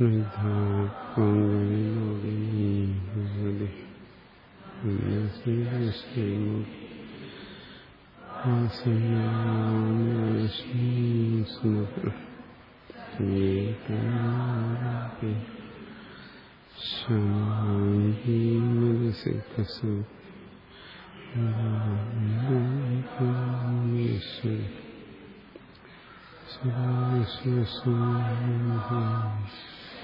സ്മിതാശ്രീ ശാന്തി മനസ്സിദ്ധസൂ Sri Sri Sri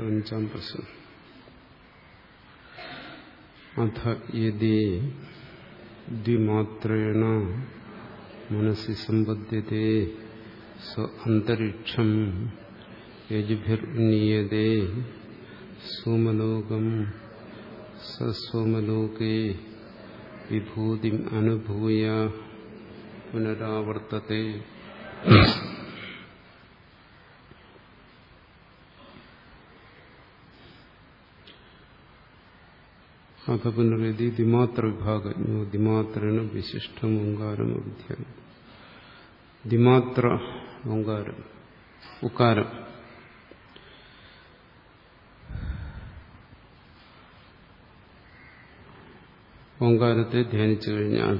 അഞ്ചാം പ്രശ്നം അഥ യതി ദ്വിമാത്രേണ മനസ്സി സമ്പദ്യത്തെ സ്വ അന്തരിക്ഷം യജുഭിർനീയതേ സോമലോകം സോമലോകേ വിഭൂതി അനുഭൂയ പുനരാവർത്തത്തെ അഥ പുനരതി ദിമാത്ര വിഭാഗജ്ഞോ ദിമാത്രേണ വിശിഷ്ടം ഓങ്കാരം അവിധ്യാനം ദിമാത്ര ഓങ്കാരം ഉക്കാരം. ഓങ്കാരത്തെ ധ്യാനിച്ചു കഴിഞ്ഞാൽ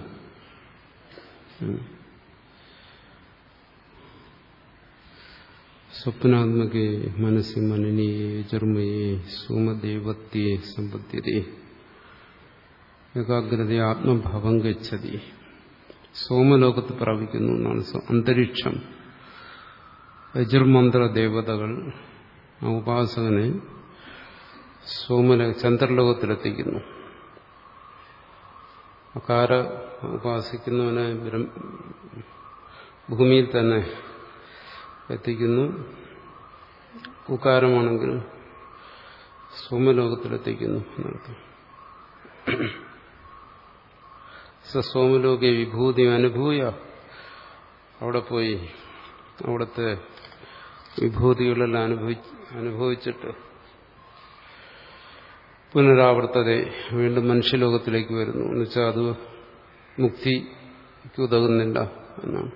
സ്വപ്നാത്മകെ മനസ്സി മനനീയെ ജർമ്മയെ സോമദേവത്യെ സമ്പദ്യതേ ഏകാഗ്രത ആത്മഭാവം ഗച്ഛതി. സോമലോകത്ത് പ്രാപിക്കുന്നു എന്നാണ് അന്തരീക്ഷം. യജുർമന്ത്ര ദേവതകൾ ആ ഉപാസകനെ സോമല ചന്ദ്രലോകത്തിലെത്തിക്കുന്നു. അകാര ഉപാസിക്കുന്നവനെ ഭൂമിയിൽ തന്നെ എത്തിക്കുന്നു. ഉകാരമാണെങ്കിൽ സോമലോകത്തിലെത്തിക്കുന്നു എന്നർത്ഥം. സസോമലോക വിഭൂതി അനുഭൂയ. അവിടെ പോയി അവിടുത്തെ വിഭൂതികളെല്ലാം അനുഭവി അനുഭവിച്ചിട്ട് പുനരാവർത്തതെ വീണ്ടും മനുഷ്യലോകത്തിലേക്ക് വരുന്നു. എന്നുവെച്ചാൽ അത് മുക്തിക്ക് ഉതകുന്നില്ല എന്നാണ്.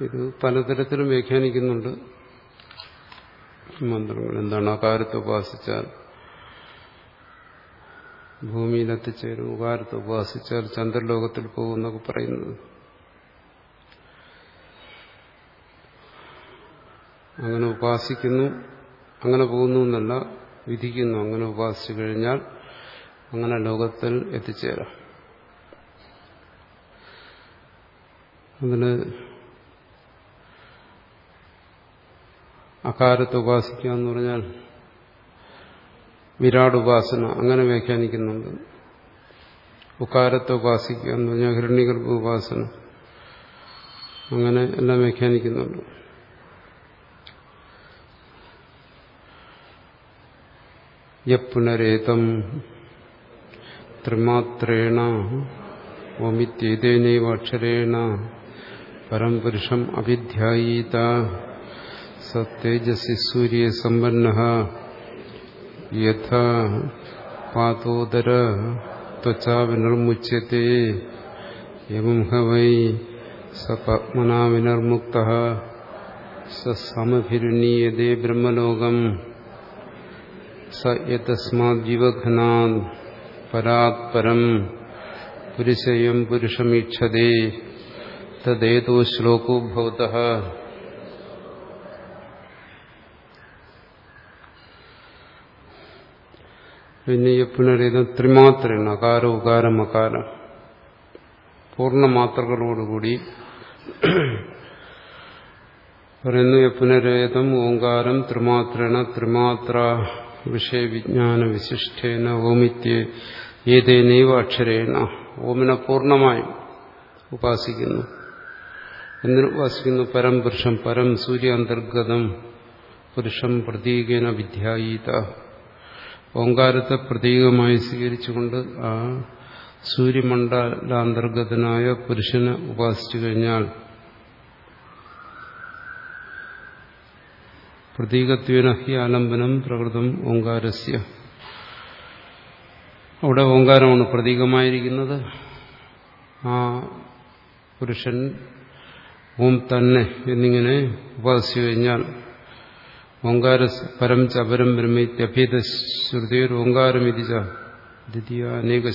ഇത് പലതരത്തിലും വ്യാഖ്യാനിക്കുന്നുണ്ട്. മന്ത്രങ്ങൾ എന്താണ്? അകാരത്തെ ഉപാസിച്ചാൽ ഭൂമിയിൽ എത്തിച്ചേരും. ഉകാരത്തെ ഉപാസിച്ചാൽ ചന്ദ്രലോകത്തിൽ പോകുന്നൊക്കെ പറയുന്നത്. അങ്ങനെ ഉപാസിക്കുന്നു അങ്ങനെ പോകുന്നു എന്നല്ല വിധിക്കുന്നു. അങ്ങനെ ഉപാസിച്ചു കഴിഞ്ഞാൽ അങ്ങനെ ലോകത്തിൽ എത്തിച്ചേരാം. അതിന് അകാരത്തെ ഉപാസിക്കുക എന്ന് പറഞ്ഞാൽ വിരാട് ഉപാസന അങ്ങനെ വ്യാഖ്യാനിക്കുന്നുണ്ട്. ഉകാരത്തെ ഉപാസിക്കുക എന്ന് പറഞ്ഞാൽ ഹിരണ്യഗർഭ ഉപാസന അങ്ങനെ എല്ലാം വ്യാഖ്യാനിക്കുന്നുണ്ട്. യപ്പുനരേതം ത്രിമാത്രേണ ഓമിത്യേതേനൈവ അക്ഷരേണ പരംപുരുഷം അഭിധ്യായീത സത്തേജസി സൂര്യ സമ്പന്ന യഥാ പാതോദര ത്വചാ വിനിർമുച്യത്തെ എവം ഹ വൈ സ പത്മനാ വിനർമുക്ത സമഭിരുന്നീയതേ ബ്രഹ്മലോകം സ യസ്മാദ്ജീവഘനാത് പരാത് പരം പുരുഷയം പുരുഷമീക്ഷതേ തദ്ദേതോ ശ്ലോകോ ഭവതഃ പിന്നെ പുനരേത് ത്രിമാത്രയാണ് അകാരം ഉകാരം അകാരം. പൂർണമാത്രകളോടുകൂടി പറയുന്നു യപ്പുനരേതം ഓങ്കാരം ത്രിമാത്രേണ ത്രിമാത്ര വിഷയവിജ്ഞാന വിശിഷ്ടേന ഓമിത്യ ഏതേനൈവ അക്ഷരേണ. ഓമിനെ പൂർണമായും ഉപാസിക്കുന്നു. എന്തിനു ഉപാസിക്കുന്നു പരം പുരുഷം പരം സൂര്യാന്തർഗതം പുരുഷം പ്രതീകേന വിദ്യായീത ഓങ്കാരത്തെ പ്രതീകമായി സ്വീകരിച്ചുകൊണ്ട് ആ സൂര്യമണ്ഡലാന്തർഗതനായ പുരുഷനെ ഉപാസിച്ചു കഴിഞ്ഞാൽ പ്രതീകത്വേന ഹി ആലംബനം പ്രകൃതം ഓങ്കാരസ്യ. അവിടെ ഓങ്കാരമാണ് പ്രതീകമായിരിക്കുന്നത്. ആ പുരുഷൻ ഓം തന്നെ എന്നിങ്ങനെ ഉപാസിച്ചു കഴിഞ്ഞാൽ ഓങ്കാര പരം ചപരം ബ്രഹ്മിത്യഭേദ ശ്രുതിർ ഓങ്കാരം ഇതിച്ച ദ്വിതീയ അനേക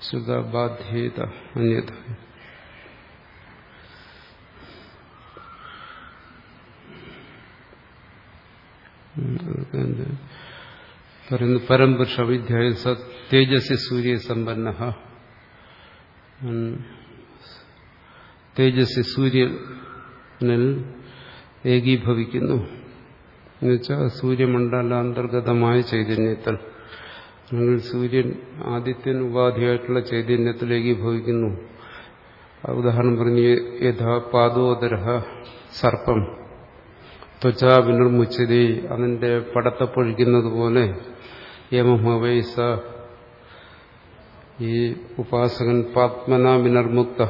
ശ്രുത ബാധ്യേത അന്യത പറയുന്നു പരംപുരുഷ അവിദ്യായ സ തേജസ് സൂര്യ സമ്പന്ന തേജസ് സൂര്യനിൽ ഏകീഭവിക്കുന്നു എന്നുവെച്ചാൽ സൂര്യമണ്ഡലാന്തർഗതമായ ചൈതന്യത്തിൽ. അല്ലെങ്കിൽ സൂര്യൻ ആദിത്യൻ ഉപാധിയായിട്ടുള്ള ചൈതന്യത്തിൽ ഏകീഭവിക്കുന്നു ഉദാഹരണം പറഞ്ഞ് യഥാ പാദോദര സർപ്പം ത്വചാ വിനിർമുച്ചതി അതിന്റെ പടത്തെ പൊഴിക്കുന്നത് പോലെ യമഹവൈസ ഈ ഉപാസകൻ പാത്മന വിനർമുക്ത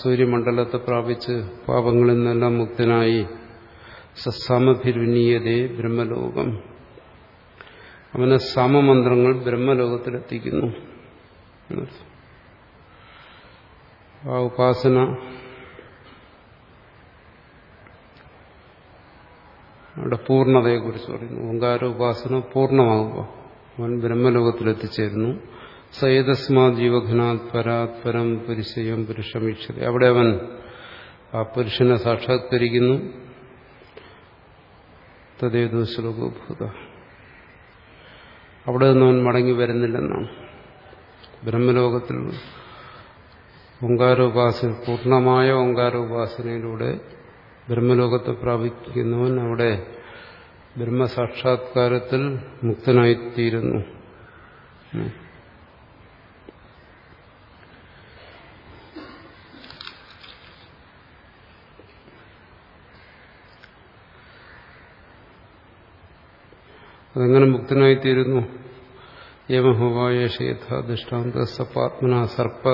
സൂര്യമണ്ഡലത്തെ പ്രാപിച്ച് പാപങ്ങളിൽ നിന്നെല്ലാം മുക്തനായി. സസാമഭിരുന്നീയതേ ബ്രഹ്മലോകം. അവനെ സമമന്ത്രങ്ങൾ ബ്രഹ്മലോകത്തിലെത്തിക്കുന്നു. ആ ഉപാസന അവിടെ പൂർണതയെക്കുറിച്ച് പറയുന്നു. ഓങ്കാര ഉപാസന പൂർണമാകുമ്പോൾ അവൻ ബ്രഹ്മലോകത്തിലെത്തിച്ചേരുന്നു. സയദസ്മാ ജീവഘനാത് പരാത് പരം പുരുഷയം പുരുഷമീക്ഷത. അവിടെ അവൻ ആ പുരുഷനെ സാക്ഷാത്കരിക്കുന്നു. തദ്ദേതു ശ്ലോകഭൂത അവിടെ നിന്ന് അവൻ മടങ്ങി വരുന്നില്ലെന്നാണ്. ബ്രഹ്മലോകത്തിൽ ഓങ്കാരോപാസന പൂർണമായ ഓങ്കാരോപാസനയിലൂടെ ബ്രഹ്മലോകത്തെ പ്രാപിക്കുന്നവൻ അവിടെ ബ്രഹ്മസാക്ഷാത്കാരത്തിൽ മുക്തനായിത്തീരുന്നു. അതെങ്ങനെ മുക്തനായിത്തീരുന്നു? യമഹോവായേഷയഥാദൃഷ്ടാന്ത സപാത്മന സർപ്പ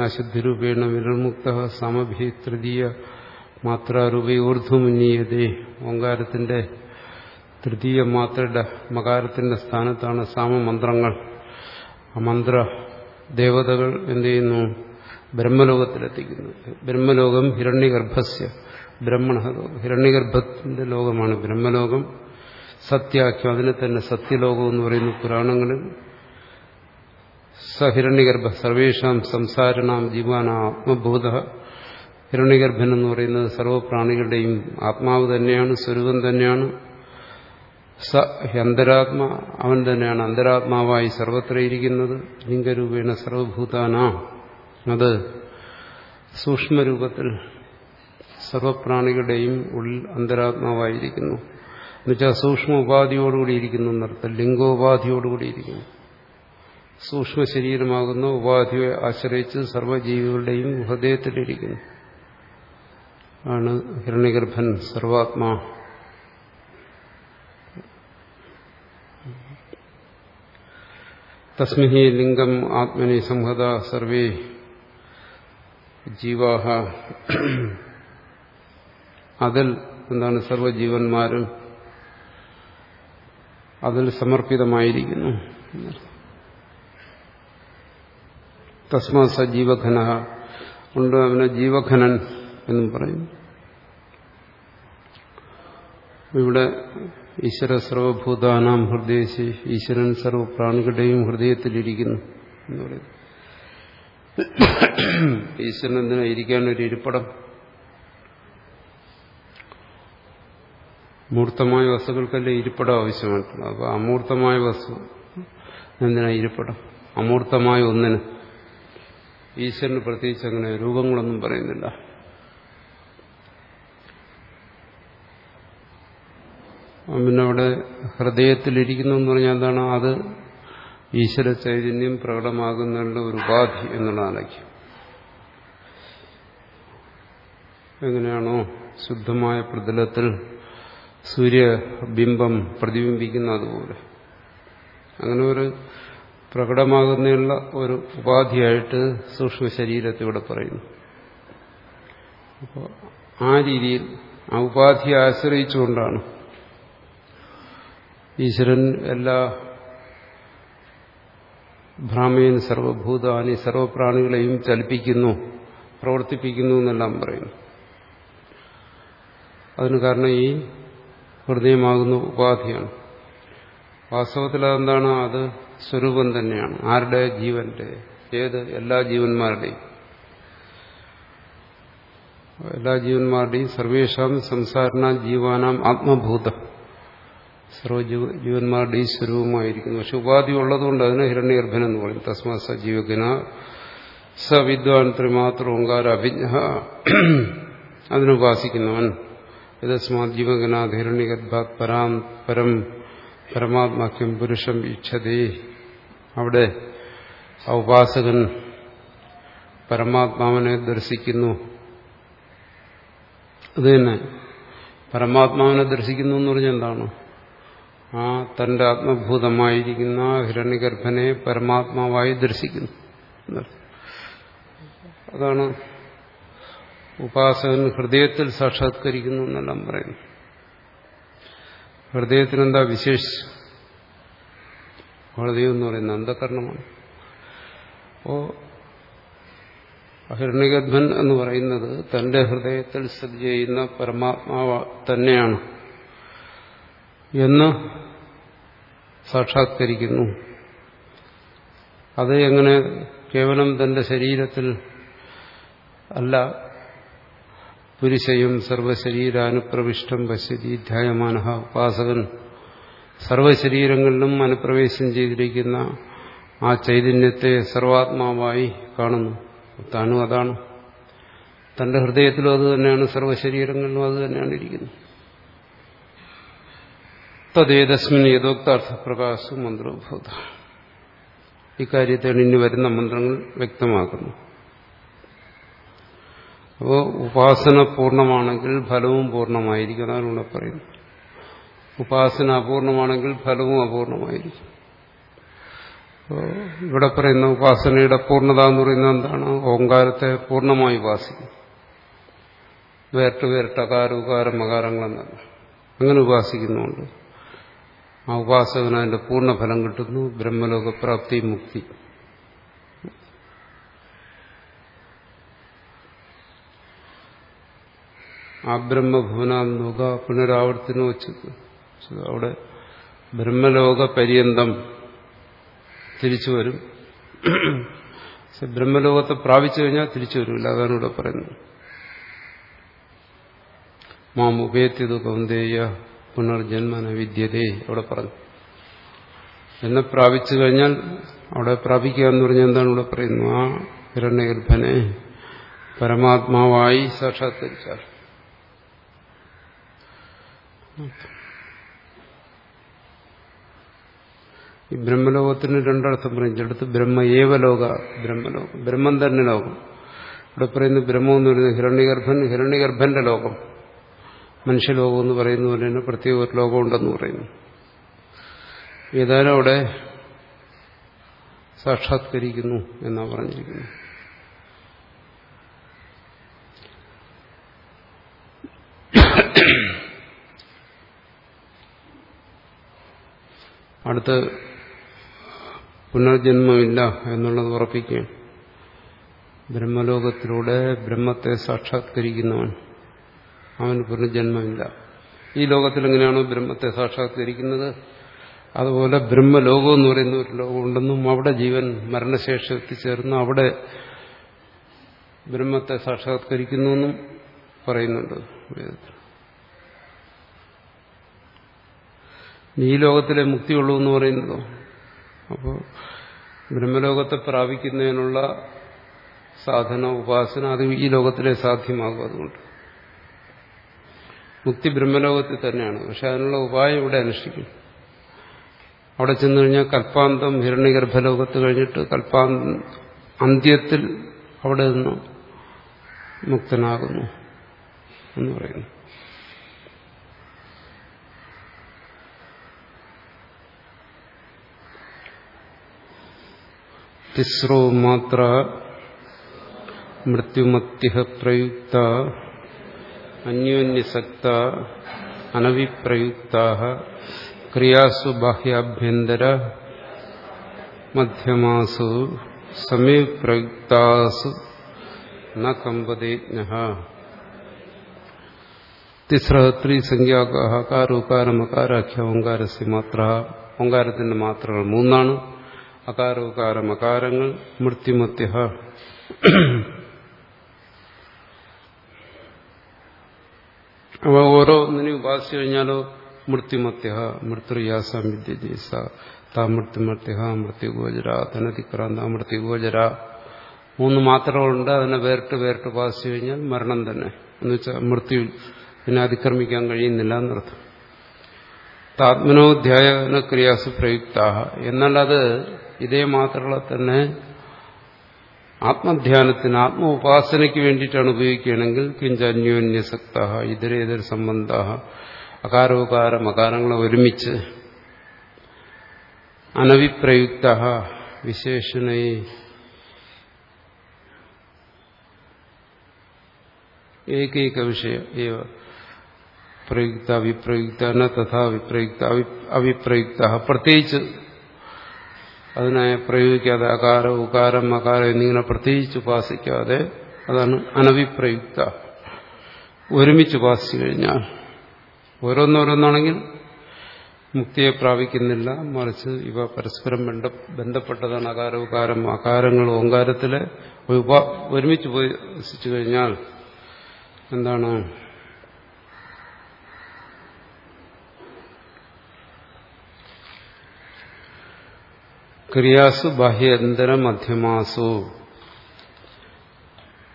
അശുദ്ധിരൂപേണ വിരൽമുക്ത സമഭി തൃതീയ മാത്രാരൂപി ഊർധ്വമുന്നീയതേ ഓങ്കാരത്തിന്റെ തൃതീയ മാത്രയുടെ മകാരത്തിന്റെ സ്ഥാനത്താണ് സാമമന്ത്രങ്ങൾ. ആ മന്ത്ര ദേവതകൾ എന്ത് ചെയ്യുന്നു? ബ്രഹ്മലോകത്തിലെത്തിക്കുന്നു. ബ്രഹ്മലോകം ഹിരണ്യഗർഭസ്യ. ബ്രഹ്മണ ഹിരണ്യഗർഭത്തിന്റെ ലോകമാണ് ബ്രഹ്മലോകം. സത്യാഖ്യം അതിനെ തന്നെ സത്യലോകം എന്ന് പറയുന്നു പുരാണങ്ങളിൽ സഹിരണ്യഗർഭ സർവേഷാം സംസാരണാം ജീവാന ആത്മബോധ. ഹിരണ്യഗർഭൻ എന്ന് പറയുന്നത് സർവപ്രാണികളുടെയും ആത്മാവ് തന്നെയാണ് സ്വരൂപം തന്നെയാണ്. സ അന്തരാത്മ അവൻ തന്നെയാണ് അന്തരാത്മാവായി സർവത്ര ഇരിക്കുന്നത്. ലിംഗരൂപേണ സർവഭൂതാന. അത് സൂക്ഷ്മരൂപത്തിൽ സർവപ്രാണികളുടെയും ഉള്ളിൽ അന്തരാത്മാവായിരിക്കുന്നു. എന്നുവെച്ചാൽ സൂക്ഷ്മ ഉപാധിയോടുകൂടി ഇരിക്കുന്നു എന്നർത്ഥം. ലിംഗോപാധിയോടുകൂടി ഇരിക്കുന്നു. സൂക്ഷ്മ ശരീരമാകുന്ന ഉപാധിയെ ആശ്രയിച്ച് സർവജീവികളുടെയും ഹൃദയത്തിലിരിക്കുന്നു. ആണ് ഹിരണ്യഗർഭൻ സർവാത്മാ. തസ്മിഹി ലിംഗം ആത്മനി സംഹത സർവേ ജീവാഹ. അതിൽ എന്താണ് സർവജീവന്മാരും അതിൽ സമർപ്പിതമായിരിക്കുന്നു. തസ്മാ സ കൊണ്ട് അവനെ ജീവഘനൻ എന്നും പറയുന്നു ഇവിടെ ഈശ്വര സർവഭൂതാനാം ഹൃദയശി ഈശ്വരൻ സർവപ്രാണികളുടെയും ഹൃദയത്തിലിരിക്കുന്നു എന്ന് പറയുന്നു. ഈശ്വരൻ എന്തിനാ ഇരിക്കാൻ ഒരു ഇരിപ്പടം? മൂർത്തമായ വസ്തുക്കൾക്കല്ലേ ഇരിപ്പിടം ആവശ്യമായിട്ടുള്ളത് അപ്പോൾ അമൂർത്തമായ വസ്തു എന്തിനാ ഇരിപ്പിടം? അമൂർത്തമായ ഒന്നിന്. ഈശ്വരന് പ്രത്യേകിച്ച് അങ്ങനെ രൂപങ്ങളൊന്നും പറയുന്നില്ല. പിന്നെ അവിടെ ഹൃദയത്തിലിരിക്കുന്നു എന്ന് പറഞ്ഞാൽ എന്താണ്? അത് ഈശ്വര ചൈതന്യം പ്രകടമാകുന്ന ഒരു ഉപാധി എന്നുള്ള എന്നുള്ളതാണേക്ക് എങ്ങനെയാണോ ശുദ്ധമായ പ്രതലത്തിൽ സൂര്യബിംബം പ്രതിബിംബിക്കുന്ന അതുപോലെ അങ്ങനെ ഒരു പ്രകടമാകുന്നതിനുള്ള ഒരു ഉപാധിയായിട്ട് സൂക്ഷ്മ ശരീരത്തെ ഇവിടെ പറയുന്നു. അപ്പോൾ ആ രീതിയിൽ ആ ഉപാധിയെ ആശ്രയിച്ചുകൊണ്ടാണ് ഈശ്വരൻ എല്ലാ ഭ്രാമയൻ സർവഭൂതാനി സർവപ്രാണികളെയും ചലിപ്പിക്കുന്നു പ്രവർത്തിപ്പിക്കുന്നു എന്നെല്ലാം പറയുന്നു. അതിന് കാരണം ഈ ഹൃദയമാകുന്ന ഉപാധിയാണ്. വാസ്തവത്തിൽ അതെന്താണ്? അത് സ്വരൂപം തന്നെയാണ്. ആരുടെ? ജീവന്റെ. ഏത്? എല്ലാ ജീവന്മാരുടെയും. എല്ലാ ജീവന്മാരുടെയും സർവേഷാം സംസാരണ ജീവാനാം ആത്മഭൂത. സർവ ജീവന്മാരുടെയും സ്വരൂപമായിരിക്കുന്നു. പക്ഷെ ഉപാധി ഉള്ളതുകൊണ്ട് അതിനെ ഹിരണ്യഗർഭൻ എന്ന് പറയും. തസ്മാ സ ജീവകന സ വിദ്വാൻ ത്രിമാത്ര ഓങ്കാര അഭിജ്ഞ അതിനുപാസിക്കുന്നവൻ ഹിരണ്യഗർഭാത് പരാം പരം പരമാത്മാക്യം പുരുഷം ഇച്ഛതേ. അവിടെ ആ ഉപാസകൻ പരമാത്മാവിനെ ദർശിക്കുന്നു. അത് തന്നെ. പരമാത്മാവിനെ ദർശിക്കുന്നു എന്ന് പറഞ്ഞാൽ എന്താണ്? ആ തന്റെ ആത്മഭൂതമായിരിക്കുന്ന ഹിരണ്യഗർഭനെ പരമാത്മാവായി ദർശിക്കുന്നു അതാണ് ഉപാസകൻ ഹൃദയത്തിൽ സാക്ഷാത്കരിക്കുന്നു എന്നെല്ലാം പറയുന്നു. ഹൃദയത്തിനെന്താ വിശേഷിച്ച്? ഹൃദയം എന്ന് പറയുന്ന അന്ധകരണമാണ്. അപ്പോ ഹിരണ്യഗർഭൻ എന്ന് പറയുന്നത് തന്റെ ഹൃദയത്തിൽ സ്ഥിതി ചെയ്യുന്ന പരമാത്മാവ് തന്നെയാണ് എന്ന് സാക്ഷാത്കരിക്കുന്നു. അത് എങ്ങനെ കേവലം തന്റെ ശരീരത്തിൽ അല്ല പുരുഷയും സർവശരീരാനുപ്രവിഷ്ടം പശ്യതി ധ്യായമാന ഉപാസകൻ. സർവശരീരങ്ങളിലും അനുപ്രവേശം ചെയ്തിരിക്കുന്ന ആ ചൈതന്യത്തെ സർവാത്മാവായി കാണുന്നു. താനും അതാണ്. തന്റെ ഹൃദയത്തിലും അത് തന്നെയാണ് സർവശരീരങ്ങളിലും അത് തന്നെയാണ് ഇരിക്കുന്നത്. തദ്ദേതസ്മിൻ യഥോക്താർത്ഥപ്രകാശം മന്ത്രോഭൂത ഇക്കാര്യത്തെയാണ് ഇനി വരുന്ന മന്ത്രങ്ങൾ വ്യക്തമാക്കുന്നു. അപ്പോൾ ഉപാസന പൂർണമാണെങ്കിൽ ഫലവും പൂർണമായിരിക്കും അതാണ് ഇവിടെ പറയുന്നത്. ഉപാസന അപൂർണമാണെങ്കിൽ ഫലവും അപൂർണമായിരിക്കും. ഇവിടെ പറയുന്ന ഉപാസനയുടെ പൂർണത എന്ന് പറയുന്നത് എന്താണ്? ഓങ്കാരത്തെ പൂർണമായി ഉപാസിക്കും. വേറിട്ട് വേറിട്ട അകാര മകാരങ്ങളെന്നല്ല അങ്ങനെ ഉപാസിക്കുന്നുണ്ട്. ആ ഉപാസകന് അതിന്റെ പൂർണഫലം കിട്ടുന്നു. ബ്രഹ്മലോകപ്രാപ്തി മുക്തി. ആ ബ്രഹ്മഭുവനാന്നുക പുനരാവർത്തനം വെച്ചത് അവിടെ ബ്രഹ്മലോക പര്യന്തം തിരിച്ചു വരും. ബ്രഹ്മലോകത്തെ പ്രാപിച്ചു കഴിഞ്ഞാൽ തിരിച്ചു വരില്ല അതാണ് ഇവിടെ പറയുന്നത്. മാം ഉപേത്യതു കൗന്ദേയ പുനർജന്മന വിദ്യതേ അവിടെ പറഞ്ഞു. എന്നെ പ്രാപിച്ചു കഴിഞ്ഞാൽ അവിടെ പ്രാപിക്കുക എന്ന് പറഞ്ഞാൽ എന്താണ് ഇവിടെ പറയുന്നത്? ആ ഹിരണ്യഗർഭനെ പരമാത്മാവായി സാക്ഷാത്കരിച്ചാൽ. ഈ ബ്രഹ്മലോകത്തിന് രണ്ടർത്ഥം പറയും. ചിലടത്ത് ബ്രഹ്മ ഏവലോക ബ്രഹ്മലോകം ബ്രഹ്മം തന്നെ ലോകം. ഇവിടെ പറയുന്ന ബ്രഹ്മം എന്ന് പറയുന്നത് ഹിരണ്യഗർഭൻ ഹിരണ്യഗർഭന്റെ ലോകം. മനുഷ്യലോകം എന്ന് പറയുന്ന പോലെ തന്നെ പ്രത്യേക ഒരു ലോകമുണ്ടെന്ന് പറയുന്നു. ഏതായാലും അവിടെ സാക്ഷാത്കരിക്കുന്നു എന്നാണ് പറഞ്ഞിരിക്കുന്നത് അടുത്ത് പുനർജന്മമില്ല എന്നുള്ളത് ഉറപ്പിക്കുകയാണ്. ബ്രഹ്മലോകത്തിലൂടെ ബ്രഹ്മത്തെ സാക്ഷാത്കരിക്കുന്നവൻ. അവന് പുനർജന്മമില്ല. ഈ ലോകത്തിൽ എങ്ങനെയാണോ ബ്രഹ്മത്തെ സാക്ഷാത്കരിക്കുന്നത്? അതുപോലെ ബ്രഹ്മലോകം എന്ന് പറയുന്ന ഒരു ലോകമുണ്ടെന്നും അവിടെ ജീവൻ മരണശേഷം എത്തിച്ചേർന്ന് അവിടെ ബ്രഹ്മത്തെ സാക്ഷാത്കരിക്കുന്നു എന്നും പറയുന്നുണ്ട് വേദത്തിൽ. ഈ ലോകത്തിലെ മുക്തിയുള്ളൂ എന്ന് പറയുന്നതോ? അപ്പോൾ ബ്രഹ്മലോകത്തെ പ്രാപിക്കുന്നതിനുള്ള സാധന ഉപാസന അത് ഈ ലോകത്തിലെ സാധ്യമാകും അതുകൊണ്ട്. മുക്തി ബ്രഹ്മലോകത്തിൽ തന്നെയാണ്. പക്ഷെ അതിനുള്ള ഉപായം ഇവിടെ അനുഷ്ഠിക്കും. അവിടെ ചെന്നു കഴിഞ്ഞാൽ കൽപ്പാന്തം ഹിരണ്യഗർഭലോകത്ത് കഴിഞ്ഞിട്ട് കൽപ്പാന്ത അന്ത്യത്തിൽ അവിടെ നിന്ന് മുക്തനാകുന്നു എന്ന് പറയുന്നു. തിസ്രോ മാത്ര മൃത്യുമത്യഹ പ്രയുക്ത അന്യോന്യസക്ത അനവിപ്രയുക്ത ക്രിയാസു ബാഹ്യാഭ്യന്തര മധ്യമാസു സമയപ്രയുക്താസു ന കമ്പതേജ്ഞ തിസ്ര ത്രിസംഖ്യാകാരോകാരമകാരാഖ്യ ഓങ്കാരസ്യ മാത്ര ഓങ്കാരത്തിന്റെ മാത്രകൾ മൂന്നാണ് അകാരോകാരമകാരങ്ങൾ മൃത്യുമത്യ അവ ഓരോന്നിനെയും ഉപാസിച്ചു കഴിഞ്ഞാലോ മൃത്യുമത്യ മൃത്യുയാസ വിദ്യജീസ താമൃത്യുമത്യ മൃത്യുഗോചര ധനതിക്രാന്ത മൃത്യുഗോചര. മൂന്ന് മാത്രമുണ്ട് അതിനെ വേറിട്ട് വേറിട്ട് ഉപാസിച്ചു കഴിഞ്ഞാൽ മരണം തന്നെ. എന്ന് വെച്ചാൽ മൃത്യു പിന്നെ അതിക്രമിക്കാൻ കഴിയുന്നില്ല എന്നർത്ഥം. താത്മനോധ്യായന ക്രിയാസ് പ്രയുക്ത എന്നാൽ അത് ഇതേ മാത്രകളെ തന്നെ ആത്മധ്യാനത്തിന് ആത്മ ഉപാസനയ്ക്ക് വേണ്ടിയിട്ടാണ് ഉപയോഗിക്കുകയാണെങ്കിൽ കിഞ്ചന്യോന്യസക്ത ഇതരേതര സംബന്ധ അകാരോകാരം അകാരങ്ങളെ ഒരുമിച്ച് അനവിപ്രയുക്ത വിശേഷണേ ഏകൈക വിഷയ പ്രയുക്ത വിപ്രയുക്ത ന തഥാ വിപ്രയുക്ത അവിപ്രയുക്ത പ്രത്യേകിച്ച് അതിനെ പ്രയോഗിക്കാതെ അകാരം ഉകാരം അകാരം എന്നിങ്ങനെ പ്രത്യേകിച്ച് ഉപാസിക്കാതെ അതാണ് അനവിപ്രയുക്ത ഒരുമിച്ച് ഉപാസിച്ചു കഴിഞ്ഞാൽ ഓരോന്നോരോന്നാണെങ്കിൽ മുക്തിയെ പ്രാപിക്കുന്നില്ല. മറിച്ച് ഇവ പരസ്പരം ബന്ധ ബന്ധപ്പെട്ടതാണ് ഉകാരം അകാരങ്ങൾ ഓങ്കാരത്തിലെ ഒരുമിച്ച് ഉപസിച്ചു കഴിഞ്ഞാൽ എന്താണ്? ക്രിയാസു ബാഹ്യന്തര മധ്യമാസു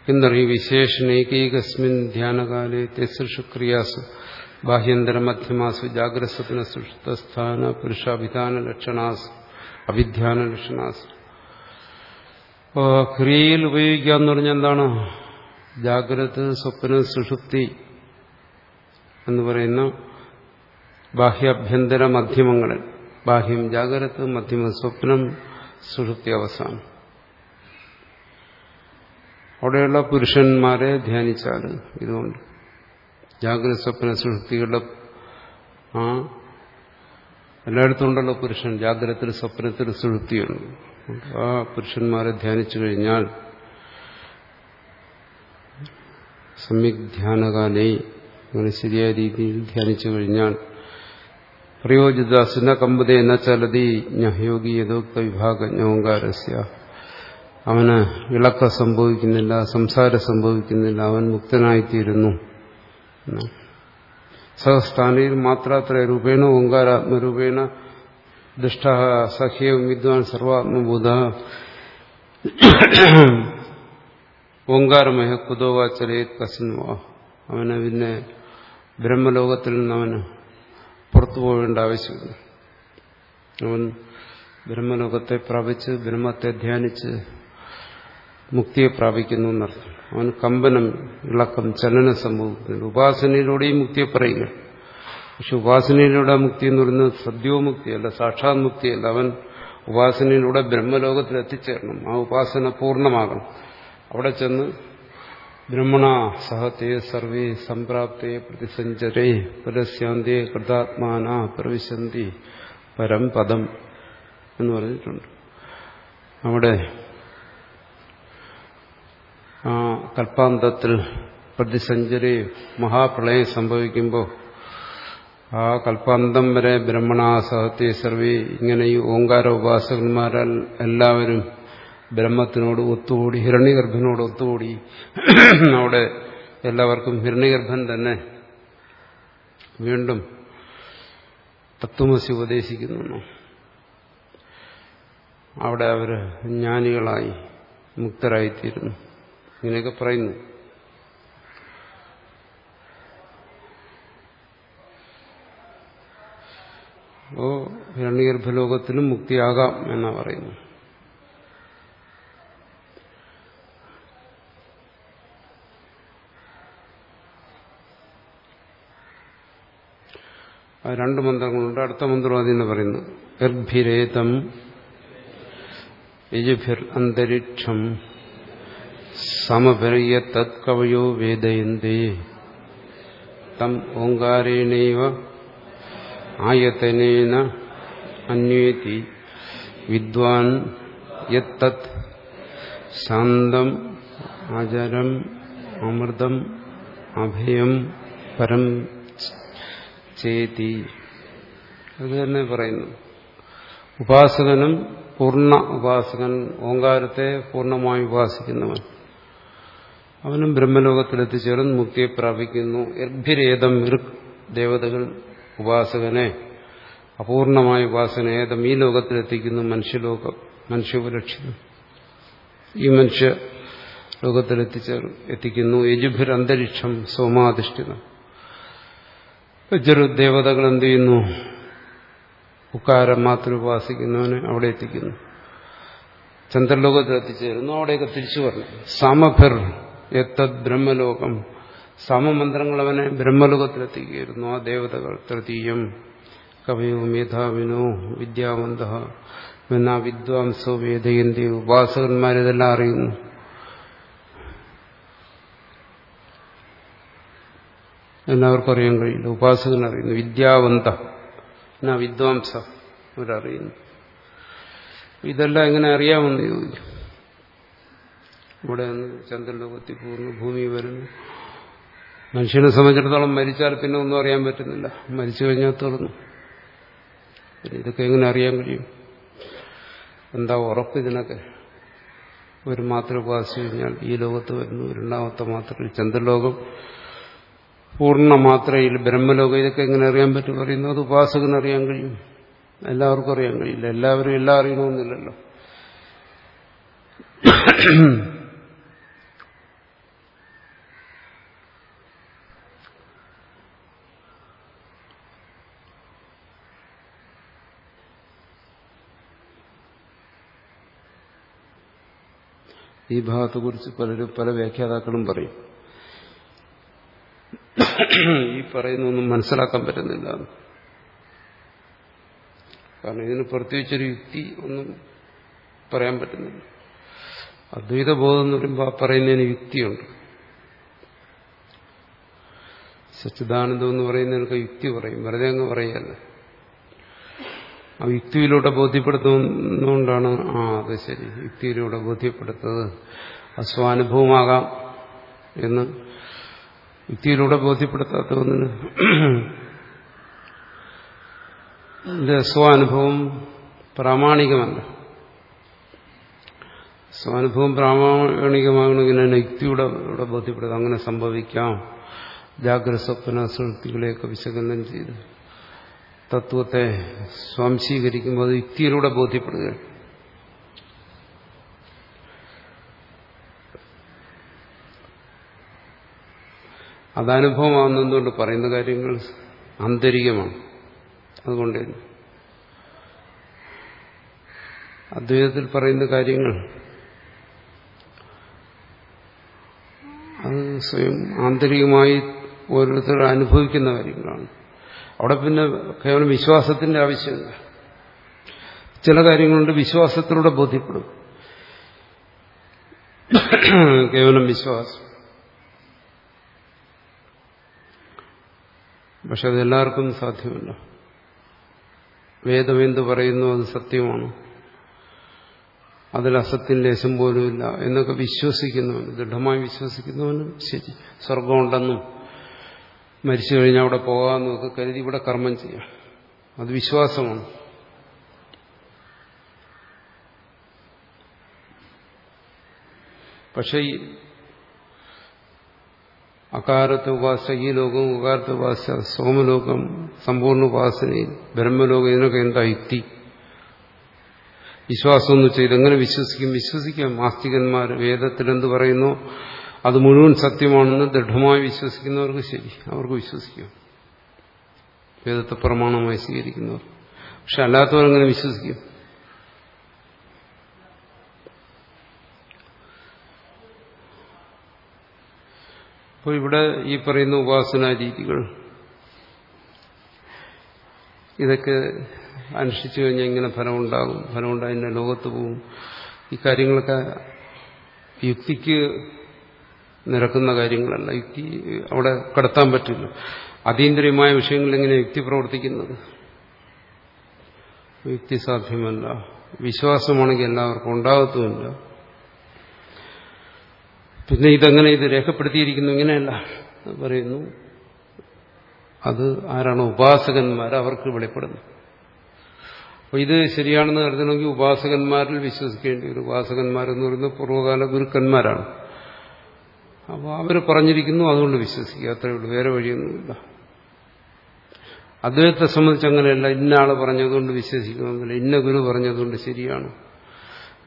എന്നറിയും വിശേഷണേകൈകസ്മിൻ ധ്യാനകാലേ തെസൃഷു ക്രിയാസു ബാഹ്യന്തര മധ്യമാസു ജാഗ്രസ്വപ്ന സുഷ്ടസ്ഥാന പുരുഷാഭിധാന ലക്ഷണാസ് അഭിധ്യാന ലക്ഷണാസ് ക്രിയയിൽ ഉപയോഗിക്കുക എന്ന് പറഞ്ഞാൽ എന്താണ്? ജാഗ്രത സ്വപ്ന സുഷുപ്തി എന്ന് പറയുന്ന ബാഹ്യാഭ്യന്തര മധ്യമങ്ങളിൽ ബാഹ്യം ജാഗ്രത മധ്യമ സ്വപ്നം സുഷുപ്തി അവസാനം. അവിടെയുള്ള പുരുഷന്മാരെ ധ്യാനിച്ചാൽ ഇതുകൊണ്ട്. ജാഗ്രത സ്വപ്ന സുഷുപ്തികളുടെ ആ എല്ലായിടത്തും ഉണ്ടല്ലോ പുരുഷൻ. ജാഗ്രതത്തിൽ സ്വപ്നത്തിൽ സുഷുപ്തിയുണ്ട് ആ പുരുഷന്മാരെ ധ്യാനിച്ചു കഴിഞ്ഞാൽ സമ്യക് ധ്യാനകാലേ അങ്ങനെ ശരിയായ രീതിയിൽ ധ്യാനിച്ചു കഴിഞ്ഞാൽ പ്രയോജിതാസിന കമ്പത എന്ന ചലതി ജ്ഞയോഗി യഥോക്ത വിഭാഗജ്ഞ ഓങ്കാരസ്യ അവന് ഇളക്ക സംഭവിക്കുന്നില്ല സംസാരം സംഭവിക്കുന്നില്ല അവൻ മുക്തനായിത്തീരുന്നു. സഹസ്ഥാനയിൽ മാത്രാത്ര രൂപേണ ഓങ്കാരാത്മരൂപേണ ദുഷ്ട സഖ്യവും വിദ്വാൻ സർവാത്മബോധ ഓങ്കാരമയ കുതോവാചരേ കസിൻവാ. അവന് പിന്നെ ബ്രഹ്മലോകത്തിൽ നിന്ന് അവന് പുറത്തു പോകേണ്ട ആവശ്യമില്ല. അവൻ ബ്രഹ്മലോകത്തെ പ്രാപിച്ച് ബ്രഹ്മത്തെ ധ്യാനിച്ച് മുക്തിയെ പ്രാപിക്കുന്നു എന്നർത്ഥം. അവൻ കമ്പനം ഇളക്കം ചലനം സംഭവിക്കുന്നുണ്ട് ഉപാസനയിലൂടെയും മുക്തിയെ പറയുക പക്ഷെ ഉപാസനയിലൂടെ മുക്തി എന്ന് പറയുന്നത് സദ്യോമുക്തിയല്ല സാക്ഷാത് മുക്തിയല്ല. അവൻ ഉപാസനയിലൂടെ ബ്രഹ്മലോകത്തിൽ എത്തിച്ചേരണം ആ ഉപാസന പൂർണമാകണം. അവിടെ ചെന്ന് ബ്രഹ്മണ സഹത്തെ സർവേ സംപ്രാപ്തേ പ്രതിസഞ്ചരേ പരസ്യാന്തേ കൃതാത്മാന പ്രവിശന്തി പരം പദം എന്ന് പറഞ്ഞിട്ടുണ്ട്. അവിടെ ആ കൽപ്പാന്തത്തിൽ പ്രതിസഞ്ചരി മഹാപ്രളയം സംഭവിക്കുമ്പോൾ ആ കൽപ്പാന്തം വരെ ബ്രഹ്മണ സഹത്തെ സർവേ ഇങ്ങനെ ഈ ഓങ്കാര ഉപാസകന്മാരാൽ എല്ലാവരും ബ്രഹ്മത്തിനോട് ഒത്തുകൂടി ഹിരണ്യഗർഭനോട് ഒത്തുകൂടി അവിടെ എല്ലാവർക്കും ഹിരണ്യഗർഭൻ തന്നെ വീണ്ടും തത്വമസി ഉപദേശിക്കുന്നു അവിടെ അവർ ജ്ഞാനികളായി മുക്തരായിത്തീരുന്നു. ഇങ്ങനെയൊക്കെ പറയുന്നു. ഓ ഹിരണ്യഗർഭലോകത്തിലും മുക്തിയാകാം എന്നാ പറയുന്നു. രണ്ട് മന്ത്രങ്ങളുണ്ട്. അടുത്ത മന്ത്രം അതിന് പറയുന്നു. ഗർഭിരേതം യജുഭിർ അന്തരിക്ഷം സമപര്യ തത്കവയോ വേദയന്തേ. തം ഓങ്കാരേണേവ ആയതനേന അന്വേതി. വിദ്വാൻ യത്തത് ശാന്തം അജരം അമൃതം അഭയം പരം ചേതി അത് തന്നെ പറയുന്നു. ഉപാസകനും പൂർണ ഉപാസകൻ ഓങ്കാരത്തെ പൂർണമായി ഉപാസിക്കുന്നവൻ. അവനും ബ്രഹ്മലോകത്തിലെത്തിച്ചേർന്ന് മുക്തിയെ പ്രാപിക്കുന്നു. എർഭിരേതം ഋക് ദേവതകൾ ഉപാസകനെ അപൂർണമായ ഉപാസന ഏതം ഈ ലോകത്തിലെത്തിക്കുന്നു മനുഷ്യലോകം മനുഷ്യോപലക്ഷിതം ഈ മനുഷ്യ ലോകത്തിലെത്തിച്ചേർ എത്തിക്കുന്നു. യജുഭിർ അന്തരീക്ഷം സോമാധിഷ്ഠിതം. ദേവതകൾ എന്ത് ചെയ്യുന്നു? ഉക്കാരം മാത്രം ഉപാസിക്കുന്നവന് അവിടെ എത്തിക്കുന്നു. ചന്ദ്രലോകത്തിൽ എത്തിച്ചേരുന്നു. അവിടെയൊക്കെ തിരിച്ചു പറഞ്ഞു സമഫിർ എത്തത് ബ്രഹ്മലോകം. സമമന്ത്രങ്ങൾ അവനെ ബ്രഹ്മലോകത്തിലെത്തിക്കുകയായിരുന്നു ആ ദേവതകൾ തൃതീയം കവിയോ മേധാവിനോ വിദ്യാവന്ത എന്നാ വിദ്വാംസോ വേദയന്തി ഉപാസകന്മാരിതെല്ലാം അറിയുന്നു. എല്ലാവർക്കും അറിയാൻ കഴിയില്ല. ഉപാസകൻ അറിയുന്നു. വിദ്യാവന്ത. എന്നാ വിദ്വാംസ അവരറിയുന്നു ഇതെല്ലാം എങ്ങനെ അറിയാമെന്ന് ചോദിച്ചു. ഇവിടെ നിന്ന് ചന്ദ്രലോകത്തിൽ പോകുന്നു. ഭൂമി വരുന്നു. മനുഷ്യനെ സംബന്ധിച്ചിടത്തോളം മരിച്ചാൽ പിന്നെ ഒന്നും അറിയാൻ പറ്റുന്നില്ല. മരിച്ചു കഴിഞ്ഞാൽ തീർന്നു. പിന്നെ ഇതൊക്കെ എങ്ങനെ അറിയാൻ കഴിയും? എന്താ ഉറപ്പ് ഇതിനൊക്കെ? ഒരു മാത്രം ഉപാസിച്ചു കഴിഞ്ഞാൽ ഈ ലോകത്ത് വരുന്നു. രണ്ടാമത്തെ മാത്രം ചന്ദ്രലോകം. പൂർണ മാത്രയിൽ ബ്രഹ്മലോകം ഇതൊക്കെ എങ്ങനെ അറിയാൻ പറ്റും പറയുന്നു? അത് ഉപാസകന് അറിയാൻ കഴിയും. എല്ലാവർക്കും അറിയാൻ കഴിയില്ല. എല്ലാവരും എല്ലാം അറിയണമെന്നില്ലല്ലോ. ഈ ഭാഗത്തെക്കുറിച്ച് പലരും പല വ്യാഖ്യാതാക്കളും പറയും. ഈ പറയുന്നൊന്നും മനസ്സിലാക്കാൻ പറ്റുന്നില്ല. കാരണം ഇതിന് പ്രത്യേകിച്ചൊരു യുക്തി ഒന്നും പറയാൻ പറ്റുന്നില്ല. അദ്വൈത ബോധം എന്ന് പറയുമ്പോൾ ആ പറയുന്നതിന് യുക്തിയുണ്ട്. സച്ചിദാനന്ദം എന്ന് പറയുന്നതിനൊക്കെ യുക്തി പറയും. വെറുതെ അങ്ങ് പറയല്ല. ആ യുക്തിയിലൂടെ ബോധ്യപ്പെടുത്തുന്നതുകൊണ്ടാണ് ആ അത് ശരി. യുക്തിയിലൂടെ ബോധ്യപ്പെടുത്തത്. അസ്വാനുഭവമാകാം എന്ന് യുക്തിയിലൂടെ ബോധ്യപ്പെടുത്താത്ത ഒന്നിന് സ്വാനുഭവം പ്രാമാണികമല്ല. സ്വാനുഭവം പ്രാമാണികമാകണമെങ്കിൽ തന്നെ യുക്തിയുടെ ബോധ്യപ്പെടുത്താം അങ്ങനെ സംഭവിക്കാം. ജാഗ്രത സ്വപ്ന സുഹൃത്തുക്കളെയൊക്കെ വിശകലനം ചെയ്ത് തത്വത്തെ സ്വാംശീകരിക്കുമ്പോൾ അത് യുക്തിയിലൂടെ ബോധ്യപ്പെടുകയാണ് അതനുഭവമാകുന്നതുകൊണ്ട് പറയുന്ന കാര്യങ്ങൾ ആന്തരികമാണ്. അതുകൊണ്ട് അദ്വൈതത്തിൽ പറയുന്ന കാര്യങ്ങൾ അത് സ്വയം ആന്തരികമായി ഓരോരുത്തർ അനുഭവിക്കുന്ന കാര്യങ്ങളാണ്. അവിടെ പിന്നെ കേവലം വിശ്വാസത്തിന്റെ ആവശ്യമില്ല. ചില കാര്യങ്ങളുണ്ട് വിശ്വാസത്തിലൂടെ ബോധ്യപ്പെടും. കേവലം വിശ്വാസം. പക്ഷെ അതെല്ലാവർക്കും സാധ്യമല്ല. വേദം എന്ത് പറയുന്നു അത് സത്യമാണ്. അതിൽ അസത്യം ലേശം പോലുമില്ല എന്നൊക്കെ വിശ്വസിക്കുന്നവന് ദൃഢമായി വിശ്വസിക്കുന്നവനും ശരി സ്വർഗമുണ്ടെന്നും മരിച്ചു കഴിഞ്ഞാൽ അവിടെ പോകാമെന്നും ഒക്കെ കരുതി ഇവിടെ കർമ്മം ചെയ്യാം. അത് വിശ്വാസമാണ്. പക്ഷേ അകാരത്തെ ഉപാസ ഈ ലോകം ഉകാരത്തെ ഉപാസ സോമലോകം സമ്പൂർണ ഉപാസനയിൽ ബ്രഹ്മലോകം ഇതിനൊക്കെ എന്താ യുക്തി? വിശ്വാസം എന്ന് വെച്ചാൽ ഇതെങ്ങനെ വിശ്വസിക്കും? വിശ്വസിക്കാം. ആസ്തികന്മാർ വേദത്തിൽ എന്ത് പറയുന്നു? അത് മുഴുവൻ സത്യമാണെന്ന് ദൃഢമായി വിശ്വസിക്കുന്നവർക്ക് ശരി. അവർക്ക് വിശ്വസിക്കാം. വേദത്തെ പ്രമാണമായി സ്വീകരിക്കുന്നവർ. പക്ഷെ അല്ലാത്തവരെങ്ങനെ വിശ്വസിക്കും? അപ്പോൾ ഇവിടെ ഈ പറയുന്ന ഉപാസനാ രീതികൾ ഇതൊക്കെ അനുഷ്ഠിച്ചു കഴിഞ്ഞാൽ ഇങ്ങനെ ഫലമുണ്ടാകും ഫലമുണ്ടായി ലോകത്ത് പോവും. ഈ കാര്യങ്ങളൊക്കെ യുക്തിക്ക് നിരക്കുന്ന കാര്യങ്ങളല്ല. യുക്തി അവിടെ കടത്താൻ പറ്റില്ല. അതീന്ദ്രിയമായ വിഷയങ്ങളിൽ എങ്ങനെ യുക്തി പ്രവർത്തിക്കുന്നത്? യുക്തി സാധ്യമല്ല. വിശ്വാസമാണെങ്കിൽ എല്ലാവർക്കും ഉണ്ടാകത്തുമില്ല. പിന്നെ ഇതെങ്ങനെ ഇത് രേഖപ്പെടുത്തിയിരിക്കുന്നു ഇങ്ങനെയല്ല പറയുന്നു. അത് ആരാണ് ഉപാസകന്മാർ അവർക്ക് വെളിപ്പെടുന്നു. അപ്പോൾ ഇത് ശരിയാണെന്ന് കരുതണമെങ്കിൽ ഉപാസകന്മാരിൽ വിശ്വസിക്കേണ്ടി വരും. ഉപാസകന്മാരെന്ന് പറയുന്നത് പൂർവകാല ഗുരുക്കന്മാരാണ്. അപ്പോൾ അവർ പറഞ്ഞിരിക്കുന്നു അതുകൊണ്ട് വിശ്വസിക്കുക. അത്രയേ ഉള്ളൂ. വേറെ വഴിയൊന്നുമില്ല. അദ്വൈതത്തെ സംബന്ധിച്ച് അങ്ങനെയല്ല. ഇന്ന ആൾ പറഞ്ഞതുകൊണ്ട് വിശ്വസിക്കണമെന്നില്ല. ഇന്ന ഗുരു പറഞ്ഞതുകൊണ്ട് ശരിയാണ്.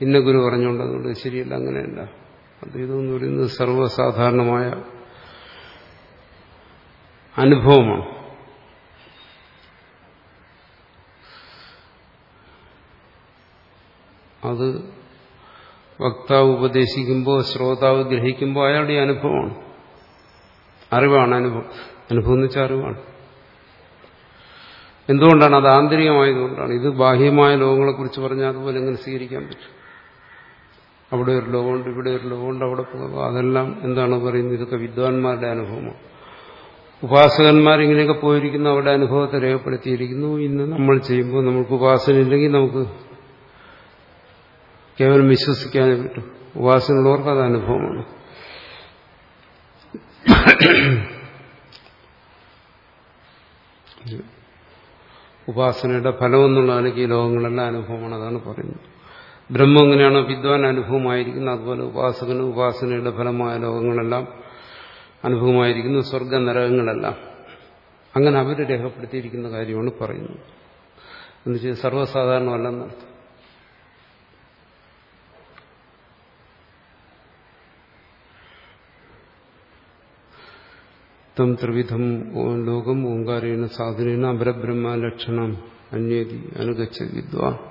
ഇന്ന ഗുരു പറഞ്ഞുകൊണ്ട് അതുകൊണ്ട് ശരിയല്ല. അങ്ങനെയല്ല. അദ്വൈതം എന്ന് പറയുന്നത് സർവസാധാരണമായ അനുഭവമാണ്. അത് വക്താവ് ഉപദേശിക്കുമ്പോൾ ശ്രോതാവ് ഗ്രഹിക്കുമ്പോൾ അയാളുടെ അനുഭവമാണ്. അറിവാണ് അനുഭവം. അനുഭവം എന്ന് വെച്ചാൽ അറിവാണ്. എന്തുകൊണ്ടാണ് അത് ആന്തരികമായതുകൊണ്ടാണ്? ഇത് ബാഹ്യമായ ലോകങ്ങളെക്കുറിച്ച് പറഞ്ഞാൽ അതുപോലെ എങ്ങനെ സ്വീകരിക്കാൻ പറ്റും. അവിടെ ഒരു ലോകമുണ്ട് ഇവിടെ ഒരു ലോകമുണ്ട് അവിടെ അതെല്ലാം എന്താണ് പറയുന്നത്? ഇതൊക്കെ വിദ്വാൻമാരുടെ അനുഭവമാണ്. ഉപാസകന്മാർ ഇങ്ങനെയൊക്കെ പോയിരിക്കുന്നു അവരുടെ അനുഭവത്തെ രേഖപ്പെടുത്തിയിരിക്കുന്നു. ഇന്ന് നമ്മൾ ചെയ്യുമ്പോൾ നമുക്ക് ഉപാസന ഇല്ലെങ്കിൽ നമുക്ക് കേവലം വിശ്വസിക്കാനേ പറ്റും. ഉപാസനയുള്ളവർക്ക് അത് അനുഭവമാണ്. ഉപാസനയുടെ ഫലം എന്നുള്ള നിലയ്ക്ക് ഈ ലോകങ്ങളെല്ലാം അനുഭവമാണ് അതാണ് പറയുന്നത്. ബ്രഹ്മം എങ്ങനെയാണ് വിദ്വാൻ അനുഭവമായിരിക്കുന്നത്. അതുപോലെ ഉപാസകന് ഉപാസനയുടെ ഫലമായ ലോകങ്ങളെല്ലാം അനുഭവമായിരിക്കുന്നു. സ്വർഗ നരകങ്ങളെല്ലാം. അങ്ങനെ അവർ രേഖപ്പെടുത്തിയിരിക്കുന്ന കാര്യമാണ് പറയുന്നത്. എന്ന് വെച്ചാൽ സർവസാധാരണമല്ലെന്നർത്ഥം തം ത്രിവിധം ലോകം ഓങ്കാരേണ സാധനേന അപരബ്രഹ്മ ലക്ഷണം അന്വേതി അനുഗച്ഛ വിദ്വാൻ.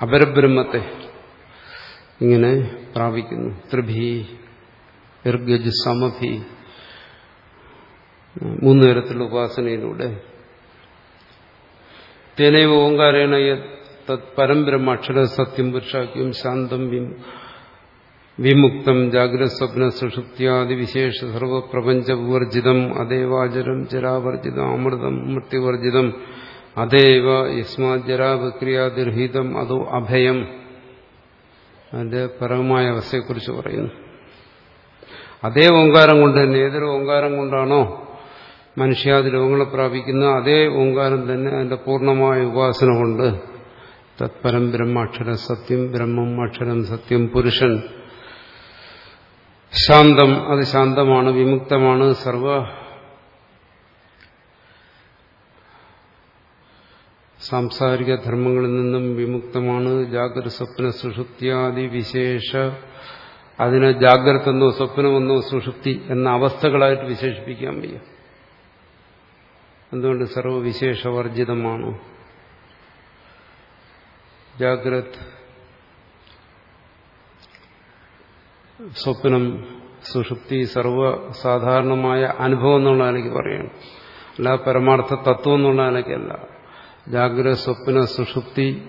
അപരബ്രഹ്മത്തെ ഇങ്ങനെ പ്രാപിക്കുന്നു. ത്രിഭി ഇർഗജ് സമഭി മൂന്ന് തരത്തിലുള്ള ഉപാസനയിലൂടെ. തേനൈവ ഓങ്കാരേണ തത് പരംബ്രഹ്മ അക്ഷര സത്യം പുരുഷാക്യം ശാന്തം വിമുക്തം ജാഗ്രത സ്വപ്ന സുഷുപ്തിയാദി വിശേഷ സർവപ്രപഞ്ച വിവർജിതം അതേവാചരം ജരാവർജിതം അമൃതം മൃത്യുവർജിതം അതേവ യസ്മാ ജരാവക്രിയാതിർഹിതം അതോ അഭയം. അതിന്റെ പരമമായ അവസ്ഥയെക്കുറിച്ച് പറയുന്നു. അതേ ഓങ്കാരം കൊണ്ട് തന്നെ ഏതൊരു ഓങ്കാരം കൊണ്ടാണോ മനുഷ്യാദി രോഗങ്ങളെ പ്രാപിക്കുന്ന അതേ ഓങ്കാരം തന്നെ അതിന്റെ പൂർണമായ ഉപാസന കൊണ്ട് തത്പരം ബ്രഹ്മാക്ഷരം സത്യം ബ്രഹ്മം അക്ഷരം സത്യം പുരുഷൻ ശാന്തം അത് ശാന്തമാണ് വിമുക്തമാണ് സർവ സാംസാരിക ധർമ്മങ്ങളിൽ നിന്നും വിമുക്തമാണ്. ജാഗ്രത സ്വപ്ന സുഷുപ്തിയാദി വിശേഷ. അതിനെ ജാഗ്രത എന്നോ സ്വപ്നമെന്നോ സുഷുപ്തി എന്ന അവസ്ഥകളായിട്ട് വിശേഷിപ്പിക്കാൻ വയ്യ. എന്തുകൊണ്ട് സർവവിശേഷവർജിതമാണ്? ജാഗ്രത് സ്വപ്നം സുഷുപ്തി സർവസാധാരണമായ അനുഭവം എന്നുള്ള നിലയ്ക്ക് പറയണം. അല്ല പരമാർത്ഥ തത്വം എന്നുള്ള നിലയ്ക്കല്ല. ജാഗ്രത സ്വപ്ന സുഷുപ്തി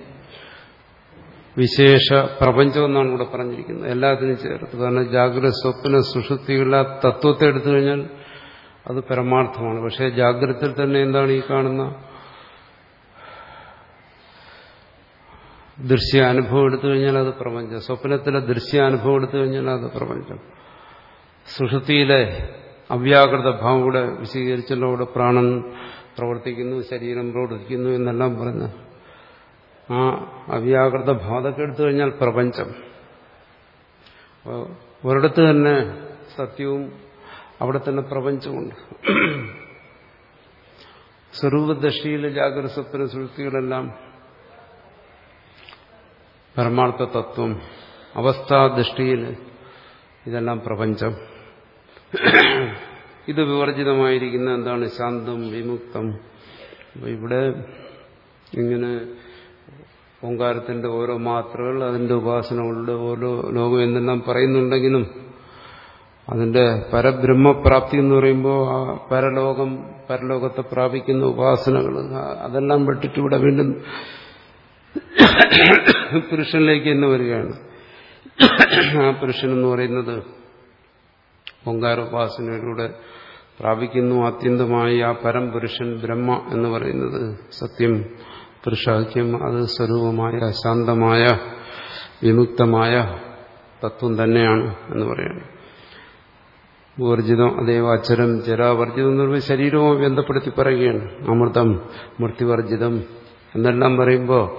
വിശേഷ പ്രപഞ്ചം എന്നാണ് ഇവിടെ പറഞ്ഞിരിക്കുന്നത്. എല്ലാത്തിനും ചേർത്ത്. കാരണം ജാഗ്രത സ്വപ്ന സുഷുപ്തിയുള്ള തത്വത്തെ എടുത്തു കഴിഞ്ഞാൽ അത് പരമാർത്ഥമാണ്. പക്ഷേ ജാഗ്രതയിൽ തന്നെ എന്താണ് ഈ കാണുന്ന ദൃശ്യാനുഭവം എടുത്തു കഴിഞ്ഞാൽ അത് പ്രപഞ്ചം. സ്വപ്നത്തിലെ ദൃശ്യാനുഭവം എടുത്തു കഴിഞ്ഞാൽ അത് പ്രപഞ്ചം. സുഷുതിയിലെ അവ്യാകൃത ഭാവം കൂടെ വിശദീകരിച്ചല്ലോ. അവിടെ പ്രാണൻ പ്രവർത്തിക്കുന്നു ശരീരം പ്രവർത്തിക്കുന്നു എന്നെല്ലാം പറഞ്ഞ് ആ അവ്യാകൃത ബാധക്കെ എടുത്തു കഴിഞ്ഞാൽ പ്രപഞ്ചം. ഒരിടത്ത് തന്നെ സത്യവും അവിടെ തന്നെ പ്രപഞ്ചമുണ്ട് സ്വരൂപദൃഷ്ടിയിലെ ജാഗ്രത സ്വപ്ന സൃഷ്ടികളെല്ലാം പരമാർത്ഥ തത്വം അവസ്ഥാദൃഷ്ടിയിൽ ഇതെല്ലാം പ്രപഞ്ചം. ഇത് വിവർജിതമായിരിക്കുന്ന എന്താണ് ശാന്തം വിമുക്തം? ഇവിടെ ഇങ്ങനെ ഓങ്കാരത്തിന്റെ ഓരോ മാത്രകൾ അതിന്റെ ഉപാസനകളുടെ ഓരോ ലോകം എന്നെല്ലാം പറയുന്നുണ്ടെങ്കിലും അതിന്റെ പരബ്രഹ്മപ്രാപ്തി എന്ന് പറയുമ്പോൾ ആ പരലോകം പരലോകത്തെ പ്രാപിക്കുന്ന ഉപാസനകൾ അതെല്ലാം വിട്ടിട്ട് ഇവിടെ വീണ്ടും പുരുഷനിലേക്ക് തന്നെ വരികയാണ്. ആ പുരുഷൻ എന്ന് പറയുന്നത് ഓങ്കാരോപാസനയിലൂടെ പ്രാപിക്കുന്നു. ആത്യന്തമായി ആ പരംപുരുഷൻ ബ്രഹ്മ എന്ന് പറയുന്നത് സത്യം. പുരുഷാഖ്യം അത് സ്വരൂപമായ ശാന്തമായ വിമുക്തമായ തത്വം തന്നെയാണ് എന്ന് പറയുന്നത് വർജിതം അതേവ അച്ചരം ജരാവർജിതം എന്ന് പറയുമ്പോൾ ശരീരവും ബന്ധപ്പെടുത്തി പറയുകയാണ്. അമൃതം മൃത്യുവർജിതം എന്നെല്ലാം പറയുമ്പോൾ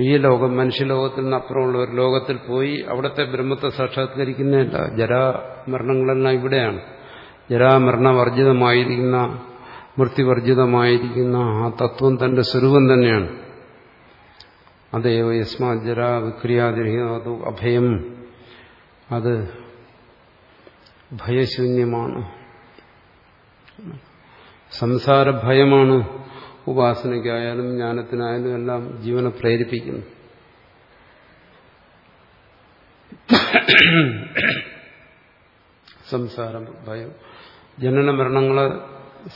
ഈ ലോകം മനുഷ്യലോകത്തിൽ നിന്ന് അപ്പുറമുള്ള ഒരു ലോകത്തിൽ പോയി അവിടുത്തെ ബ്രഹ്മത്തെ സാക്ഷാത്കരിക്കുന്നതല്ല. ജരാമരണങ്ങളെല്ലാം ഇവിടെയാണ്. ജരാമരണവർജിതമായിരിക്കുന്ന മൃത്യുവർജിതമായിരിക്കുന്ന ആ തത്വം തന്റെ സ്വരൂപം തന്നെയാണ്. അതേവ യസ്മാ ജരാ വിക്രിയാതിരിക്കുന്നത് അഭയം. അത് ഭയശൂന്യമാണ്. സംസാര ഭയമാണ് ഉപാസനയ്ക്കായാലും ജ്ഞാനത്തിനായാലും എല്ലാം ജീവനെ പ്രേരിപ്പിക്കുന്നു. സംസാരം ഭയം. ജനന മരണങ്ങളെ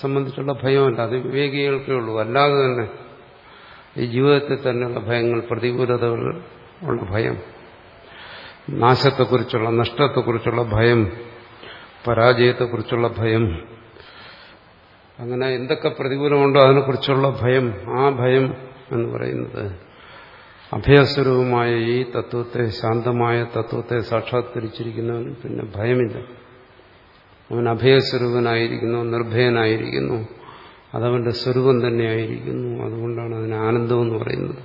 സംബന്ധിച്ചുള്ള ഭയമല്ല അത് വിവേകികൾക്കേ ഉള്ളൂ. അല്ലാതെ തന്നെ ഈ ജീവിതത്തിൽ തന്നെയുള്ള ഭയങ്ങൾ പ്രതികൂലതകൾ ഉള്ള ഭയം നാശത്തെക്കുറിച്ചുള്ള നഷ്ടത്തെക്കുറിച്ചുള്ള ഭയം പരാജയത്തെക്കുറിച്ചുള്ള ഭയം അങ്ങനെ എന്തൊക്കെ പ്രതികൂലമുണ്ടോ അതിനെക്കുറിച്ചുള്ള ഭയം ആ ഭയം എന്ന് പറയുന്നത് അഭയസ്വരൂപമായ ഈ തത്വത്തെ ശാന്തമായ തത്വത്തെ സാക്ഷാത്കരിച്ചിരിക്കുന്നവന് പിന്നെ ഭയമില്ല. അവൻ അഭയസ്വരൂപനായിരിക്കുന്നു നിർഭയനായിരിക്കുന്നു അതവന്റെ സ്വരൂപം തന്നെയായിരിക്കുന്നു. അതുകൊണ്ടാണ് അതിന് ആനന്ദമെന്ന് പറയുന്നത്.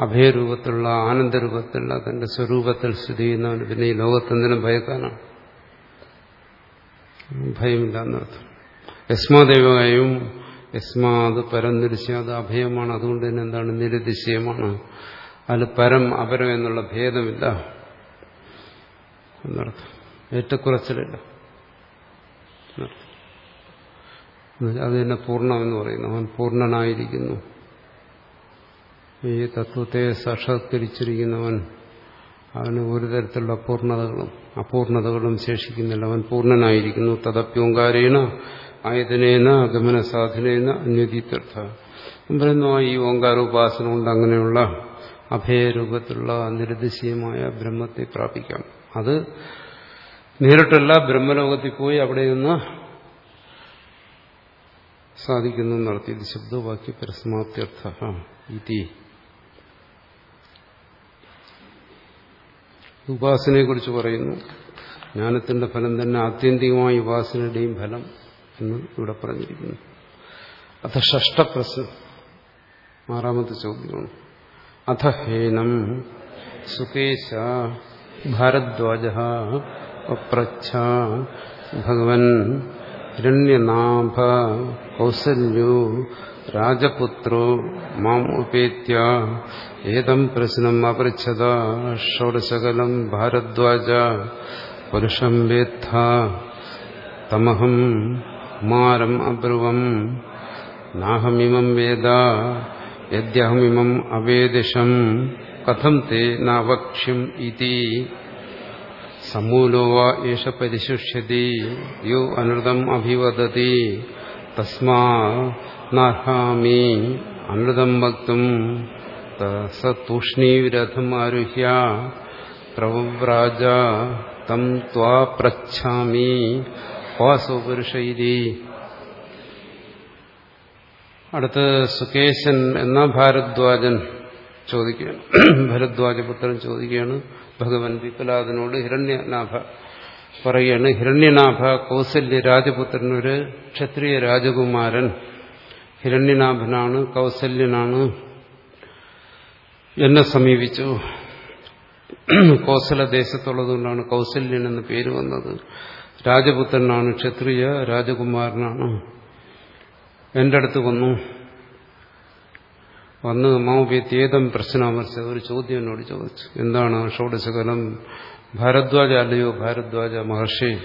അഭയരൂപത്തിലുള്ള ആനന്ദരൂപത്തിലുള്ള തന്റെ സ്വരൂപത്തിൽ സ്ഥിതി ചെയ്യുന്നവന് പിന്നെ ഈ ലോകത്തെന്തിനും ഭയക്കാനാണ്. ഭയമില്ല എന്നർത്ഥം. യസ്മാദേവയും യസ്മാത് പരം നിരിശ്യാത് അഭയമാണ്. അതുകൊണ്ട് തന്നെ എന്താണ്? നിരതിശയമാണ് അതിൽ പരം അപരം എന്നുള്ള ഭേദമില്ല. എന്നർത്ഥം. ഏറ്റക്കുറച്ചിലില്ല. അത് തന്നെ പൂർണമെന്ന് പറയുന്നു. അവൻ പൂർണനായിരിക്കുന്നു. ഈ തത്വത്തെ സാക്ഷാത്കരിച്ചിരിക്കുന്നവൻ അവന് ഒരു തരത്തിലുള്ള പൂർണതകളും അപൂർണതകളും ശേഷിക്കുന്നില്ല. അവൻ പൂർണനായിരിക്കുന്നു. തദപ്യോങ്കാരേണ ആയതനേന അഗമന സാധനേന അന്യതീത്യർത്ഥ പറയുന്നു ഈ ഓങ്കാരോപാസന കൊണ്ട് അങ്ങനെയുള്ള അഭയരൂപത്തിലുള്ള നിരതിശയമായ ബ്രഹ്മത്തെ പ്രാപിക്കാം. അത് നേരിട്ടല്ല ബ്രഹ്മലോകത്തിൽ പോയി അവിടെ നിന്ന് സാധിക്കുന്നു നടത്തി. ശബ്ദവാക്യ പരസ്മാത്യർത്ഥ. ഇതി. ഉപാസനയെക്കുറിച്ച് പറയുന്നു. ജ്ഞാനത്തിന്റെ ഫലം തന്നെ ആത്യന്തികമായ ഉപാസനയുടെയും ഫലം. എന്ന് ഇവിടെ പറഞ്ഞിരിക്കുന്നു. അഥ ഷഷ്ടപ്രശ്നം ആറാമത്തെ ചോദ്യമാണ്. അഥ ഹേനം സുകേശ ഭാരദ്വാജ പപ്രച്ഛ ഭഗവൻ ഹിരണ്യനാഭ കൗസല്യോ രാജപുത്രോ മാം ഉപേത്യ ഏതം പ്രശ്നം അപൃച്ഛത ഷോഡശകലം ഭാരദ്വാജ പുരുഷം വേത്ഥ തമഹം മാരം അബ്രുവം. നാഹമിമം വേദ യദ്യഹമിമം അവേദിഷം. കഥം തേ നവക്ഷ്യം ഇതി. സമൂലോ വാ ഏഷ പരിശുഷ്യതി യോ അനൃതം അഭിവദതി. തസ്മാ നാർഹാമി അനൃതം വക്തും സ തൂഷ്ണീവിരഥം ആരുഹ്യ. പ്രവ്രാജ തം ത്വാ പ്രച്ഛാമി. വാസോ പുരുഷൈരി അടുത്ത് സുകേശൻ എന്ന ഭാരദ്വാജൻ ചോദിക്കുകയാണ്. ഭരദ്വാജപുത്രൻ ചോദിക്കുകയാണ്. ഭഗവൻ വിപ്ലാദനോട് ഹിരണ്യനാഭ പറയുകയാണ്. ഹിരണ്യനാഭ കൗസല്യ രാജപുത്രൻ ഒരു ക്ഷത്രിയ രാജകുമാരൻ. ഹിരണ്യനാഭനാണ് കൗസല്യനാണ്. എന്നെ സമീപിച്ചു. കോസല ദേശത്തുള്ളതുകൊണ്ടാണ് കൗസല്യൻ എന്ന പേര് വന്നത്. രാജപുത്രനാണ് ക്ഷത്രിയ രാജകുമാരനാണ്. എന്റെ അടുത്ത് വന്നു. വന്ന് മാമോപ്യത്യേതം പ്രശ്നാമർശ ഒരു ചോദ്യം എന്നോട് ചോദിച്ചു. എന്താണ് ഷോഡശകലം? ഭാരദ്വാജ അല്ലയോ ഭാരദ്വാജ മഹർഷി?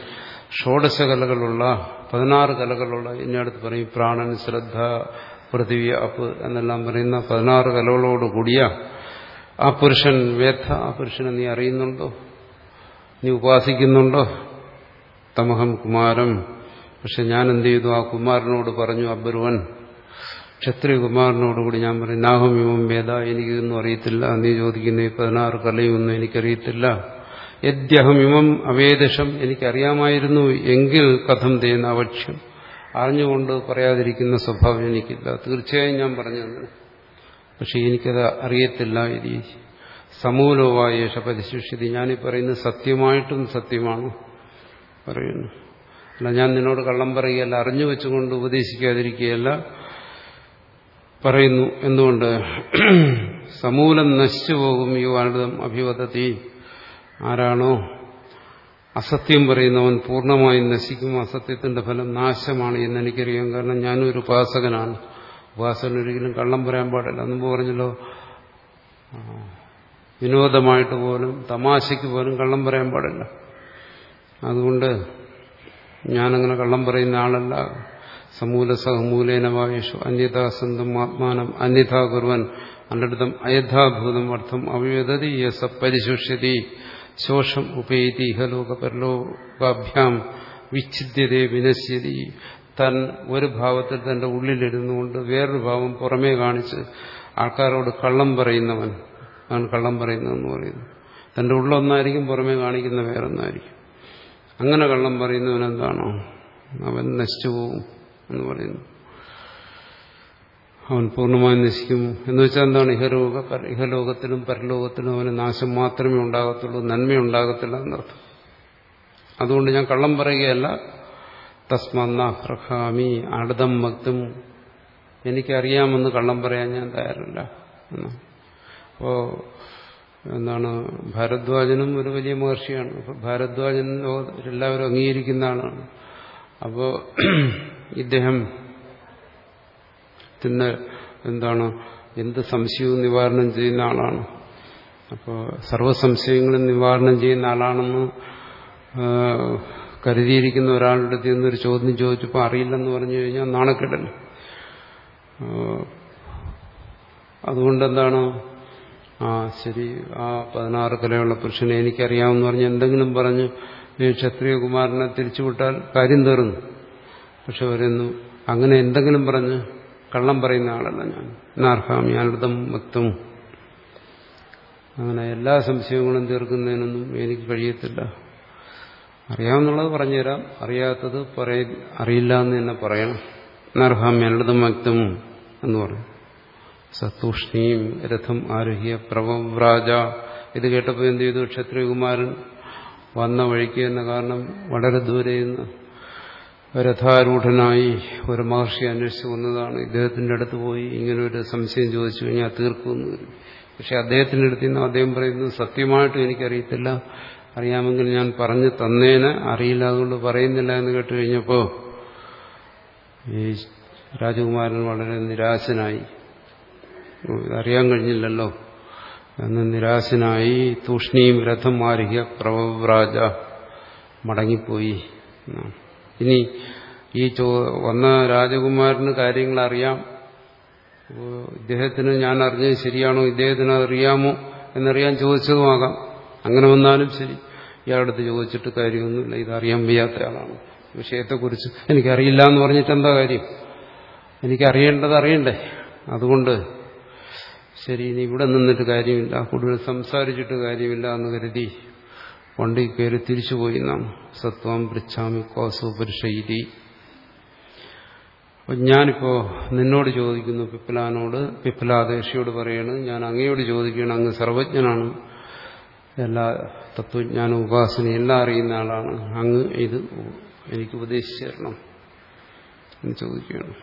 ഷോഡശകലകളുള്ള പതിനാറ് കലകളുള്ള എന്നെ അടുത്ത് പറയും പ്രാണൻ ശ്രദ്ധ പൃഥ്വി അപ്പ് എന്നെല്ലാം പറയുന്ന പതിനാറ് കലകളോട് കൂടിയ ആ പുരുഷൻ വേദ ആ പുരുഷനെ നീ അറിയുന്നുണ്ടോ? നീ ഉപാസിക്കുന്നുണ്ടോ? തമഹം കുമാരം. പക്ഷെ ഞാൻ എന്ത് ചെയ്തു ആ കുമാരനോട് പറഞ്ഞു അബ്രുവൻ ക്ഷത്രിയകുമാരനോടുകൂടി കുമാരനോടുകൂടി ഞാൻ പറയും നാഹം ഇമം വേദ എനിക്കൊന്നും അറിയത്തില്ല. നീ ചോദിക്കുന്ന ഈ പതിനാറ് കലയൊന്നും എനിക്കറിയത്തില്ല. യദ്യഹം ഇമം അവേദഷം എനിക്കറിയാമായിരുന്നു. എങ്കിൽ കഥം തേന്ന അവക്ഷ്യം. അറിഞ്ഞുകൊണ്ട് പറയാതിരിക്കുന്ന സ്വഭാവം എനിക്കില്ല. തീർച്ചയായും ഞാൻ പറഞ്ഞു പക്ഷെ എനിക്കത് അറിയത്തില്ല ഇത്. സമൂലമായ പരിശിഷ്യതി ഞാനീ പറയുന്നത് സത്യമായിട്ടും സത്യമാണ്. പറയുന്നു. അല്ല ഞാൻ നിന്നോട് കള്ളം പറയുകയല്ല അറിഞ്ഞു വെച്ചുകൊണ്ട് ഉപദേശിക്കാതിരിക്കുകയല്ല പറയുന്നു. എന്തുകൊണ്ട്? സമൂലം നശിച്ചു പോകും ഈ വാണിതം അഭിവദത്തി ആരാണോ അസത്യം പറയുന്നവൻ പൂർണമായും നശിക്കും അസത്യത്തിന്റെ ഫലം നാശമാണ് എന്ന് എനിക്കറിയാം. കാരണം ഒരു ഉപാസകനാണ്. ഉപാസകൻ ഒരിക്കലും കള്ളം പറയാൻ പാടില്ല. മുമ്പ് പറഞ്ഞല്ലോ വിനോദമായിട്ട് പോലും തമാശയ്ക്ക് പോലും കള്ളം പറയാൻ പാടില്ല. അതുകൊണ്ട് ഞാനങ്ങനെ കള്ളം പറയുന്ന ആളല്ല. സമൂല സഹമൂലേന വായുഷു. അന്യഥാ സ്വന്തം ആത്മാനം അന്യഥാ കുറുവൻ അനടുത്തം അയഥാഭൂതം അർത്ഥം അവിവേദതി യസ പരിശുഷ്യതി. ശോഷം ഉപേതി ഇഹലോക പരലോകാഭ്യാം വിച്ഛിദ്യതയെ വിനശ്യതി. തൻ ഒരു ഭാവത്തിൽ തന്റെ ഉള്ളിലിരുന്നുകൊണ്ട് വേറൊരു ഭാവം പുറമേ കാണിച്ച് ആൾക്കാരോട് കള്ളം പറയുന്നവൻ. അവൻ കള്ളം പറയുന്നതെന്ന് പറയുന്നു. തന്റെ ഉള്ളൊന്നായിരിക്കും പുറമേ കാണിക്കുന്ന വേറൊന്നായിരിക്കും. അങ്ങനെ കള്ളം പറയുന്നവനെന്താണോ? അവൻ നശിച്ചു പോകും എന്ന് പറയുന്നു. അവൻ പൂർണമായും നശിക്കും. എന്ന് വെച്ചാൽ എന്താണ്? ഇഹലോക ഇഹലോകത്തിലും പരലോകത്തിലും അവന് നാശം മാത്രമേ ഉണ്ടാകത്തുള്ളൂ നന്മയുണ്ടാകത്തില്ല എന്നർത്ഥം. അതുകൊണ്ട് ഞാൻ കള്ളം പറയുകയല്ല. തസ്മന്നാഹ്രഹാമി അടുതം ഭക്തും എനിക്കറിയാമെന്ന് കള്ളം പറയാൻ ഞാൻ തയ്യാറല്ല അപ്പോ എന്താണ് ഭാരദ്വാജനും ഒരു വലിയ മഹർഷിയാണ്. അപ്പോൾ ഭാരദ്വാജൻ എല്ലാവരും അംഗീകരിക്കുന്ന ആളാണ്. അപ്പോൾ ഇദ്ദേഹം തിന്ന് എന്താണ് എന്ത് സംശയവും നിവാരണം ചെയ്യുന്ന ആളാണ്. അപ്പോൾ സർവസംശയങ്ങളും നിവാരണം ചെയ്യുന്ന ആളാണെന്ന് കരുതിയിരിക്കുന്ന ഒരാളുടെ അടുത്ത് നിന്നൊരു ചോദ്യം ചോദിച്ചപ്പോൾ അറിയില്ലെന്ന് പറഞ്ഞു കഴിഞ്ഞാൽ നാണക്കെടൽ അതുകൊണ്ട് എന്താണ് ആ ശരി ആ പതിനാറ് കലയുള്ള പുരുഷനെ എനിക്കറിയാമെന്ന് പറഞ്ഞ് എന്തെങ്കിലും പറഞ്ഞ് ഈ ക്ഷത്രിയകുമാരനെ തിരിച്ചുവിട്ടാൽ കാര്യം തീർന്നു. പക്ഷെ അവരെന്നു അങ്ങനെ എന്തെങ്കിലും പറഞ്ഞ് കള്ളം പറയുന്ന ആളല്ല ഞാൻ. നാർഹാമി അനുദം മൊത്തം അങ്ങനെ എല്ലാ സംശയങ്ങളും തീർക്കുന്നതിനൊന്നും എനിക്ക് കഴിയത്തില്ല. അറിയാമെന്നുള്ളത് പറഞ്ഞുതരാം. അറിയാത്തത് പറയ അറിയില്ല എന്ന് തന്നെ പറയണം. നർഹാമി അനുദം മൊത്തം എന്ന് പറയും. സത്തൂഷ്ണീം രഥം ആരുഹ്യ പ്രവവ്രാജ ഇത് കേട്ടപ്പോൾ എന്ത് ചെയ്തു? ക്ഷത്രിയകുമാരൻ വന്ന വഴിക്ക് എന്ന കാരണം വളരെ ദൂരെ നിന്ന് രഥാരൂഢനായി ഒരു മഹർഷി അന്വേഷിച്ചു വന്നതാണ്. ഇദ്ദേഹത്തിന്റെ അടുത്ത് പോയി ഇങ്ങനെ ഒരു സംശയം ചോദിച്ചു കഴിഞ്ഞാൽ തീർക്കുമെന്ന് പക്ഷെ അദ്ദേഹത്തിന്റെ അടുത്ത് നിന്ന് അദ്ദേഹം പറയുന്നത് സത്യമായിട്ടും എനിക്കറിയത്തില്ല. അറിയാമെങ്കിൽ ഞാൻ പറഞ്ഞു തന്നേന്. അറിയില്ല അതുകൊണ്ട് പറയുന്നില്ല എന്ന് കേട്ട് കഴിഞ്ഞപ്പോൾ ഈ രാജകുമാരൻ വളരെ നിരാശനായി. അറിയാൻ കഴിഞ്ഞില്ലല്ലോ. എന്ന് നിരാശനായി തൂഷ്ണിയും രഥം മാറിയ പ്രവവ്രാജ മടങ്ങിപ്പോയി. ഇനി ഈ ചോ വന്ന രാജകുമാരന് കാര്യങ്ങൾ അറിയാം. ഇദ്ദേഹത്തിന് ഞാൻ അറിഞ്ഞത് ശരിയാണോ? ഇദ്ദേഹത്തിന് അറിയാമോ എന്നറിയാൻ ചോദിച്ചതുമാകാം. അങ്ങനെ വന്നാലും ശരി. ഇയാളടുത്ത് ചോദിച്ചിട്ട് കാര്യമൊന്നുമില്ല. ഇതറിയാൻ വയ്യാത്ത ആളാണ്. വിഷയത്തെക്കുറിച്ച് എനിക്കറിയില്ല എന്ന് പറഞ്ഞിട്ട് എന്താ കാര്യം? എനിക്കറിയേണ്ടത് അറിയണ്ടേ? അതുകൊണ്ട് ശരി ഇനി ഇവിടെ നിന്നിട്ട് കാര്യമില്ല. കൂടുതൽ സംസാരിച്ചിട്ട് കാര്യമില്ല എന്ന് കരുതി വണ്ടി കയറി തിരിച്ചുപോയി നാം. സത്വം പൃച്ഛാമി കോസു പുരുഷൈരി അപ്പം ഞാനിപ്പോ നിന്നോട് ചോദിക്കുന്നു പിപ്പലാനോട് പിപ്പലാദേശിയോട് പറയാണ്. ഞാൻ അങ്ങയോട് ചോദിക്കുകയാണ് അങ്ങ് സർവജ്ഞനാണ്. എല്ലാ തത്വജ്ഞാന ഉപാസന എല്ലാം അറിയുന്ന ആളാണ്. അങ്ങ് ഇത് എനിക്ക് ഉപദേശിച്ചു തരണം എന്ന് ചോദിക്കുകയാണ്.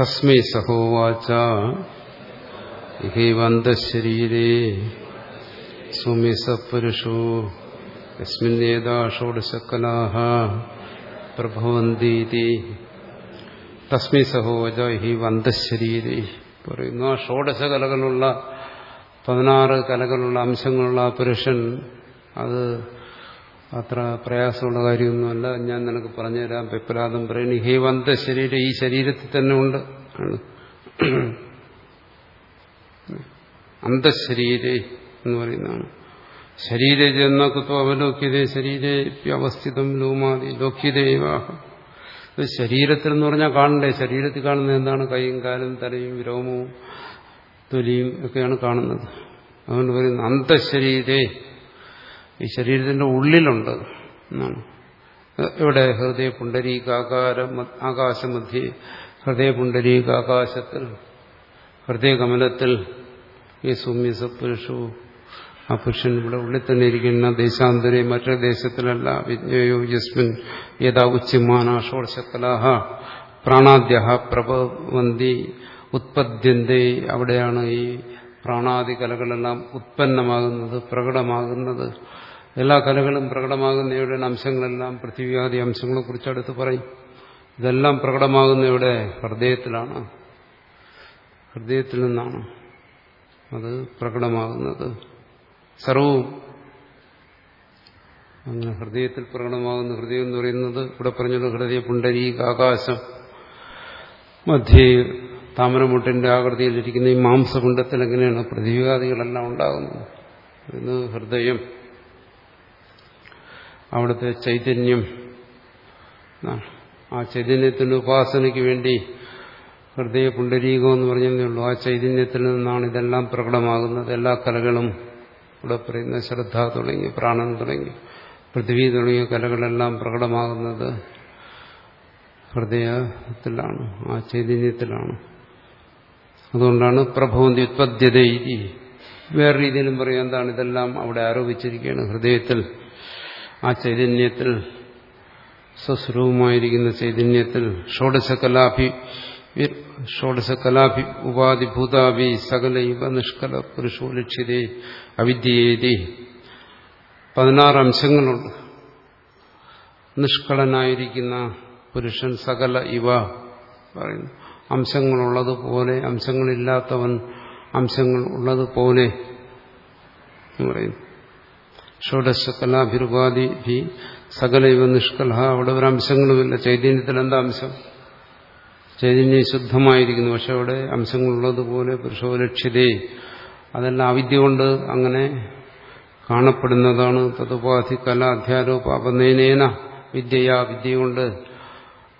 തസ്മൈ സഹോവാച. ഇഹൈവന്തശരീരേ സുമിസ പുരുഷോ യസ്മിന്നേതാ ഷോഡശക്കലാഹ പ്രഭവന്തീതി. തസ്മൈ സഹോജ ഹി വന്തശരീരേ പറയുന്നു ആ ഷോഡശ കലകളുള്ള പതിനാറ് കലകളുള്ള അംശങ്ങളുള്ള ആ പുരുഷൻ അത് അത്ര പ്രയാസമുള്ള കാര്യമൊന്നുമല്ല. ഞാൻ നിനക്ക് പറഞ്ഞുതരാം. പെപ്പലാദം പറയുന്നു ഹേ വന്ത ശരീരം ഈ ശരീരത്തിൽ തന്നെ ഉണ്ട്. ആണ്. അന്തശരീരേ എന്ന് പറയുന്നതാണ്. ശരീരേ ജന്മക്കത്വം അവലോക്യതേ ശരീരേ അവസ്ഥിതം ലോമാതി ലോക്യതേവാഹ. ശരീരത്തിൽ എന്ന് പറഞ്ഞാൽ കാണണ്ടേ? ശരീരത്തിൽ കാണുന്നത് എന്താണ്? കൈയും കാലും തലയും രോമവും തൊലിയും ഒക്കെയാണ് കാണുന്നത്. അതുകൊണ്ട് പറയുന്നത് അന്തശരീരേ ഈ ശരീരത്തിന്റെ ഉള്ളിലുണ്ട് എന്നാണ്. ഇവിടെ ഹൃദയ പുണ്ടരീകാകാര ആകാശമധ്യേ ഹൃദയ പുണ്ടരീകാകാശത്തിൽ ഹൃദയകമലത്തിൽ ഈ സുമ്യസ പുരുഷു ആ പുരുഷൻ ഇവിടെ ഉള്ളിൽ തന്നെ ഇരിക്കുന്ന ദേശാന്തരെ മറ്റൊരു ദേശത്തിലല്ല വിജ്ഞയോ യസ്മിൻ യഥാ ഉച്ചിമാന ഷോഡശക്കലാഹ പ്രാണാദ്യ പ്രഭവന്തി ഉത്പദ്യന്തേ അവിടെയാണ് ഈ പ്രാണാദി കലകളെല്ലാം ഉത്പന്നമാകുന്നത് പ്രകടമാകുന്നത്. എല്ലാ കലകളും പ്രകടമാകുന്ന ഇവിടെ അംശങ്ങളെല്ലാം പൃഥ്വിയാദി അംശങ്ങളെ കുറിച്ച് അടുത്ത് പറയും. ഇതെല്ലാം പ്രകടമാകുന്ന ഇവിടെ ഹൃദയത്തിലാണ്. ഹൃദയത്തിൽ നിന്നാണ് അത് പ്രകടമാകുന്നത്. സർവവും അങ്ങനെ ഹൃദയത്തിൽ പ്രകടമാകുന്ന ഹൃദയം എന്ന് പറയുന്നത് ഇവിടെ പറഞ്ഞത് ഹൃദയ പുണ്ടരീക ആകാശം. മധ്യ താമരമുട്ടിന്റെ ആകൃതിയിലിരിക്കുന്ന ഈ മാംസകുണ്ടത്തിൽ എങ്ങനെയാണ് പ്രതിവികാദികളെല്ലാം ഉണ്ടാകുന്നത്? ഹൃദയം അവിടുത്തെ ചൈതന്യം. ആ ചൈതന്യത്തിന്റെ ഉപാസനയ്ക്ക് വേണ്ടി ഹൃദയ പുണ്ടരീകം എന്ന് പറഞ്ഞതേ ഉള്ളൂ. ആ ചൈതന്യത്തിൽ നിന്നാണ് ഇതെല്ലാം പ്രകടമാകുന്നത്. എല്ലാ കലകളും ഇവിടെ പറയുന്ന ശ്രദ്ധ തുടങ്ങി പ്രാണൻ തുടങ്ങി പൃഥ്വി തുടങ്ങിയ കലകളെല്ലാം പ്രകടമാകുന്നത് ഹൃദയത്തിലാണ് ആ ചൈതന്യത്തിലാണ്. അതുകൊണ്ടാണ് പ്രഭവന്തി ഉത്പദ്യത വേറെ രീതിയിലും പറയും എന്താണ് ഇതെല്ലാം അവിടെ ആരോപിച്ചിരിക്കുകയാണ്. ഹൃദയത്തിൽ ആ ചൈതന്യത്തിൽ സ്വസ്വരൂപമായിരിക്കുന്ന ചൈതന്യത്തിൽ ഷോഡശകലാഭി ഷോഡശകലാഭി ഉപാധിഭൂതാഭി സകല ഇവ നിഷ്കല പുരുഷോ ലക്ഷ്യതേ അവിദ്യേതി. പതിനാറ് അംശങ്ങളുണ്ട്. നിഷ്കളനായിരിക്കുന്ന പുരുഷൻ സകല ഇവ പറയുന്നു. അംശങ്ങളുള്ളതുപോലെ അംശങ്ങളില്ലാത്തവൻ അംശങ്ങൾ ഉള്ളതുപോലെ പറയുന്നു. ഷോഡശകലാഭിരുപാധി ഭി സകലൈവ നിഷ്കലഹ. നിഷ്കല അവിടെ ഒരു അംശങ്ങളുമില്ല. ചൈതന്യത്തിൽ എന്താ അംശം? ചൈതന്യം ശുദ്ധമായിരിക്കുന്നു. പക്ഷെ അവിടെ അംശങ്ങളുള്ളതുപോലെ പുരുഷോലക്ഷ്യതേ അതെല്ലാം അവിദ്യ കൊണ്ട് അങ്ങനെ കാണപ്പെടുന്നതാണ്. തതുപാധി കല അധ്യാരോപാപനേന വിദ്യയാ വിദ്യ കൊണ്ട്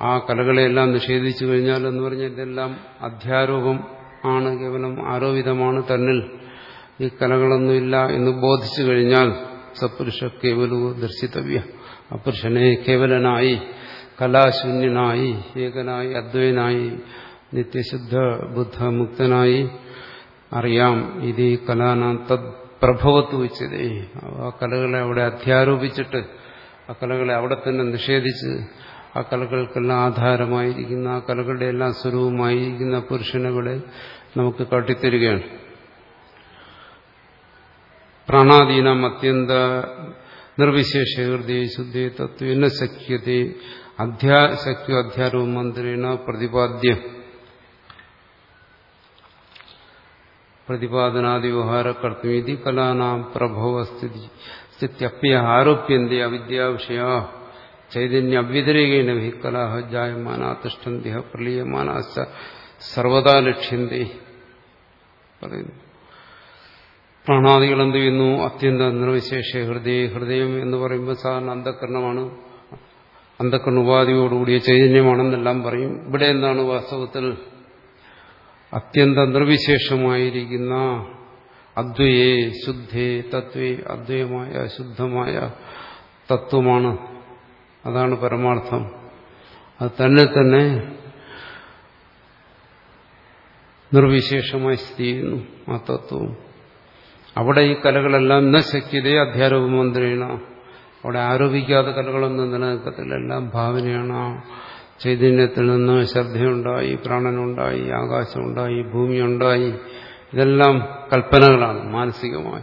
ആ കലകളെയെല്ലാം നിഷേധിച്ചു കഴിഞ്ഞാൽ എന്ന് പറഞ്ഞാൽ ഇതെല്ലാം അധ്യാരോപം ആണ്. കേവലം ആരോപിതമാണ് തന്നിൽ. ഈ കലകളൊന്നുമില്ല എന്ന് ബോധിച്ചു കഴിഞ്ഞാൽ സപുരുഷ കേവലു ദർശിതവ്യ ആ പുരുഷനെ കേവലനായി കലാശൂന്യനായി ഏകനായി അദ്വൈനായി നിത്യശുദ്ധ ബുദ്ധമുക്തനായി അറിയാം ഇത് കലാനാം തദ് പ്രഭവത്ത് വെച്ചതേ. ആ കലകളെ അവിടെ അധ്യാരോപിച്ചിട്ട് ആ കലകളെ അവിടെ തന്നെ നിഷേധിച്ച് ആ കലകൾക്കെല്ലാം ആധാരമായിരിക്കുന്ന ആ കലകളുടെ എല്ലാം സ്വരൂപമായിരിക്കുന്ന പുരുഷനുകളെ നമുക്ക് കാട്ടിത്തരികയാണ്. പ്രാണാദീനം അത്യന്ത നിർവിശേഷകൃതി ശുദ്ധി തത്വന സഖ്യത അധ്യാസഖ്യ അധ്യാരോ മന്ത്രേണ പ്രതിപാദ്യ. പ്രതിപാദനാദി വ്യവഹാര കർത്തുമിതി കലാനാം പ്രഭവസ്ഥിതി സ്ഥിത്യപ്യ ആരോപ്യന്തി അവിദ്യാവിഷയ ചൈതന്യ അവ്യതിരേകേണ ഹി കലാഹ ജായമാന തിഷ്ടന്തി പ്രളീയമാന സർവതാ ലക്ഷ്യന്തി പറയുന്നു. പ്രാണാദികൾ എന്ത് ചെയ്യുന്നു? അത്യന്ത നിർവിശേഷ ഹൃദയ ഹൃദയം എന്ന് പറയുമ്പോൾ സാധാരണ അന്ധകരണമാണ്. അന്ധക്കണ്ണുപാധിയോടുകൂടിയ ചൈതന്യമാണെന്നെല്ലാം പറയും. ഇവിടെ എന്താണ് വാസ്തവത്തിൽ അത്യന്ത നിർവിശേഷമായിരിക്കുന്ന അദ്വയേ ശുദ്ധേ തത്വേ അദ്വയമായ ശുദ്ധമായ തത്വമാണ്. അതാണ് പരമാർത്ഥം. അത് തന്നെ തന്നെ നിർവിശേഷമായി സ്ഥിതി ചെയ്യുന്നു ആ തത്വം അവിടെ ഈ കലകളെല്ലാം ഇന്ന ശക്തിതേ അധ്യാരോപമന്ത്രീണ അവിടെ ആരോപിക്കാത്ത കലകളൊന്നും നിലനിൽക്കത്തില്ല. എല്ലാം ഭാവനയാണ്. ചൈതന്യത്തിൽ നിന്ന് ശ്രദ്ധയുണ്ടായി പ്രാണനുണ്ടായി ആകാശമുണ്ടായി ഭൂമിയുണ്ടായി. ഇതെല്ലാം കൽപ്പനകളാണ് മാനസികമായി.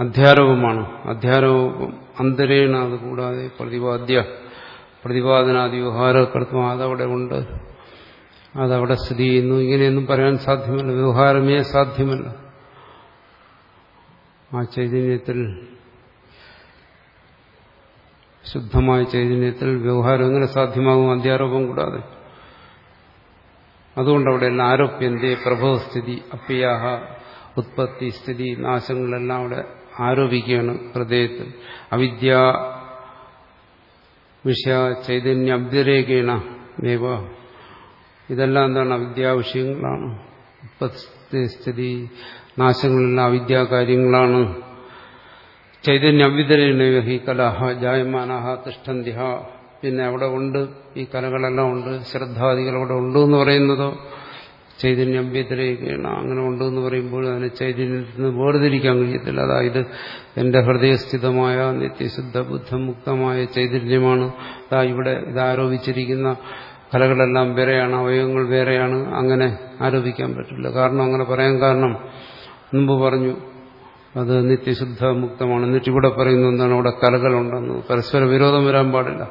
അധ്യാരോപമാണ്. അധ്യാരോപം അന്തരേണ അത് കൂടാതെ പ്രതിപാദ്യ പ്രതിപാദനാദി വ്യവഹാരകർത്തം അതവിടെ ഉണ്ട്. അതവിടെ സ്ഥിതി ചെയ്യുന്നു. ഇങ്ങനെയൊന്നും പറയാൻ സാധ്യമല്ല. വ്യവഹാരമേ സാധ്യമല്ല. ആ ചൈതന്യത്തിൽ ശുദ്ധമായ ചൈതന്യത്തിൽ വ്യവഹാരം എങ്ങനെ സാധ്യമാകും അധ്യാരോപം കൂടാതെ? അതുകൊണ്ട് അവിടെ എല്ലാം ആരോപ്യന്റെ പ്രഭവസ്ഥിതി അപ്യാഹ ഉത്പത്തി സ്ഥിതി നാശങ്ങളെല്ലാം അവിടെ ആരോപിക്കുകയാണ് ഹൃദയത്തിൽ. അവിദ്യ വിഷയ ചൈതന്യ അബ്ദരേഖേണ ദേവ ഇതെല്ലാം എന്താണ് അവിദ്യാവിഷയങ്ങളാണ് ഉത്പത്തി സ്ഥിതി നാശങ്ങളെല്ലാം അവിദ്യാകാര്യങ്ങളാണ്. ചൈതന്യ അഭ്യുതരേണ ഹി കലഹ ജായമാനഹ തിഷ്ഠന്തിഹ. പിന്നെ അവിടെ ഉണ്ട് ഈ കലകളെല്ലാം ഉണ്ട് ശ്രദ്ധാദികൾ അവിടെ ഉണ്ട് എന്ന് പറയുന്നതോ. ചൈതന്യ അഭ്യതരേഖയാണ് അങ്ങനെ ഉണ്ട് എന്ന് പറയുമ്പോൾ അതിനെ ചൈതന്യത്തിൽ നിന്ന് വേർതിരിക്കാൻ കഴിയത്തില്ല. അതായത് എന്റെ ഹൃദയസ്ഥിതമായ നിത്യശുദ്ധ ബുദ്ധമുക്തമായ ചൈതന്യമാണ്. അതാ ഇവിടെ ഇത് ആരോപിച്ചിരിക്കുന്ന കലകളെല്ലാം വേറെയാണ് അവയവങ്ങൾ വേറെയാണ്. അങ്ങനെ ആരോപിക്കാൻ പറ്റില്ല. കാരണം അങ്ങനെ പറയാൻ കാരണം മുമ്പ് പറഞ്ഞു അത് നിത്യശുദ്ധ മുക്തമാണ് എന്നിട്ട് ഇവിടെ പറയുന്ന എന്താണ് അവിടെ കലകളുണ്ടെന്ന്. പരസ്പര വിരോധം വരാൻ പാടില്ല.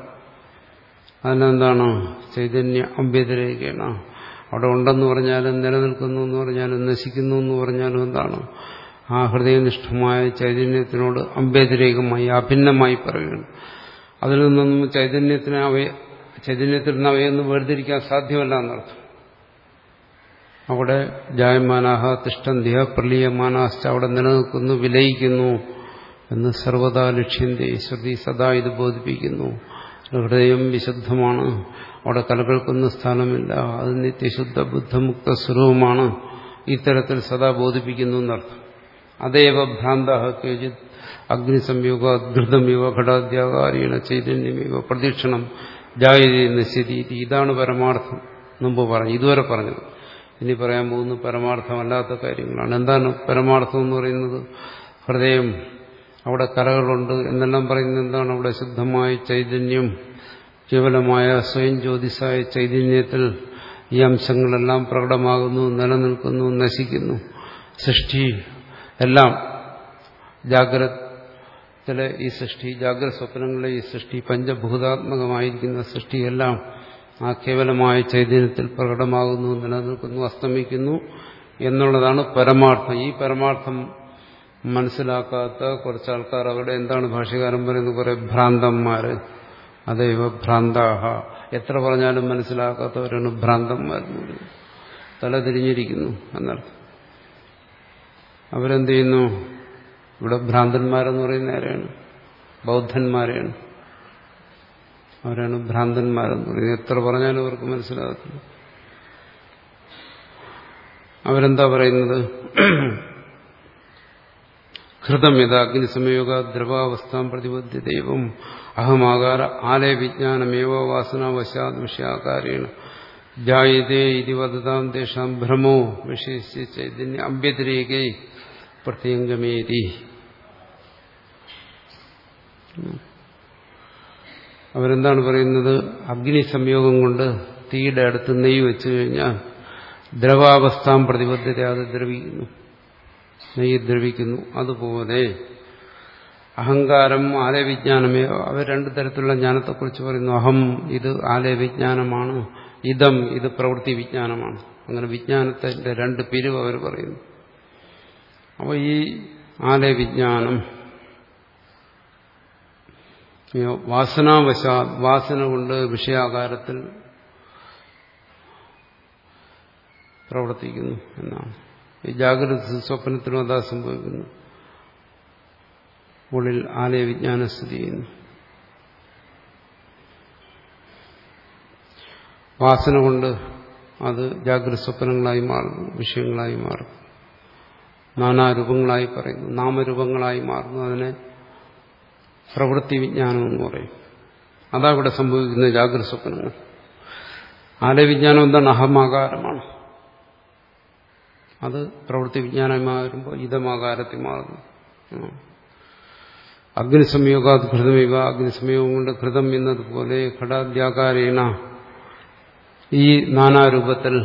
അതിനെന്താണ്? ചൈതന്യ അഭ്യതിരേക്കാണ് അവിടെ ഉണ്ടെന്ന് പറഞ്ഞാലും നിലനിൽക്കുന്നു എന്ന് പറഞ്ഞാലും നശിക്കുന്നു എന്ന് പറഞ്ഞാലും എന്താണ്? ആ ഹൃദയനിഷ്ഠമായ ചൈതന്യത്തിനോട് അഭ്യതിരേകമായി അഭിന്നമായി പറയുകയാണ്. അതിൽ നിന്നൊന്നും ചൈതന്യത്തിന് അവയെ ചൈതന്യത്തിൽ നിന്ന് അവയൊന്നും വേർതിരിക്കാൻ സാധ്യമല്ല എന്നർത്ഥം. അവിടെ ജായമാനാഹ തിഷ്ടന്തിയ പ്രലീയമാനാശ്ച അവിടെ നിലനിൽക്കുന്നു വിലയിക്കുന്നു എന്ന് സർവതാ ലക്ഷ്യന്റെ ശ്രുതി സദാ ഇത് ബോധിപ്പിക്കുന്നു. ഹൃദയം വിശുദ്ധമാണ്. അവിടെ തലകൾക്കുന്ന സ്ഥാനമില്ല അത് നിത്യശുദ്ധ ബുദ്ധമുക്ത സ്വരൂപമാണ്. ഇത്തരത്തിൽ സദാ ബോധിപ്പിക്കുന്നു എന്നർത്ഥം. അതേവ ഭ്രാന്ത കേജിത് അഗ്നിസംയോഗ ധൃതമിവ ഘടാദ്യാകാരീണ ചൈതന്യമിവ പ്രദീക്ഷണം ജായതി നിശ്ചിതി ഇതാണ് പരമാർത്ഥം. മുമ്പ് പറഞ്ഞു ഇതുവരെ പറഞ്ഞത്. ഇനി പറയാൻ പോകുന്ന പരമാർത്ഥമല്ലാത്ത കാര്യങ്ങളാണ്. എന്താണ് പരമാർത്ഥം എന്ന് പറയുന്നത്? ഹൃദയം. അവിടെ കലകളുണ്ട്. എന്നെല്ലാം പറയുന്നത് എന്താണ്? അവിടെ ശുദ്ധമായ ചൈതന്യം കേവലമായ സ്വയം ജ്യോതിസായ ചൈതന്യത്തിൽ ഈ അംശങ്ങളെല്ലാം പ്രകടമാകുന്നു നിലനിൽക്കുന്നു നശിക്കുന്നു. സൃഷ്ടി എല്ലാം ജാഗ്രതത്തിലെ ഈ സൃഷ്ടി ജാഗ്രത സ്വപ്നങ്ങളിലെ ഈ സൃഷ്ടി പഞ്ചഭൂതാത്മകമായിരിക്കുന്ന സൃഷ്ടിയെല്ലാം ആ കേവലമായ ചൈതന്യത്തിൽ പ്രകടമാകുന്നു നിലനിൽക്കുന്നു അസ്തമിക്കുന്നു എന്നുള്ളതാണ് പരമാർത്ഥം. ഈ പരമാർത്ഥം മനസ്സിലാക്കാത്ത കുറച്ച് ആൾക്കാർ അവിടെ എന്താണ് ഭാഷകാരൻ പറയുന്നത് കുറെ ഭ്രാന്തന്മാർ അതേവ ഭ്രാന്താഹ. എത്ര പറഞ്ഞാലും മനസ്സിലാക്കാത്തവരാണ് പറയുന്നത്. തല തിരിഞ്ഞിരിക്കുന്നു എന്നർത്ഥം. അവരെന്ത് ചെയ്യുന്നു? ഇവിടെ ഭ്രാന്തന്മാരെന്ന് പറയുന്ന ആരെയാണ് ബൗദ്ധന്മാരെയാണ്. അവരാണ് ഭ്രാന്തന്മാരെന്ന് പറയുന്നത് എത്ര പറഞ്ഞാലും അവർക്ക് മനസ്സിലാകത്തില്ല. അവരെന്താ പറയുന്നത്? ഘൃതം യഥാഗ്നി അഗ്നിസമയോഗ ദ്രവാവസ്ഥാം പ്രതിബദ്ധ ദൈവം. അഹമാകാര ആലയ വിജ്ഞാനമേവ വാസനാവശാത് വിഷയാകാരേണ. ജായതേ ഇതി വദതാം തേഷാം ഭ്രമോ വിശേഷിച്ച് ചൈതന്യ അഭ്യതിരേകേ പ്രത്യംഗമേതി. അവരെന്താണ് പറയുന്നത്? അഗ്നി സംയോഗം കൊണ്ട് തീയുടെ അടുത്ത് നെയ്യ് വെച്ചു കഴിഞ്ഞാൽ ദ്രവാവസ്ഥാം പ്രതിബദ്ധത അത് ദ്രവിക്കുന്നു. നെയ്യ് ദ്രവിക്കുന്നു. അതുപോലെ അഹങ്കാരം ആലയവിജ്ഞാനമേ അവർ രണ്ടു തരത്തിലുള്ള ജ്ഞാനത്തെക്കുറിച്ച് പറയുന്നു. അഹം ഇത് ആലയവിജ്ഞാനമാണ്. ഇതം ഇത് പ്രവൃത്തി വിജ്ഞാനമാണ് അങ്ങനെ വിജ്ഞാനത്തിന്റെ രണ്ട് പിരിവ് അവർ പറയുന്നു. അപ്പോൾ ഈ ആലയവിജ്ഞാനം വാസനാവശാ വാസന കൊണ്ട് വിഷയാകാരത്തിൽ പ്രവർത്തിക്കുന്നു എന്നാണ്. ഈ ജാഗ്രത സ്വപ്നത്തിനും അതാ സംഭവിക്കുന്നു. ഉള്ളിൽ ആലയ വിജ്ഞാന സ്ഥിതി ചെയ്യുന്നു. വാസന കൊണ്ട് അത് ജാഗ്രത സ്വപ്നങ്ങളായി മാറുന്നു വിഷയങ്ങളായി മാറുന്നു. നാനാരൂപങ്ങളായി പറയുന്നു നാമരൂപങ്ങളായി മാറുന്നു. അതിനെ പ്രവൃത്തി വിജ്ഞാനം എന്ന് പറയും. അതാ ഇവിടെ സംഭവിക്കുന്ന ജാഗ്രത സ്വപ്നങ്ങൾ ആലയവിജ്ഞാനം എന്താണ്? അഹമാകാരമാണ്. അത് പ്രവൃത്തി വിജ്ഞാനമായി മാറുമ്പോൾ ഇതമാകാരത്തിൽ മാറുന്നു അഗ്നിസംയോഗാത് ഘൃതമിവ അഗ്നിസംയോഗം കൊണ്ട് ഘൃതം എന്നതുപോലെ ഘടാദ്യാകാരേണ ഈ നാനാരൂപത്തിൽ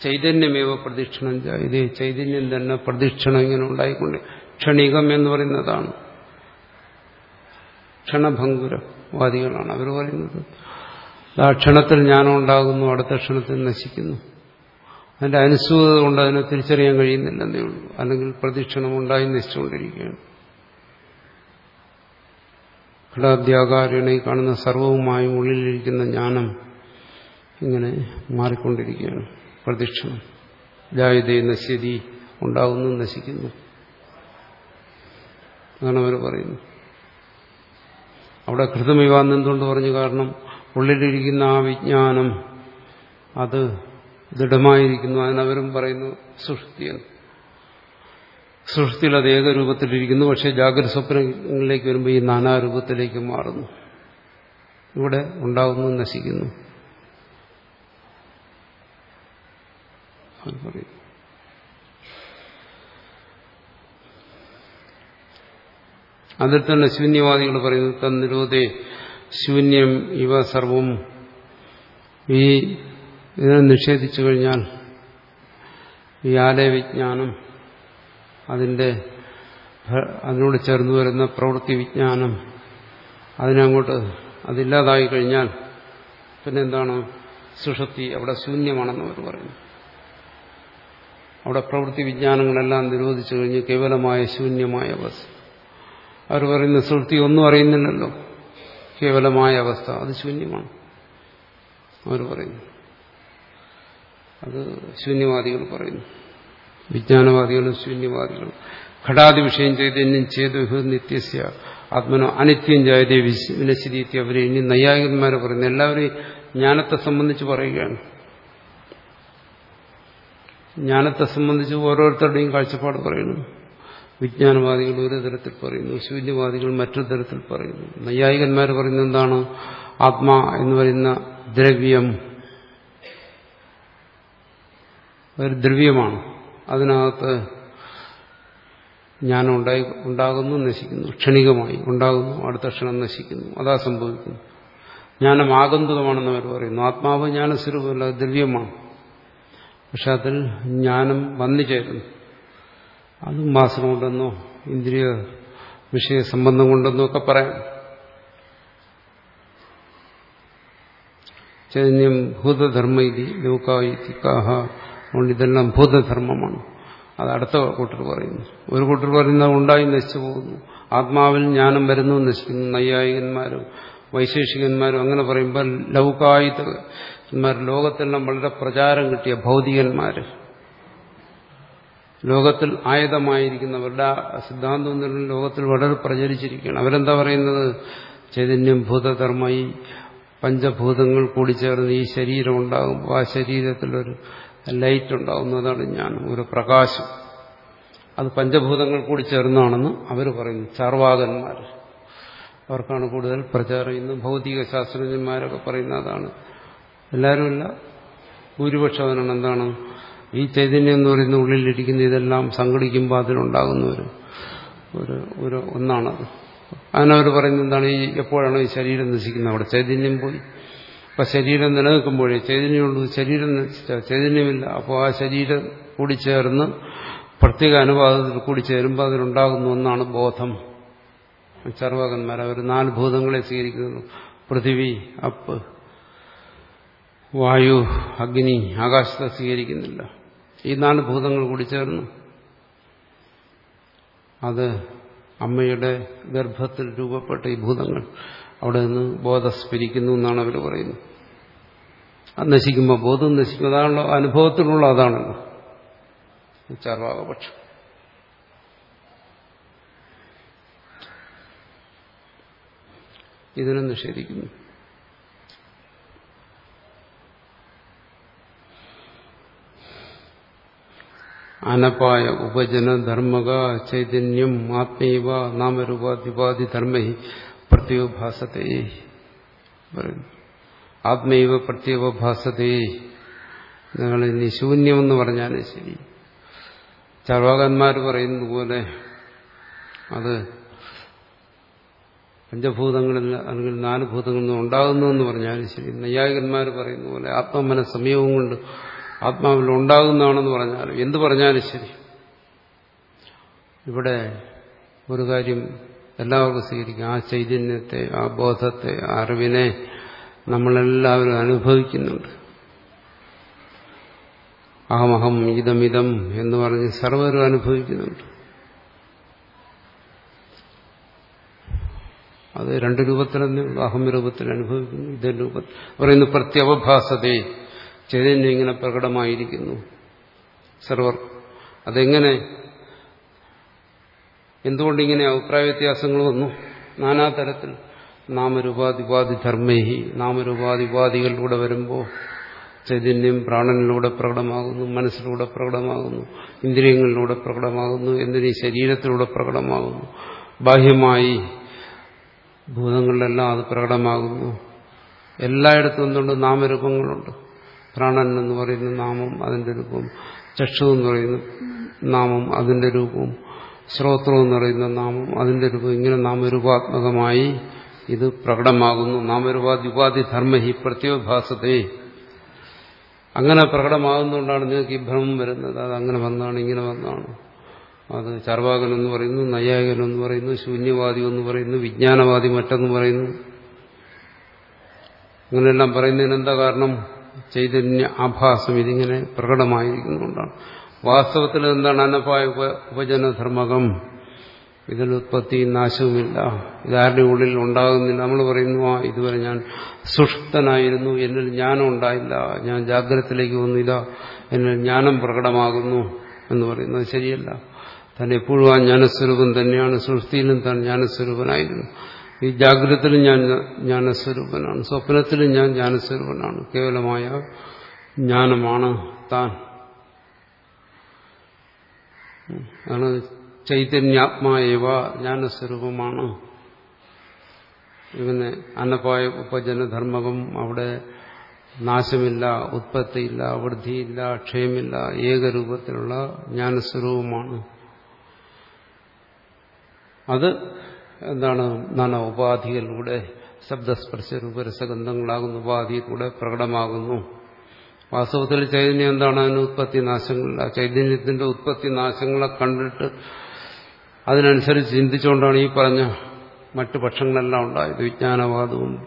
ചൈതന്യമേവ പ്രദക്ഷിണം ഇത് ചൈതന്യം തന്നെ പ്രദക്ഷിണം ഇങ്ങനെ ഉണ്ടായിക്കൊണ്ട് ക്ഷണികം എന്ന് പറയുന്നതാണ്. ക്ഷണഭങ്കുരവാദികളാണ്. അവർ പറയുന്നത് ആ ക്ഷണത്തിൽ ജ്ഞാനം ഉണ്ടാകുന്നു അടുത്ത ക്ഷണത്തിൽ നശിക്കുന്നു. അതിന്റെ അനുസൂതത കൊണ്ട് അതിനെ തിരിച്ചറിയാൻ കഴിയുന്നില്ലെന്നേ ഉള്ളൂ. അല്ലെങ്കിൽ പ്രതിക്ഷണം ഉണ്ടായി നശിച്ചുകൊണ്ടിരിക്കുകയാണ്. ഘടാദ്യാകാരണി കാണുന്ന സർവവുമായും ഉള്ളിലിരിക്കുന്ന ജ്ഞാനം ഇങ്ങനെ മാറിക്കൊണ്ടിരിക്കുകയാണ്. പ്രതിക്ഷണം. ജായുതേ നശ്യതി ഉണ്ടാകുന്നു നശിക്കുന്നു. അതാണ് അവർ പറയുന്നത്. അവിടെ കൃതമിവാന്ന് എന്തുകൊണ്ട് പറഞ്ഞു കാരണം ഉള്ളിലിരിക്കുന്ന ആ വിജ്ഞാനം അത് ദൃഢമായിരിക്കുന്നു. അതിനവരും പറയുന്നു സുഷ്ടിയെന്ന് സുഷ്ടിയിൽ അത് ഏകരൂപത്തിലിരിക്കുന്നു. പക്ഷെ ജാഗ്രത സ്വപ്നങ്ങളിലേക്ക് വരുമ്പോൾ ഈ നാനാരൂപത്തിലേക്ക് മാറുന്നു. ഇവിടെ ഉണ്ടാകുന്നു നശിക്കുന്നു. പറയും. അതിൽ തന്നെ ശൂന്യവാദികൾ പറയുന്നു തന്നിരോധേ ശൂന്യം ഇവ സർവം ഈ ഇതിനെ നിഷേധിച്ചു കഴിഞ്ഞാൽ ഈ ആലയവിജ്ഞാനം അതിന്റെ അതിനോട് ചേർന്ന് വരുന്ന പ്രവൃത്തി വിജ്ഞാനം അതിനങ്ങോട്ട് അതില്ലാതായി കഴിഞ്ഞാൽ പിന്നെന്താണ്? സുഷുപ്തി അവിടെ ശൂന്യമാണെന്ന് അവർ പറയുന്നു. അവിടെ പ്രവൃത്തി വിജ്ഞാനങ്ങളെല്ലാം നിരോധിച്ചു കഴിഞ്ഞ് കേവലമായ ശൂന്യമായ അവസ്ഥ. അവർ പറയുന്ന സുഹൃത്തി ഒന്നും അറിയുന്നില്ലല്ലോ. കേവലമായ അവസ്ഥ. അത് ശൂന്യമാണ്. അവർ പറയുന്നു. അത് ശൂന്യവാദികൾ പറയുന്നു. വിജ്ഞാനവാദികളും ശൂന്യവാദികളും. ഘടാതി വിഷയം ചൈതന്യം ചെയ്തു നിത്യസ്യ. ആത്മനോ അനിത്യം ജായതേ വിനശിതീത്തി അവരെ ഇനി നൈയായികന്മാരെ പറയുന്നു. എല്ലാവരെയും ജ്ഞാനത്തെ സംബന്ധിച്ച് പറയുകയാണ്. ജ്ഞാനത്തെ സംബന്ധിച്ച് ഓരോരുത്തരുടെയും കാഴ്ചപ്പാട് പറയുന്നു. വിജ്ഞാനവാദികൾ ഒരു തരത്തിൽ പറയുന്നു ശൂന്യവാദികൾ മറ്റൊരു തരത്തിൽ പറയുന്നു. നൈയായികന്മാർ പറയുന്നത് എന്താണ്? ആത്മാ എന്ന് പറയുന്ന ദ്രവ്യം. ഒരു ദ്രവ്യമാണ്. അതിനകത്ത് ജ്ഞാനം ഉണ്ടായി ഉണ്ടാകുന്നു നശിക്കുന്നു. ക്ഷണികമായി ഉണ്ടാകുന്നു അടുത്ത ക്ഷണം നശിക്കുന്നു. അതാ സംഭവിക്കുന്നു. ജ്ഞാനം ആഗന്തുകമാണെന്ന് അവർ പറയുന്നു. ആത്മാവ് ജ്ഞാനസ്വരൂപമല്ല ദ്രവ്യമാണ്. പക്ഷെ അതിൽ ജ്ഞാനം വന്നു ചേരുന്നു. അതും മാസം കൊണ്ടെന്നോ ഇന്ദ്രിയ വിഷയ സംബന്ധം കൊണ്ടെന്നോ ഒക്കെ പറയാം. ചൈതന്യം ഭൂതധർമ്മ ഇതി ലോകായിത്തിക്കാഹ അതുകൊണ്ട് ഇതെല്ലാം ഭൂതധർമ്മമാണ്. അത് അടുത്ത കൂട്ടർ പറയുന്നു. ഒരു കൂട്ടർ പറയുന്നത് ഉണ്ടായി നശിച്ചു പോകുന്നു. ആത്മാവിൽ ജ്ഞാനം വരുന്നു നശിക്കുന്നു. നൈയായികന്മാരും വൈശേഷികന്മാരും അങ്ങനെ പറയുമ്പോൾ ലൗകായുധന്മാർ ലോകത്തെല്ലാം വളരെ പ്രചാരം കിട്ടിയ ഭൗതികന്മാർ ലോകത്തിൽ ആയുധമായിരിക്കുന്നവരുടെ സിദ്ധാന്തം തന്നെ ലോകത്തിൽ വളരെ പ്രചരിച്ചിരിക്കുകയാണ്. അവരെന്താ പറയുന്നത്? ചൈതന്യം ഭൂതധർമ്മ പഞ്ചഭൂതങ്ങൾ കൂടി ചേർന്ന് ഈ ശരീരം ഉണ്ടാകുമ്പോൾ ആ ശരീരത്തിലൊരു ലൈറ്റ് ഉണ്ടാകുന്നതാണ് ഞാൻ ഒരു പ്രകാശം. അത് പഞ്ചഭൂതങ്ങൾ കൂടി ചേർന്നാണെന്ന് അവർ പറയുന്നു. ചാർവാകന്മാർ. അവർക്കാണ് കൂടുതൽ പ്രചാരം ഇന്ന് ഭൗതിക ശാസ്ത്രജ്ഞന്മാരൊക്കെ പറയുന്ന അതാണ്. എല്ലാവരുമില്ല. ഭൂരിപക്ഷം അതിനാണ് എന്താണ്? ഈ ചൈതന്യം എന്ന് പറയുന്ന ഉള്ളിലിരിക്കുന്ന ഇതെല്ലാം സംഘടിക്കുമ്പോൾ അതിലുണ്ടാകുന്ന ഒരു ഒരു ഒരു ഒന്നാണത്. അതിനവർ പറയുന്നത് എന്താണ് ഈ എപ്പോഴാണ് ഈ ശരീരം നശിക്കുന്നത്? അവിടെ ചൈതന്യം പോയി. അപ്പം ശരീരം നിലനിൽക്കുമ്പോഴേ ചൈതന്യമുള്ളൂ ശരീരം ചൈതന്യമില്ല. അപ്പോൾ ആ ശരീരം കൂടി ചേർന്ന് പ്രത്യേക അനുവാദത്തിൽ കൂടി ചേരുമ്പോൾ അതിലുണ്ടാകുന്ന ഒന്നാണ് ബോധം. ചർവകന്മാർ അവർ നാല് ഭൂതങ്ങളെ സ്വീകരിക്കുന്നു. പൃഥിവി അപ്പ് വായു അഗ്നി ആകാശത്തെ സ്വീകരിക്കുന്നില്ല. ഈ നാല് ഭൂതങ്ങൾ കൂടി ചേർന്ന് അത് അമ്മയുടെ ഗർഭത്തിൽ രൂപപ്പെട്ട ഈ ഭൂതങ്ങൾ അവിടെ നിന്ന് ബോധസ്ഫിരിക്കുന്നു എന്നാണ് അവർ പറയുന്നത്. അത് നശിക്കുമ്പോൾ ബോധം നശിക്കും. അതാണല്ലോ അനുഭവത്തിലുള്ള അതാണല്ലോ. ചർവാകപക്ഷം. ഇതിനെ നിഷേധിക്കുന്നു അനപായ ഉപജന ധർമ്മക ചൈതന്യം ആത്മീവ നാമരൂപാധിപാധി ധർമ്മ പ്രത്യോഭാസത്തെ. ആത്മീവ പ്രത്യോഭാസത്തെ. നിങ്ങൾ ഇനി ശൂന്യമെന്ന് പറഞ്ഞാലും ശരി. ചർവാകന്മാർ പറയുന്നത് പോലെ അത് പഞ്ചഭൂതങ്ങളിൽ അല്ലെങ്കിൽ നാല് ഭൂതങ്ങളിൽ നിന്ന് ഉണ്ടാകുന്നു എന്ന് പറഞ്ഞാലും ശരി. നൈയായികന്മാർ പറയുന്ന പോലെ ആത്മമന സമീപം കൊണ്ട് ആത്മാവിൽ ഉണ്ടാകുന്നതാണെന്ന് പറഞ്ഞാലും എന്തു പറഞ്ഞാലും ശരി. ഇവിടെ ഒരു കാര്യം എല്ലാവർക്കും സ്വീകരിക്കും. ആ ചൈതന്യത്തെ ആ ബോധത്തെ ആ അറിവിനെ നമ്മളെല്ലാവരും അനുഭവിക്കുന്നുണ്ട്. അഹമഹം ഇതമിതം എന്ന് പറഞ്ഞ് സർവരും അനുഭവിക്കുന്നുണ്ട്. അത് രണ്ട് രൂപത്തിലെന്നേ ഉള്ളൂ. അഹം രൂപത്തിൽ അനുഭവിക്കുന്നു ഇതേ രൂപത്തിൽ. പറയുന്നു പ്രത്യവഭാസതേ. ചൈതന്യം ഇങ്ങനെ പ്രകടമായിരിക്കുന്നു. സർവർ അതെങ്ങനെ? എന്തുകൊണ്ടിങ്ങനെ അഭിപ്രായ വ്യത്യാസങ്ങൾ വന്നു? നാനാതരത്തിൽ നാമരൂപാധിപാധി ധർമ്മേഹി. നാമരൂപാധിപാധികളിലൂടെ വരുമ്പോൾ ചൈതന്യം പ്രാണനിലൂടെ പ്രകടമാകുന്നു മനസ്സിലൂടെ പ്രകടമാകുന്നു ഇന്ദ്രിയങ്ങളിലൂടെ പ്രകടമാകുന്നു എന്തിനീ ശരീരത്തിലൂടെ പ്രകടമാകുന്നു? ബാഹ്യമായി ഭൂതങ്ങളിലെല്ലാം അത് പ്രകടമാകുന്നു. എല്ലായിടത്തും എന്തുകൊണ്ട് നാമരൂപങ്ങളുണ്ട്. പ്രാണൻ എന്ന് പറയുന്ന നാമം അതിന്റെ രൂപം ചക്ഷു എന്ന് പറയുന്ന നാമം അതിന്റെ രൂപം ശ്രോത്രം എന്ന് പറയുന്ന നാമം അതിന്റെ രൂപം. ഇങ്ങനെ നാമരൂപാത്മകമായി ഇത് പ്രകടമാകുന്നു. നാമരൂപാധി ഉപാധി ധർമ്മ ഹി പ്രത്യോഭാസത്തെ അങ്ങനെ പ്രകടമാകുന്നതുകൊണ്ടാണ് നിങ്ങൾക്ക് ഈ ഭ്രമം വരുന്നത്. അത് അങ്ങനെ വന്നാണ് ഇങ്ങനെ വന്നാണ് അത് ചർവാകൻ എന്ന് പറയുന്നു നൈയായകൻ എന്ന് പറയുന്നു ശൂന്യവാദി എന്ന് പറയുന്നു വിജ്ഞാനവാദി മറ്റെന്ന് പറയുന്നു. അങ്ങനെയെല്ലാം പറയുന്നതിന് എന്താ കാരണം? ചൈതന്യ ആഭാസം ഇതിങ്ങനെ പ്രകടമായിരിക്കുന്നതുകൊണ്ടാണ്. വാസ്തവത്തിൽ എന്താണ് അനപായ ഉപജനധർമ്മകം? ഇതിൽ ഉത്പത്തി നാശവുമില്ല. ഇതാരുടെ ഉള്ളിൽ ഉണ്ടാകുന്നില്ല. നമ്മൾ പറയുന്നു ആ ഇതുവരെ ഞാൻ സുഷുപ്തനായിരുന്നു എന്നിൽ ജ്ഞാനം ഉണ്ടായില്ല. ഞാൻ ജാഗ്രതത്തിലേക്ക് വന്നില്ല. എന്നിൽ ജ്ഞാനം പ്രകടമാകുന്നു. എന്ന് പറയുന്നത് ശരിയല്ല. താൻ എപ്പോഴും ആ ജ്ഞാനസ്വരൂപം തന്നെയാണ്. സൃഷ്ടിയിലും താൻ ജ്ഞാനസ്വരൂപനായിരുന്നു. ഈ ജാഗ്രതത്തിലും ഞാൻ ജ്ഞാനസ്വരൂപനാണ്. സ്വപ്നത്തിലും ഞാൻ ജ്ഞാനസ്വരൂപനാണ്. കേവലമായ ജ്ഞാനമാണ് താൻ. ആണ് ചൈതന്യാത്മാവ ജ്ഞാനസ്വരൂപമാണ്. ഇങ്ങനെ അന്നപായ ഉപജനധർമ്മകം അവിടെ നാശമില്ല ഉത്പത്തിയില്ല വൃദ്ധിയില്ല ക്ഷയമില്ല ഏകരൂപത്തിലുള്ള ജ്ഞാനസ്വരൂപമാണ്. അത് എന്താണ് നാനാ ഉപാധികളിലൂടെ ശബ്ദസ്പർശ രൂപരസഗന്ധങ്ങളാകുന്ന ഉപാധിയിലൂടെ പ്രകടമാകുന്നു. വാസ്തവത്തിൽ ചൈതന്യം എന്താണ്? അതിന് ഉത്പത്തി നാശങ്ങളില്ല ചൈതന്യത്തിന്റെ ഉത്പത്തി നാശങ്ങളെ കണ്ടിട്ട് അതിനനുസരിച്ച് ചിന്തിച്ചുകൊണ്ടാണ് ഈ പറഞ്ഞ മറ്റു പക്ഷങ്ങളെല്ലാം ഉണ്ടായത്. വിജ്ഞാനവാദവും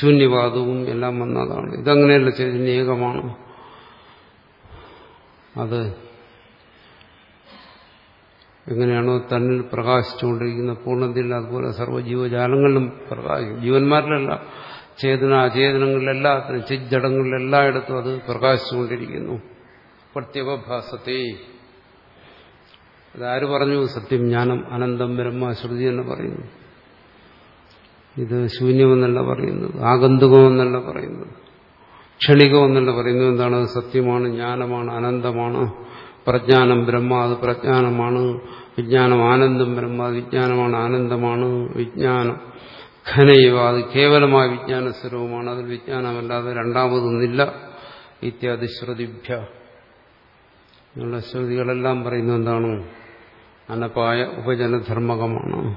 ശൂന്യവാദവും എല്ലാം വന്നതാണ്. ഇതങ്ങനെയല്ല ചൈതന്യകമാണ് അത് എങ്ങനെയാണോ തന്നിൽ പ്രകാശിച്ചുകൊണ്ടിരിക്കുന്ന പൂർണതയിൽ അതുപോലെ സർവജീവജാലങ്ങളിലും പ്രകാശിക്കും ജീവന്മാരിലല്ല. ചേതന അചേതനങ്ങളിലെല്ലാത്തിനും ചിജ്ജടങ്ങളിലെല്ലായിടത്തും അത് പ്രകാശിച്ചുകൊണ്ടിരിക്കുന്നു. പ്രത്യവഭാസത്തെ അതാര് പറഞ്ഞു? സത്യം ജ്ഞാനം അനന്തം ബ്രഹ്മ ശ്രുതി എന്ന് പറയുന്നു. ഇത് ശൂന്യമെന്നല്ല പറയുന്നത്. ആഗന്തുകമെന്നല്ല പറയുന്നത്. ക്ഷണികമെന്നല്ല പറയുന്നത്. എന്താണ്? സത്യമാണ് ജ്ഞാനമാണ് അനന്തമാണ്. പ്രജ്ഞാനം ബ്രഹ്മ അത് പ്രജ്ഞാനമാണ്. വിജ്ഞാനം ആനന്ദം ബ്രഹ്മ വിജ്ഞാനമാണ്. ആനന്ദമാണ് വിജ്ഞാനം. ഘനയവ അത് കേവലമായ വിജ്ഞാന സ്വരൂപമാണ് അതിൽ വിജ്ഞാനമല്ലാതെ രണ്ടാമതൊന്നില്ല. ഇത്യാദി ശ്രുതിഭ്യ എന്നുള്ള ശ്രുതികളെല്ലാം പറയുന്നത് എന്താണ്? അനപായ ഉപജനധർമ്മകമാണ്.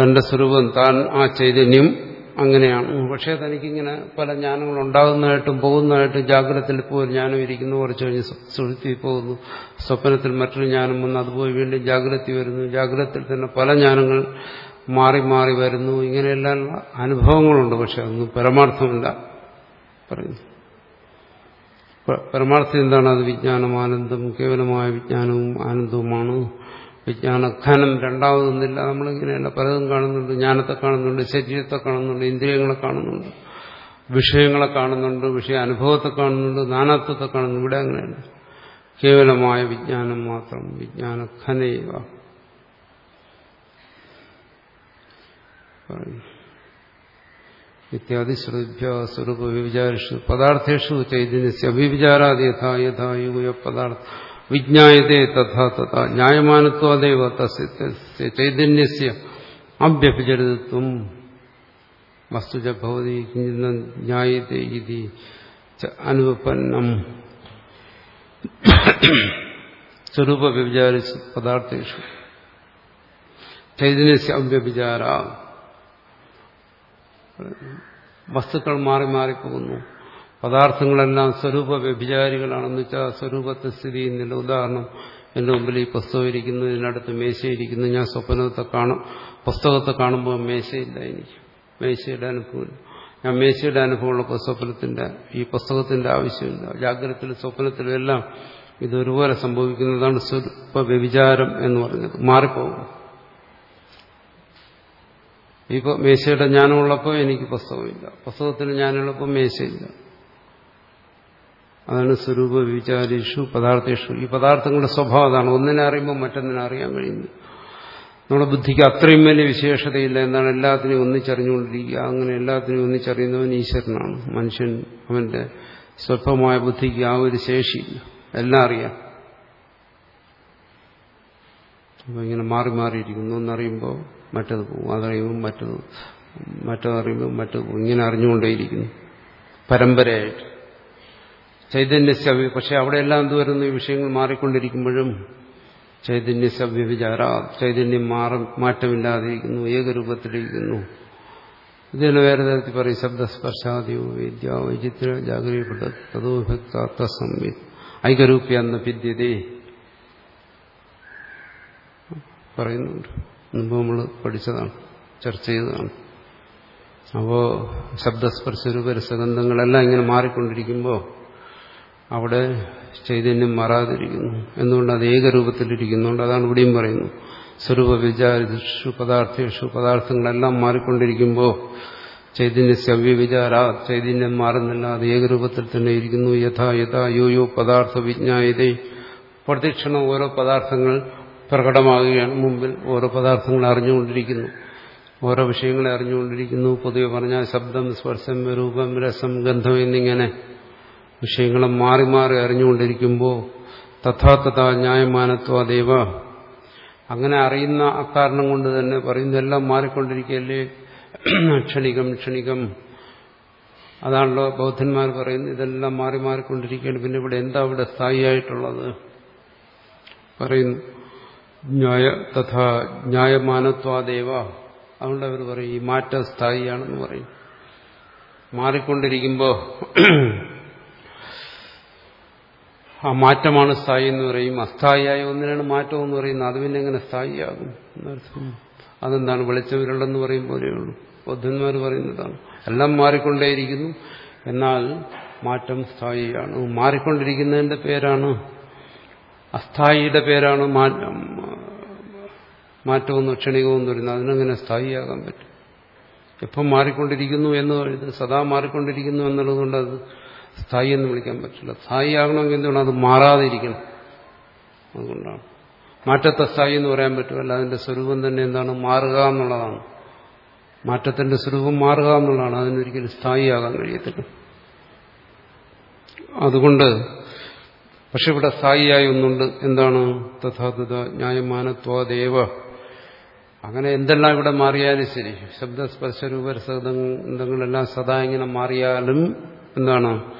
തന്റെ സ്വരൂപം താൻ ആ ചൈതന്യം അങ്ങനെയാണ്. പക്ഷേ തനിക്കിങ്ങനെ പല ജ്ഞാനങ്ങൾ ഉണ്ടാകുന്നതായിട്ടും പോകുന്നതായിട്ടും ജാഗ്രതത്തിൽ ഒരു ജ്ഞാനം ഇരിക്കുന്നു കുറച്ച് കഴിഞ്ഞ് സുഴുത്തി പോകുന്നു. സ്വപ്നത്തിൽ മറ്റൊരു ജ്ഞാനം വന്ന് അതുപോയി വീണ്ടും ജാഗ്രത വരുന്നു. ജാഗ്രതത്തിൽ തന്നെ പല ജ്ഞാനങ്ങൾ മാറി മാറി വരുന്നു. ഇങ്ങനെയെല്ലാം അനുഭവങ്ങളുണ്ട് പക്ഷെ അതൊന്നും പരമാർത്ഥമില്ല പറയുന്നു. പരമാർത്ഥം എന്താണ്? അത് വിജ്ഞാനം ആനന്ദം കേവലമായ വിജ്ഞാനവും ആനന്ദവുമാണ്. വിജ്ഞാനഘനം രണ്ടാമതൊന്നില്ല നമ്മളിങ്ങനെയല്ല പലതും കാണുന്നുണ്ട്. ജ്ഞാനത്തെ കാണുന്നുണ്ട് ശരീരത്തെ കാണുന്നുണ്ട് ഇന്ദ്രിയങ്ങളെ കാണുന്നുണ്ട് വിഷയങ്ങളെ കാണുന്നുണ്ട് വിഷയ അനുഭവത്തെ കാണുന്നുണ്ട് നാനാത്വത്തെ കാണുന്നു ഇവിടെ അങ്ങനെയല്ല. കേവലമായ വിജ്ഞാനം മാത്രം. വിജ്ഞാനഘനൈവ ഇത്യാദി ശ്രുഭ്യ സ്വരൂപ വ്യവിചാരിഷു പദാർത്ഥേഷു ചൈതന്യസ്യ. അഭിവിചാരാദി യഥാ യഥാ യുഗ പദാർത്ഥ വിജ്ഞായതേ തഥാ തഥാ. ന്യായമാനത്വാദേവ തസ്യ അഭ്യഭിചരിതത്വം. വസ്തുജ ഭവതി ജ്ഞായത്തെ ഇതി അനുപന്നം. സ്വരൂപ വ്യഭിചാരിച്ചു പദാർത്ഥേഷു. ചൈതന്യസ്യ അവ്യഭിചാര വസ്തുക്കൾ മാറി മാറിപ്പോകുന്നു പദാർത്ഥങ്ങളെല്ലാം സ്വരൂപ വ്യഭിചാരികളാണെന്ന് വെച്ചാൽ സ്വരൂപത്തെ സ്ഥിതി ചെയ്യുന്നില്ല. ഉദാഹരണം എന്റെ മുമ്പിൽ ഈ പുസ്തകം ഇരിക്കുന്നു ഇതിനടുത്ത് മേശയിരിക്കുന്നു ഞാൻ സ്വപ്നത്തെ കാണും. പുസ്തകത്തെ കാണുമ്പോൾ മേശയില്ല എനിക്ക്. മേശയുടെ അനുഭവമില്ല. ഞാൻ മേശയുടെ അനുഭവമുള്ള സ്വപ്നത്തിന്റെ ഈ പുസ്തകത്തിന്റെ ആവശ്യമില്ല. ജാഗ്രതത്തിലും സ്വപ്നത്തിലും എല്ലാം ഇതൊരുപോലെ സംഭവിക്കുന്നതാണ് സ്വരൂപ വ്യഭിചാരം എന്ന് പറഞ്ഞത് മാറിപ്പോകും ഇപ്പൊ മേശയുടെ ജ്ഞാനമുള്ളപ്പോൾ എനിക്ക് പുസ്തകമില്ല. പുസ്തകത്തിന് ജ്ഞാനമുള്ളപ്പോൾ മേശയില്ല. അതാണ് സ്വരൂപ വിചാരിഷു പദാർത്ഥേഷു. ഈ പദാർത്ഥങ്ങളുടെ സ്വഭാവം അതാണ്. ഒന്നിനെ അറിയുമ്പോൾ മറ്റൊന്നിനെ അറിയാൻ കഴിയുന്നു. നമ്മുടെ ബുദ്ധിക്ക് അത്രയും വലിയ വിശേഷതയില്ല എന്നാണ് എല്ലാത്തിനെയും ഒന്നിച്ചറിഞ്ഞുകൊണ്ടിരിക്കുക. അങ്ങനെ എല്ലാത്തിനെയും ഒന്നിച്ചറിയുന്നവൻ ഈശ്വരനാണ്. മനുഷ്യൻ അവന്റെ സ്വല്പമായ ബുദ്ധിക്ക് ആ ഒരു ശേഷിയില്ല. എല്ലാം അറിയാം. അപ്പോൾ ഇങ്ങനെ മാറി മാറിയിരിക്കുന്നു. ഒന്നറിയുമ്പോൾ മറ്റത് പോകും. അതറിയുമ്പോൾ മറ്റത് മറ്റതറിയുമ്പോൾ മറ്റത് പോകും. ഇങ്ങനെ അറിഞ്ഞുകൊണ്ടേയിരിക്കുന്നു. പരമ്പരയായിട്ട്. ചൈതന്യസവ്യ പക്ഷെ അവിടെയെല്ലാം എന്ത് വരുന്നു ഈ വിഷയങ്ങൾ മാറിക്കൊണ്ടിരിക്കുമ്പോഴും ചൈതന്യസവ്യവിചാര ചൈതന്യം മാറും മാറ്റമില്ലാതിരിക്കുന്നു ഏകരൂപത്തിലിരിക്കുന്നു. ഇതിന് വേറെ തരത്തിൽ പറയും ശബ്ദസ്പർശാദിയോ വിദ്യ വൈചിത്ര സംവിത് ഐകരൂപ്യ എന്ന ഭിദ്യതേ പറയുന്നുണ്ട്. മുമ്പ് നമ്മൾ പഠിച്ചതാണ് ചർച്ച ചെയ്തതാണ്. അപ്പോൾ രസഗന്ധങ്ങളെല്ലാം ഇങ്ങനെ മാറിക്കൊണ്ടിരിക്കുമ്പോൾ അവിടെ ചൈതന്യം മാറാതിരിക്കുന്നു. എന്തുകൊണ്ട് അത് ഏകരൂപത്തിലിരിക്കുന്നുണ്ട് അതാണ് ഇവിടെയും പറയുന്നു. സ്വരൂപ വിചാരിഷു പദാർത്ഥേഷു പദാർത്ഥങ്ങളെല്ലാം മാറിക്കൊണ്ടിരിക്കുമ്പോൾ ചൈതന്യ സവ്യവിചാര ചൈതന്യം മാറുന്നില്ല. അത് ഏകരൂപത്തിൽ തന്നെ ഇരിക്കുന്നു. യഥാ യഥാ യോ യോ പദാർത്ഥ വിജ്ഞായത. പ്രതിക്ഷണം ഓരോ പദാർത്ഥങ്ങൾ പ്രകടമാകുകയാണ് മുമ്പിൽ. ഓരോ പദാർത്ഥങ്ങൾ അറിഞ്ഞുകൊണ്ടിരിക്കുന്നു. ഓരോ വിഷയങ്ങളെ അറിഞ്ഞുകൊണ്ടിരിക്കുന്നു. പൊതുവെ പറഞ്ഞാൽ ശബ്ദം സ്പർശം രൂപം രസം ഗന്ധം എന്നിങ്ങനെ വിഷയങ്ങളെ മാറി മാറി അറിഞ്ഞുകൊണ്ടിരിക്കുമ്പോൾ തഥാ തഥാ ന്യായമാനത്വാദേവ. അങ്ങനെ അറിയുന്ന അക്കാരണം കൊണ്ട് തന്നെ പറയുന്നതെല്ലാം മാറിക്കൊണ്ടിരിക്കുകയല്ലേ ക്ഷണികം ക്ഷണികം. അതാണല്ലോ ബൗദ്ധന്മാർ പറയുന്നത്. ഇതെല്ലാം മാറി മാറിക്കൊണ്ടിരിക്കുകയാണ്. പിന്നെ ഇവിടെ എന്താ ഇവിടെ സ്ഥായിയായിട്ടുള്ളത്? പറയുന്നു. ന്യായ തഥാ ന്യായമാനത്വാദേവ. അതുകൊണ്ട് അവർ പറയും ഈ മാറ്റം സ്ഥായിയാണെന്ന് പറയും. മാറിക്കൊണ്ടിരിക്കുമ്പോൾ ആ മാറ്റമാണ് സ്ഥായി എന്ന് പറയും. അസ്ഥായിയായ ഒന്നിനാണ് മാറ്റം എന്ന് പറയുന്നത്. അത് പിന്നെ എങ്ങനെ സ്ഥായിയാകും? അതെന്താണ് അതെന്താണ് വെളിച്ചവിരളെന്ന് പറയും പോലെയുള്ളൂ ബുദ്ധന്മാർ പറയുന്നതാണ്. എല്ലാം മാറിക്കൊണ്ടേയിരിക്കുന്നു. എന്നാൽ മാറ്റം സ്ഥായിയാണ്. മാറിക്കൊണ്ടിരിക്കുന്നതിന്റെ പേരാണ് അസ്ഥായിയുടെ പേരാണ് മാറ്റവും ക്ഷണികവും തരുന്നത് അതിനെങ്ങനെ സ്ഥായിയാകാൻ പറ്റും? എപ്പം മാറിക്കൊണ്ടിരിക്കുന്നു എന്ന് സദാ മാറിക്കൊണ്ടിരിക്കുന്നു എന്നുള്ളതുകൊണ്ട് അത് സ്ഥായി എന്ന് വിളിക്കാൻ പറ്റില്ല. സ്ഥായി ആകണമെങ്കിൽ എന്തുകൊണ്ട് അത് മാറാതിരിക്കണം. അതുകൊണ്ടാണ്. മാറ്റത്തെ സ്ഥായി എന്ന് പറയാൻ പറ്റുമല്ല. അതിന്റെ സ്വരൂപം തന്നെ എന്താണ്? മാറുക എന്നുള്ളതാണ്. മാറ്റത്തിന്റെ സ്വരൂപം മാറുക എന്നുള്ളതാണ്. അതിനൊരിക്കലും സ്ഥായിയാകാൻ കഴിയത്തില്ല. അതുകൊണ്ട് പക്ഷെ ഇവിടെ സ്ഥായിയായി ഒന്നുണ്ട്. എന്താണ്? തഥാതഥ ന്യായമാനത്വാദേവ. അങ്ങനെ എന്തെല്ലാം ഇവിടെ മാറിയാലും ശരി. ശബ്ദസ്പർശരൂപരസങ്ങളെല്ലാം സദാ ഇങ്ങനെ മാറിയാലും എന്താണ്?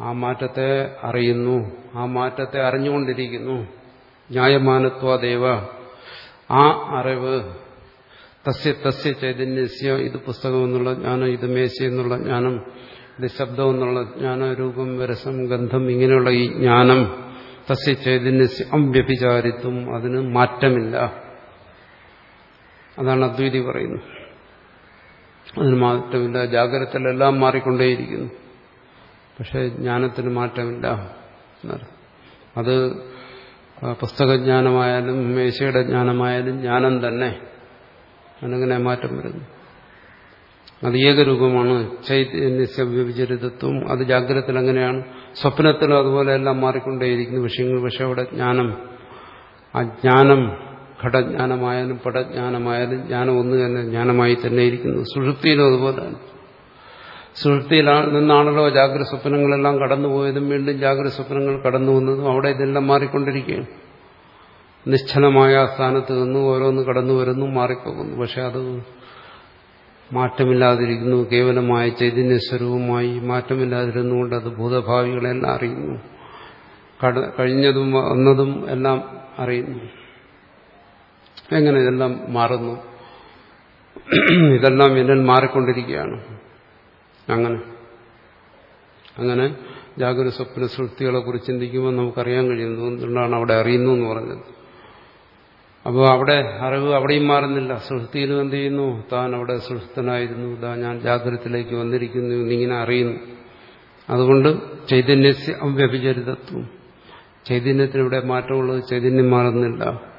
ആ മാറ്റത്തെ അറിയുന്നു. ആ മാറ്റത്തെ അറിഞ്ഞുകൊണ്ടിരിക്കുന്നു. ന്യായമാനത്വദേവ. ആ അറിവ് തസ്യ തസ്യ ചൈതന്യസ്യ ഇത് പുസ്തകം എന്നുള്ള ജ്ഞാനം ഇത് മേശ എന്നുള്ള ജ്ഞാനം ഇത് ശബ്ദം എന്നുള്ള ജ്ഞാനം രൂപം രസം ഗന്ധം ഇങ്ങനെയുള്ള ഈ ജ്ഞാനം തസ്യ ചൈതന്യസ്യ അവ്യഭിചാരിത്വം അതിന് മാറ്റമില്ല. അതാണ് അദ്വൈതി പറയുന്നത്. അതിന് മാറ്റമില്ല. ജാഗ്രതത്തിലെല്ലാം മാറിക്കൊണ്ടേയിരിക്കുന്നു. പക്ഷെ ജ്ഞാനത്തിന് മാറ്റമില്ല. അത് പുസ്തകജ്ഞാനമായാലും മേശയുടെ ജ്ഞാനമായാലും ജ്ഞാനം തന്നെ. അങ്ങനെ മാറ്റം വരുന്നു. അത് ഏകരൂപമാണ് ചൈതന്യവിചരിതത്വം അത് ജാഗ്രതത്തിൽ അങ്ങനെയാണ് സ്വപ്നത്തിലും അതുപോലെ എല്ലാം മാറിക്കൊണ്ടേയിരിക്കുന്നു. വിഷയങ്ങൾ പക്ഷെ അവിടെ ജ്ഞാനം ആ ജ്ഞാനം ഘടജ്ഞാനമായാലും പടജ്ഞാനമായാലും ജ്ഞാനം ഒന്ന് തന്നെ ജ്ഞാനമായി തന്നെ ഇരിക്കുന്നു. സുഷുപ്തിയിലും അതുപോലെ സുഷുപ്തിയിൽ നിന്നാണല്ലോ ജാഗ്രത സ്വപ്നങ്ങളെല്ലാം കടന്നുപോയതും വീണ്ടും ജാഗ്രത സ്വപ്നങ്ങൾ കടന്നു വന്നതും അവിടെ ഇതെല്ലാം മാറിക്കൊണ്ടിരിക്കുകയാണ്. നിശ്ചലമായ സ്ഥാനത്ത് നിന്ന് ഓരോന്ന് കടന്നു വരുന്നു മാറിപ്പോകുന്നു. പക്ഷെ അത് മാറ്റമില്ലാതിരിക്കുന്നു. കേവലമായ ചൈതന്യസ്വരൂപമായി മാറ്റമില്ലാതിരുന്നുകൊണ്ട് അത് ഭൂതഭാവികളെല്ലാം അറിയുന്നു. കഴിഞ്ഞതും വന്നതും എല്ലാം അറിയുന്നു. എങ്ങനെ ഇതെല്ലാം മാറുന്നു? ഇതെല്ലാം എന്നെ മാറിക്കൊണ്ടിരിക്കുകയാണ്. അങ്ങനെ. അങ്ങനെ ജാഗ്രത സ്വപ്ന സൃഷ്ടികളെ കുറിച്ച് ചിന്തിക്കുമ്പോൾ നമുക്കറിയാൻ കഴിയുന്നു എന്തുകൊണ്ടാണ് അവിടെ അറിയുന്നു എന്ന് പറഞ്ഞത്? അപ്പോൾ അവിടെ അറിവ് അവിടെയും മാറുന്നില്ല. സൃഷ്ടിയിലും എന്ത് ചെയ്യുന്നു? താൻ അവിടെ സൃഷ്ടനായിരുന്നു താൻ ഞാൻ ജാഗ്രതത്തിലേക്ക് വന്നിരിക്കുന്നു എന്നിങ്ങനെ അറിയുന്നു. അതുകൊണ്ട് ചൈതന്യസ്യ അവ്യഭിചരിതത്വം. ചൈതന്യത്തിനിവിടെ മാറ്റമുള്ളത് ചൈതന്യം മാറുന്നില്ല.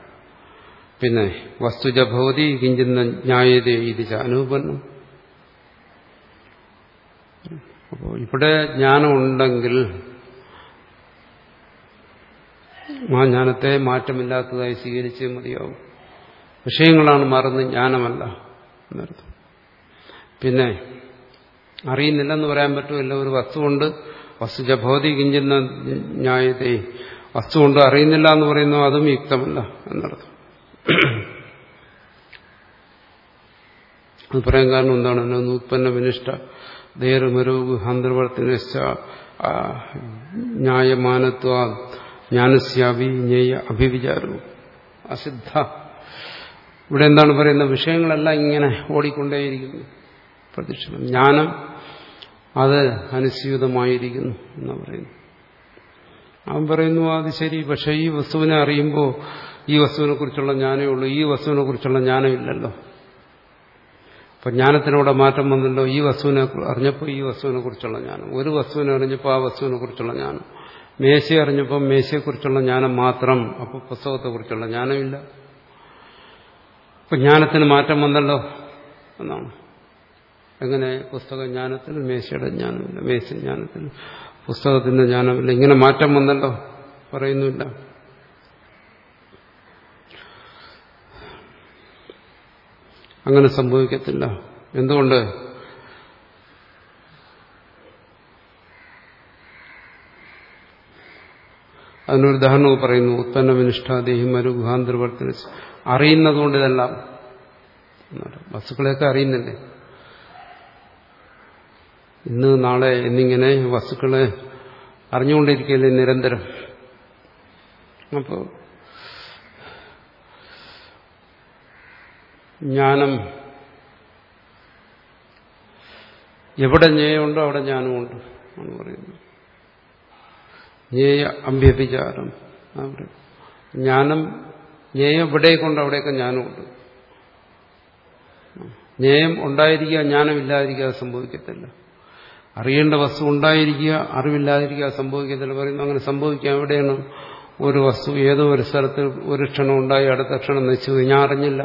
പിന്നെ വസ്തുജ ഭവതി കിഞ്ചിന്ന ന്യായത ഇത് അനുപന്നം. അപ്പോൾ ഇവിടെ ജ്ഞാനമുണ്ടെങ്കിൽ ആ ജ്ഞാനത്തെ മാറ്റമില്ലാത്തതായി സ്വീകരിച്ചേ മതിയാവും. വിഷയങ്ങളാണ് മാറുന്നത് ജ്ഞാനമല്ല എന്നർത്ഥം. പിന്നെ അറിയുന്നില്ലെന്ന് പറയാൻ പറ്റുമല്ല ഒരു വസ്തുവുണ്ട് വസ്തുജ ഭൗതി കിഞ്ചിന്ന ന്യായത്തെ വസ്തു കൊണ്ട് അറിയുന്നില്ല എന്ന് പറയുന്നു അതും യുക്തമല്ല എന്നർത്ഥം. അത് പറയാൻ കാരണം എന്താണ് ഉത്പന്ന വിനിഷ്ഠ ദേറുമരൂപ് ഹന്തർവർത്തിനിശ്ച ന്യായമാനത്വ ജ്ഞാനസ്യാവി ജ്ഞേയ അഭിവിചാരവും. അസിദ്ധ. ഇവിടെ എന്താണ് പറയുന്നത്? വിഷയങ്ങളെല്ലാം ഇങ്ങനെ ഓടിക്കൊണ്ടേയിരിക്കുന്നു. പ്രതീക്ഷണം ജ്ഞാനം അത് അനുസ്യൂതമായിരിക്കുന്നു എന്ന് പറയുന്നു അവൻ പറയുന്നു അത് ശരി. പക്ഷെ ഈ വസ്തുവിനെ അറിയുമ്പോൾ ഈ വസ്തുവിനെ കുറിച്ചുള്ള ജ്ഞാനമേ ഉള്ളൂ. ഈ വസ്തുവിനെ കുറിച്ചുള്ള ജ്ഞാനമില്ലല്ലോ. അപ്പൊ ജ്ഞാനത്തിനവിടെ മാറ്റം വന്നല്ലോ. ഈ വസ്തുവിനെ അറിഞ്ഞപ്പോൾ ഈ വസ്തുവിനെ കുറിച്ചുള്ള ജ്ഞാനം. ഒരു വസ്തുവിനെ അറിഞ്ഞപ്പോൾ ആ വസ്തുവിനെ കുറിച്ചുള്ള ജ്ഞാനം. മേശയെ അറിഞ്ഞപ്പോൾ മേശയെക്കുറിച്ചുള്ള ജ്ഞാനം മാത്രം. അപ്പോൾ പുസ്തകത്തെക്കുറിച്ചുള്ള ജ്ഞാനമില്ല. അപ്പൊ ജ്ഞാനത്തിന് മാറ്റം വന്നല്ലോ എന്നാണ്. എങ്ങനെ? പുസ്തക ജ്ഞാനത്തിൽ മേശയുടെ ജ്ഞാനമില്ല. മേശ ജ്ഞാനത്തിൽ പുസ്തകത്തിന്റെ ജ്ഞാനമില്ല. ഇങ്ങനെ മാറ്റം വന്നല്ലോ. പറയുന്നില്ല അങ്ങനെ സംഭവിക്കത്തില്ല. എന്തുകൊണ്ട്? അതിനൊരു ഉദാഹരണം പറയുന്നു ഉത്തന്ന വിനിഷ്ഠാദേഹി അറിയുന്നത് അറിയുന്നതുകൊണ്ട് ഇതെല്ലാം. വസ്തുക്കളെയൊക്കെ അറിയുന്നില്ലേ? ഇന്ന് നാളെ എന്നിങ്ങനെ വസ്തുക്കളെ അറിഞ്ഞുകൊണ്ടിരിക്കുകയല്ലേ നിരന്തരം? അപ്പോൾ ജ്ഞാനം. എവിടെ ജ്ഞേയമുണ്ടോ അവിടെ ജ്ഞാനമുണ്ട് എന്ന് പറയുന്നത് ജ്ഞേയ അഭ്യഭിചാരം ജ്ഞാനം ജ്ഞേയം എവിടേക്കുണ്ട് അവിടെയൊക്കെ ജ്ഞാനമുണ്ട്. ജ്ഞേയം ഉണ്ടായിരിക്കുക ജ്ഞാനമില്ലാതിരിക്കുക സംഭവിക്കത്തില്ല. അറിയേണ്ട വസ്തു ഉണ്ടായിരിക്കുക അറിവില്ലാതിരിക്കുക സംഭവിക്കത്തില്ല. പറയുന്നു അങ്ങനെ സംഭവിക്കുക എവിടെയാണ്? ഒരു വസ്തു ഏതോ ഒരു സ്ഥലത്ത് ഒരു ക്ഷണം ഉണ്ടായി അടുത്ത ക്ഷണം നശിച്ചു ഞാൻ അറിഞ്ഞില്ല.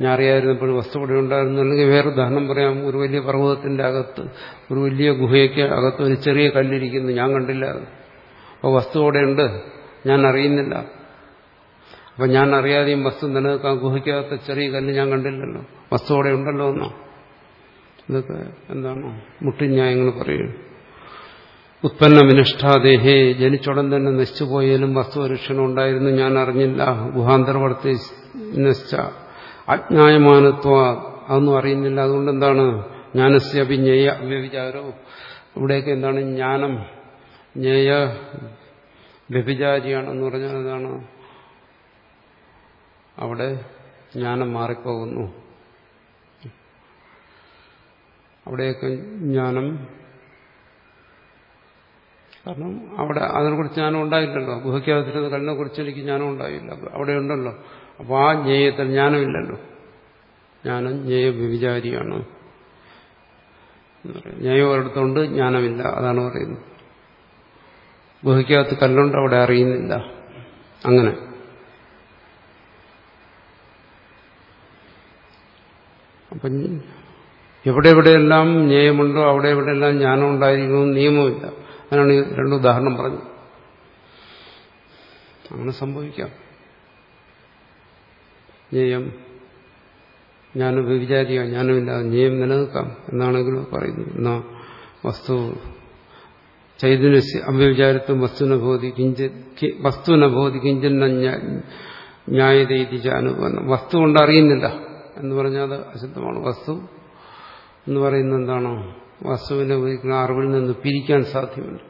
ഞാൻ അറിയാതിരുന്നപ്പോഴും വസ്തു ഇവിടെ ഉണ്ടായിരുന്നു അല്ലെങ്കിൽ വേറെ ഉദാഹരണം പറയാം. ഒരു വലിയ പർവതത്തിന്റെ അകത്ത് ഒരു വലിയ ഗുഹയ്ക്ക് അകത്ത് ഒരു ചെറിയ കല്ലിരിക്കുന്നു. ഞാൻ കണ്ടില്ല. അപ്പോൾ വസ്തു അവിടെ ഉണ്ട് ഞാൻ അറിയുന്നില്ല. അപ്പോൾ ഞാൻ അറിയാതെയും വസ്തു നിലനിൽക്കാൻ ഗുഹയ്ക്കകത്ത് ചെറിയ കല്ല് ഞാൻ കണ്ടില്ലല്ലോ. വസ്തു അവിടെ ഉണ്ടല്ലോ എന്നോ. ഇതൊക്കെ എന്താണ്? മുട്ടിന്യായങ്ങൾ പറയുന്നു ഉത്പന്ന വിനിഷ്ഠാദേഹേ ജനിച്ചുടൻ തന്നെ നശിച്ചുപോയാലും വസ്തുപരീക്ഷണം ഉണ്ടായിരുന്നു. ഞാൻ അറിഞ്ഞില്ല. ഗുഹാന്തരവർത്തി നശിച്ച. അജ്ഞായമാനത്വ അതൊന്നും അറിയുന്നില്ല. അതുകൊണ്ട് എന്താണ്? ജ്ഞാനസ്യ അഭിജ്ഞേയ വ്യഭിചാരോ ഇവിടെയൊക്കെ എന്താണ്? ജ്ഞാനം ജ്ഞേയ വ്യഭിചാരിയാണെന്ന് പറഞ്ഞാൽ എന്താണ് അവിടെ ജ്ഞാനം മാറിപ്പോകുന്നു. അവിടെയൊക്കെ ജ്ഞാനം. കാരണം അവിടെ അതിനെക്കുറിച്ച് ജ്ഞാനം ഉണ്ടായില്ലല്ലോ. ഗുഹയ്ക്കകത്തിരുന്ന കല്ലിനെ കുറിച്ച് എനിക്ക് ജ്ഞാനം ഉണ്ടായില്ല. അവിടെ ഉണ്ടല്ലോ അപ്പോൾ ആ ജ്ഞേയത്തിൽ ജ്ഞാനമില്ലല്ലോ ജ്ഞാനം ജ്ഞേയ വ്യഭിചാരിയാണ് ജ്ഞേയം ഒരിടത്തുണ്ട് ജ്ഞാനമില്ല അതാണ് പറയുന്നത്. ഗുഹയ്ക്കകത്ത് കല്ലുണ്ട് അവിടെ അറിയുന്നില്ല. അങ്ങനെ. അപ്പം എവിടെ എവിടെയെല്ലാം ജ്ഞേയമുണ്ടോ അവിടെ എവിടെയെല്ലാം ജ്ഞാനം ഉണ്ടായിരിക്കണമെന്ന് നിയമമില്ല അതിനാണ് രണ്ട് ഉദാഹരണം പറഞ്ഞത്. അങ്ങനെ സംഭവിക്കാം. ജ്ഞേയം. ഞാനും വ്യഭിചാരിയോ ഞാനുമില്ല ജ്ഞേയം നിലനിൽക്കാം എന്നാണെങ്കിലും പറയുന്നു. എന്നാ വസ്തു ചൈതന്യ അവ്യവിചാരത്വം വസ്തുനഭൂതി കിഞ്ച വസ്തുനഭൂതി കിഞ്ചന്ന ന്യായതീതിച്ച അനുപന്നം വസ്തു കൊണ്ട് അറിയുന്നില്ല എന്ന് പറഞ്ഞാൽ അത് അശുദ്ധമാണ്. വസ്തു എന്ന് പറയുന്നത് എന്താണോ? വസ്തുവിനെ ഉപയോഗിക്കുന്ന അറിവിൽ നിന്ന് പിരിക്കാൻ സാധ്യമല്ല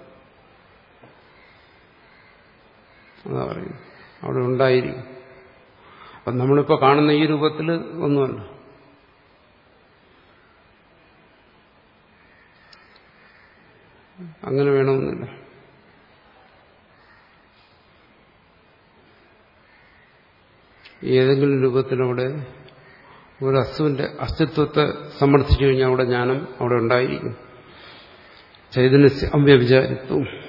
അതാ പറയുന്നു അവിടെ ഉണ്ടായിരിക്കും. അപ്പം നമ്മളിപ്പോൾ കാണുന്ന ഈ രൂപത്തിൽ ഒന്നുമല്ല. അങ്ങനെ വേണമെന്നില്ല. ഏതെങ്കിലും രൂപത്തിലവിടെ ഒരു അസുവിന്റെ അസ്തിത്വത്തെ സമർത്ഥിച്ചു കഴിഞ്ഞാൽ അവിടെ ജ്ഞാനം അവിടെ ഉണ്ടായിരിക്കും. ചൈതന്യ അവ്യവിചാരിത്വം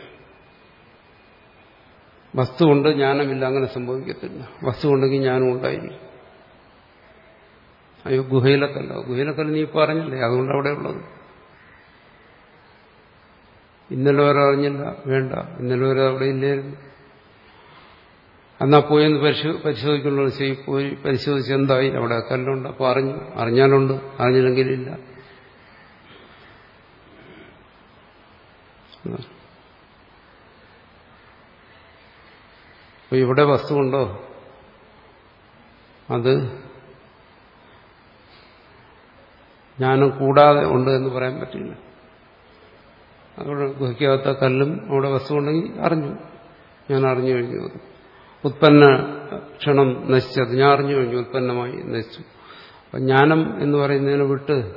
വസ്തു കൊണ്ട് ജ്ഞാനമില്ല അങ്ങനെ സംഭവിക്കത്തില്ല. വസ്തു ഉണ്ടെങ്കിൽ ജ്ഞാനം ഉണ്ടായിരിക്കും. അയ്യോ ഗുഹയിലൊക്കല്ല ഗുഹയിലൊക്കല്ല നീ പറഞ്ഞില്ലേ? അതുകൊണ്ട് അവിടെ ഉള്ളത്. ഇന്നലെ വരെ അറിഞ്ഞില്ല വേണ്ട. ഇന്നലെ വരെ അവിടെ ഇല്ലായിരുന്നു. എന്നാ പോയെന്ന് പരിശോധിക്കുള്ളൂ ചെയ് പോയി പരിശോധിച്ച് എന്തായി? അവിടെ കല്ലുണ്ട്. അപ്പോൾ അറിഞ്ഞു. അറിഞ്ഞാലുണ്ട്. അറിഞ്ഞില്ലെങ്കിലില്ല. അപ്പൊ ഇവിടെ വസ്തുണ്ടോ അത് ജ്ഞാനം കൂടാതെ ഉണ്ട് എന്ന് പറയാൻ പറ്റില്ല. അവിടെ ഗുഹിക്കാത്ത കല്ലും അവിടെ വസ്തു ഉണ്ടെങ്കിൽ അറിഞ്ഞു. ഞാൻ അറിഞ്ഞു കഴിഞ്ഞു അത്. ഉത്പന്ന ക്ഷണം നശിച്ചത് ഞാൻ അറിഞ്ഞു കഴിഞ്ഞു. ഉത്പന്നമായി നശിച്ചു. അപ്പം ജ്ഞാനം എന്ന് പറയുന്നതിനെ വിട്ട്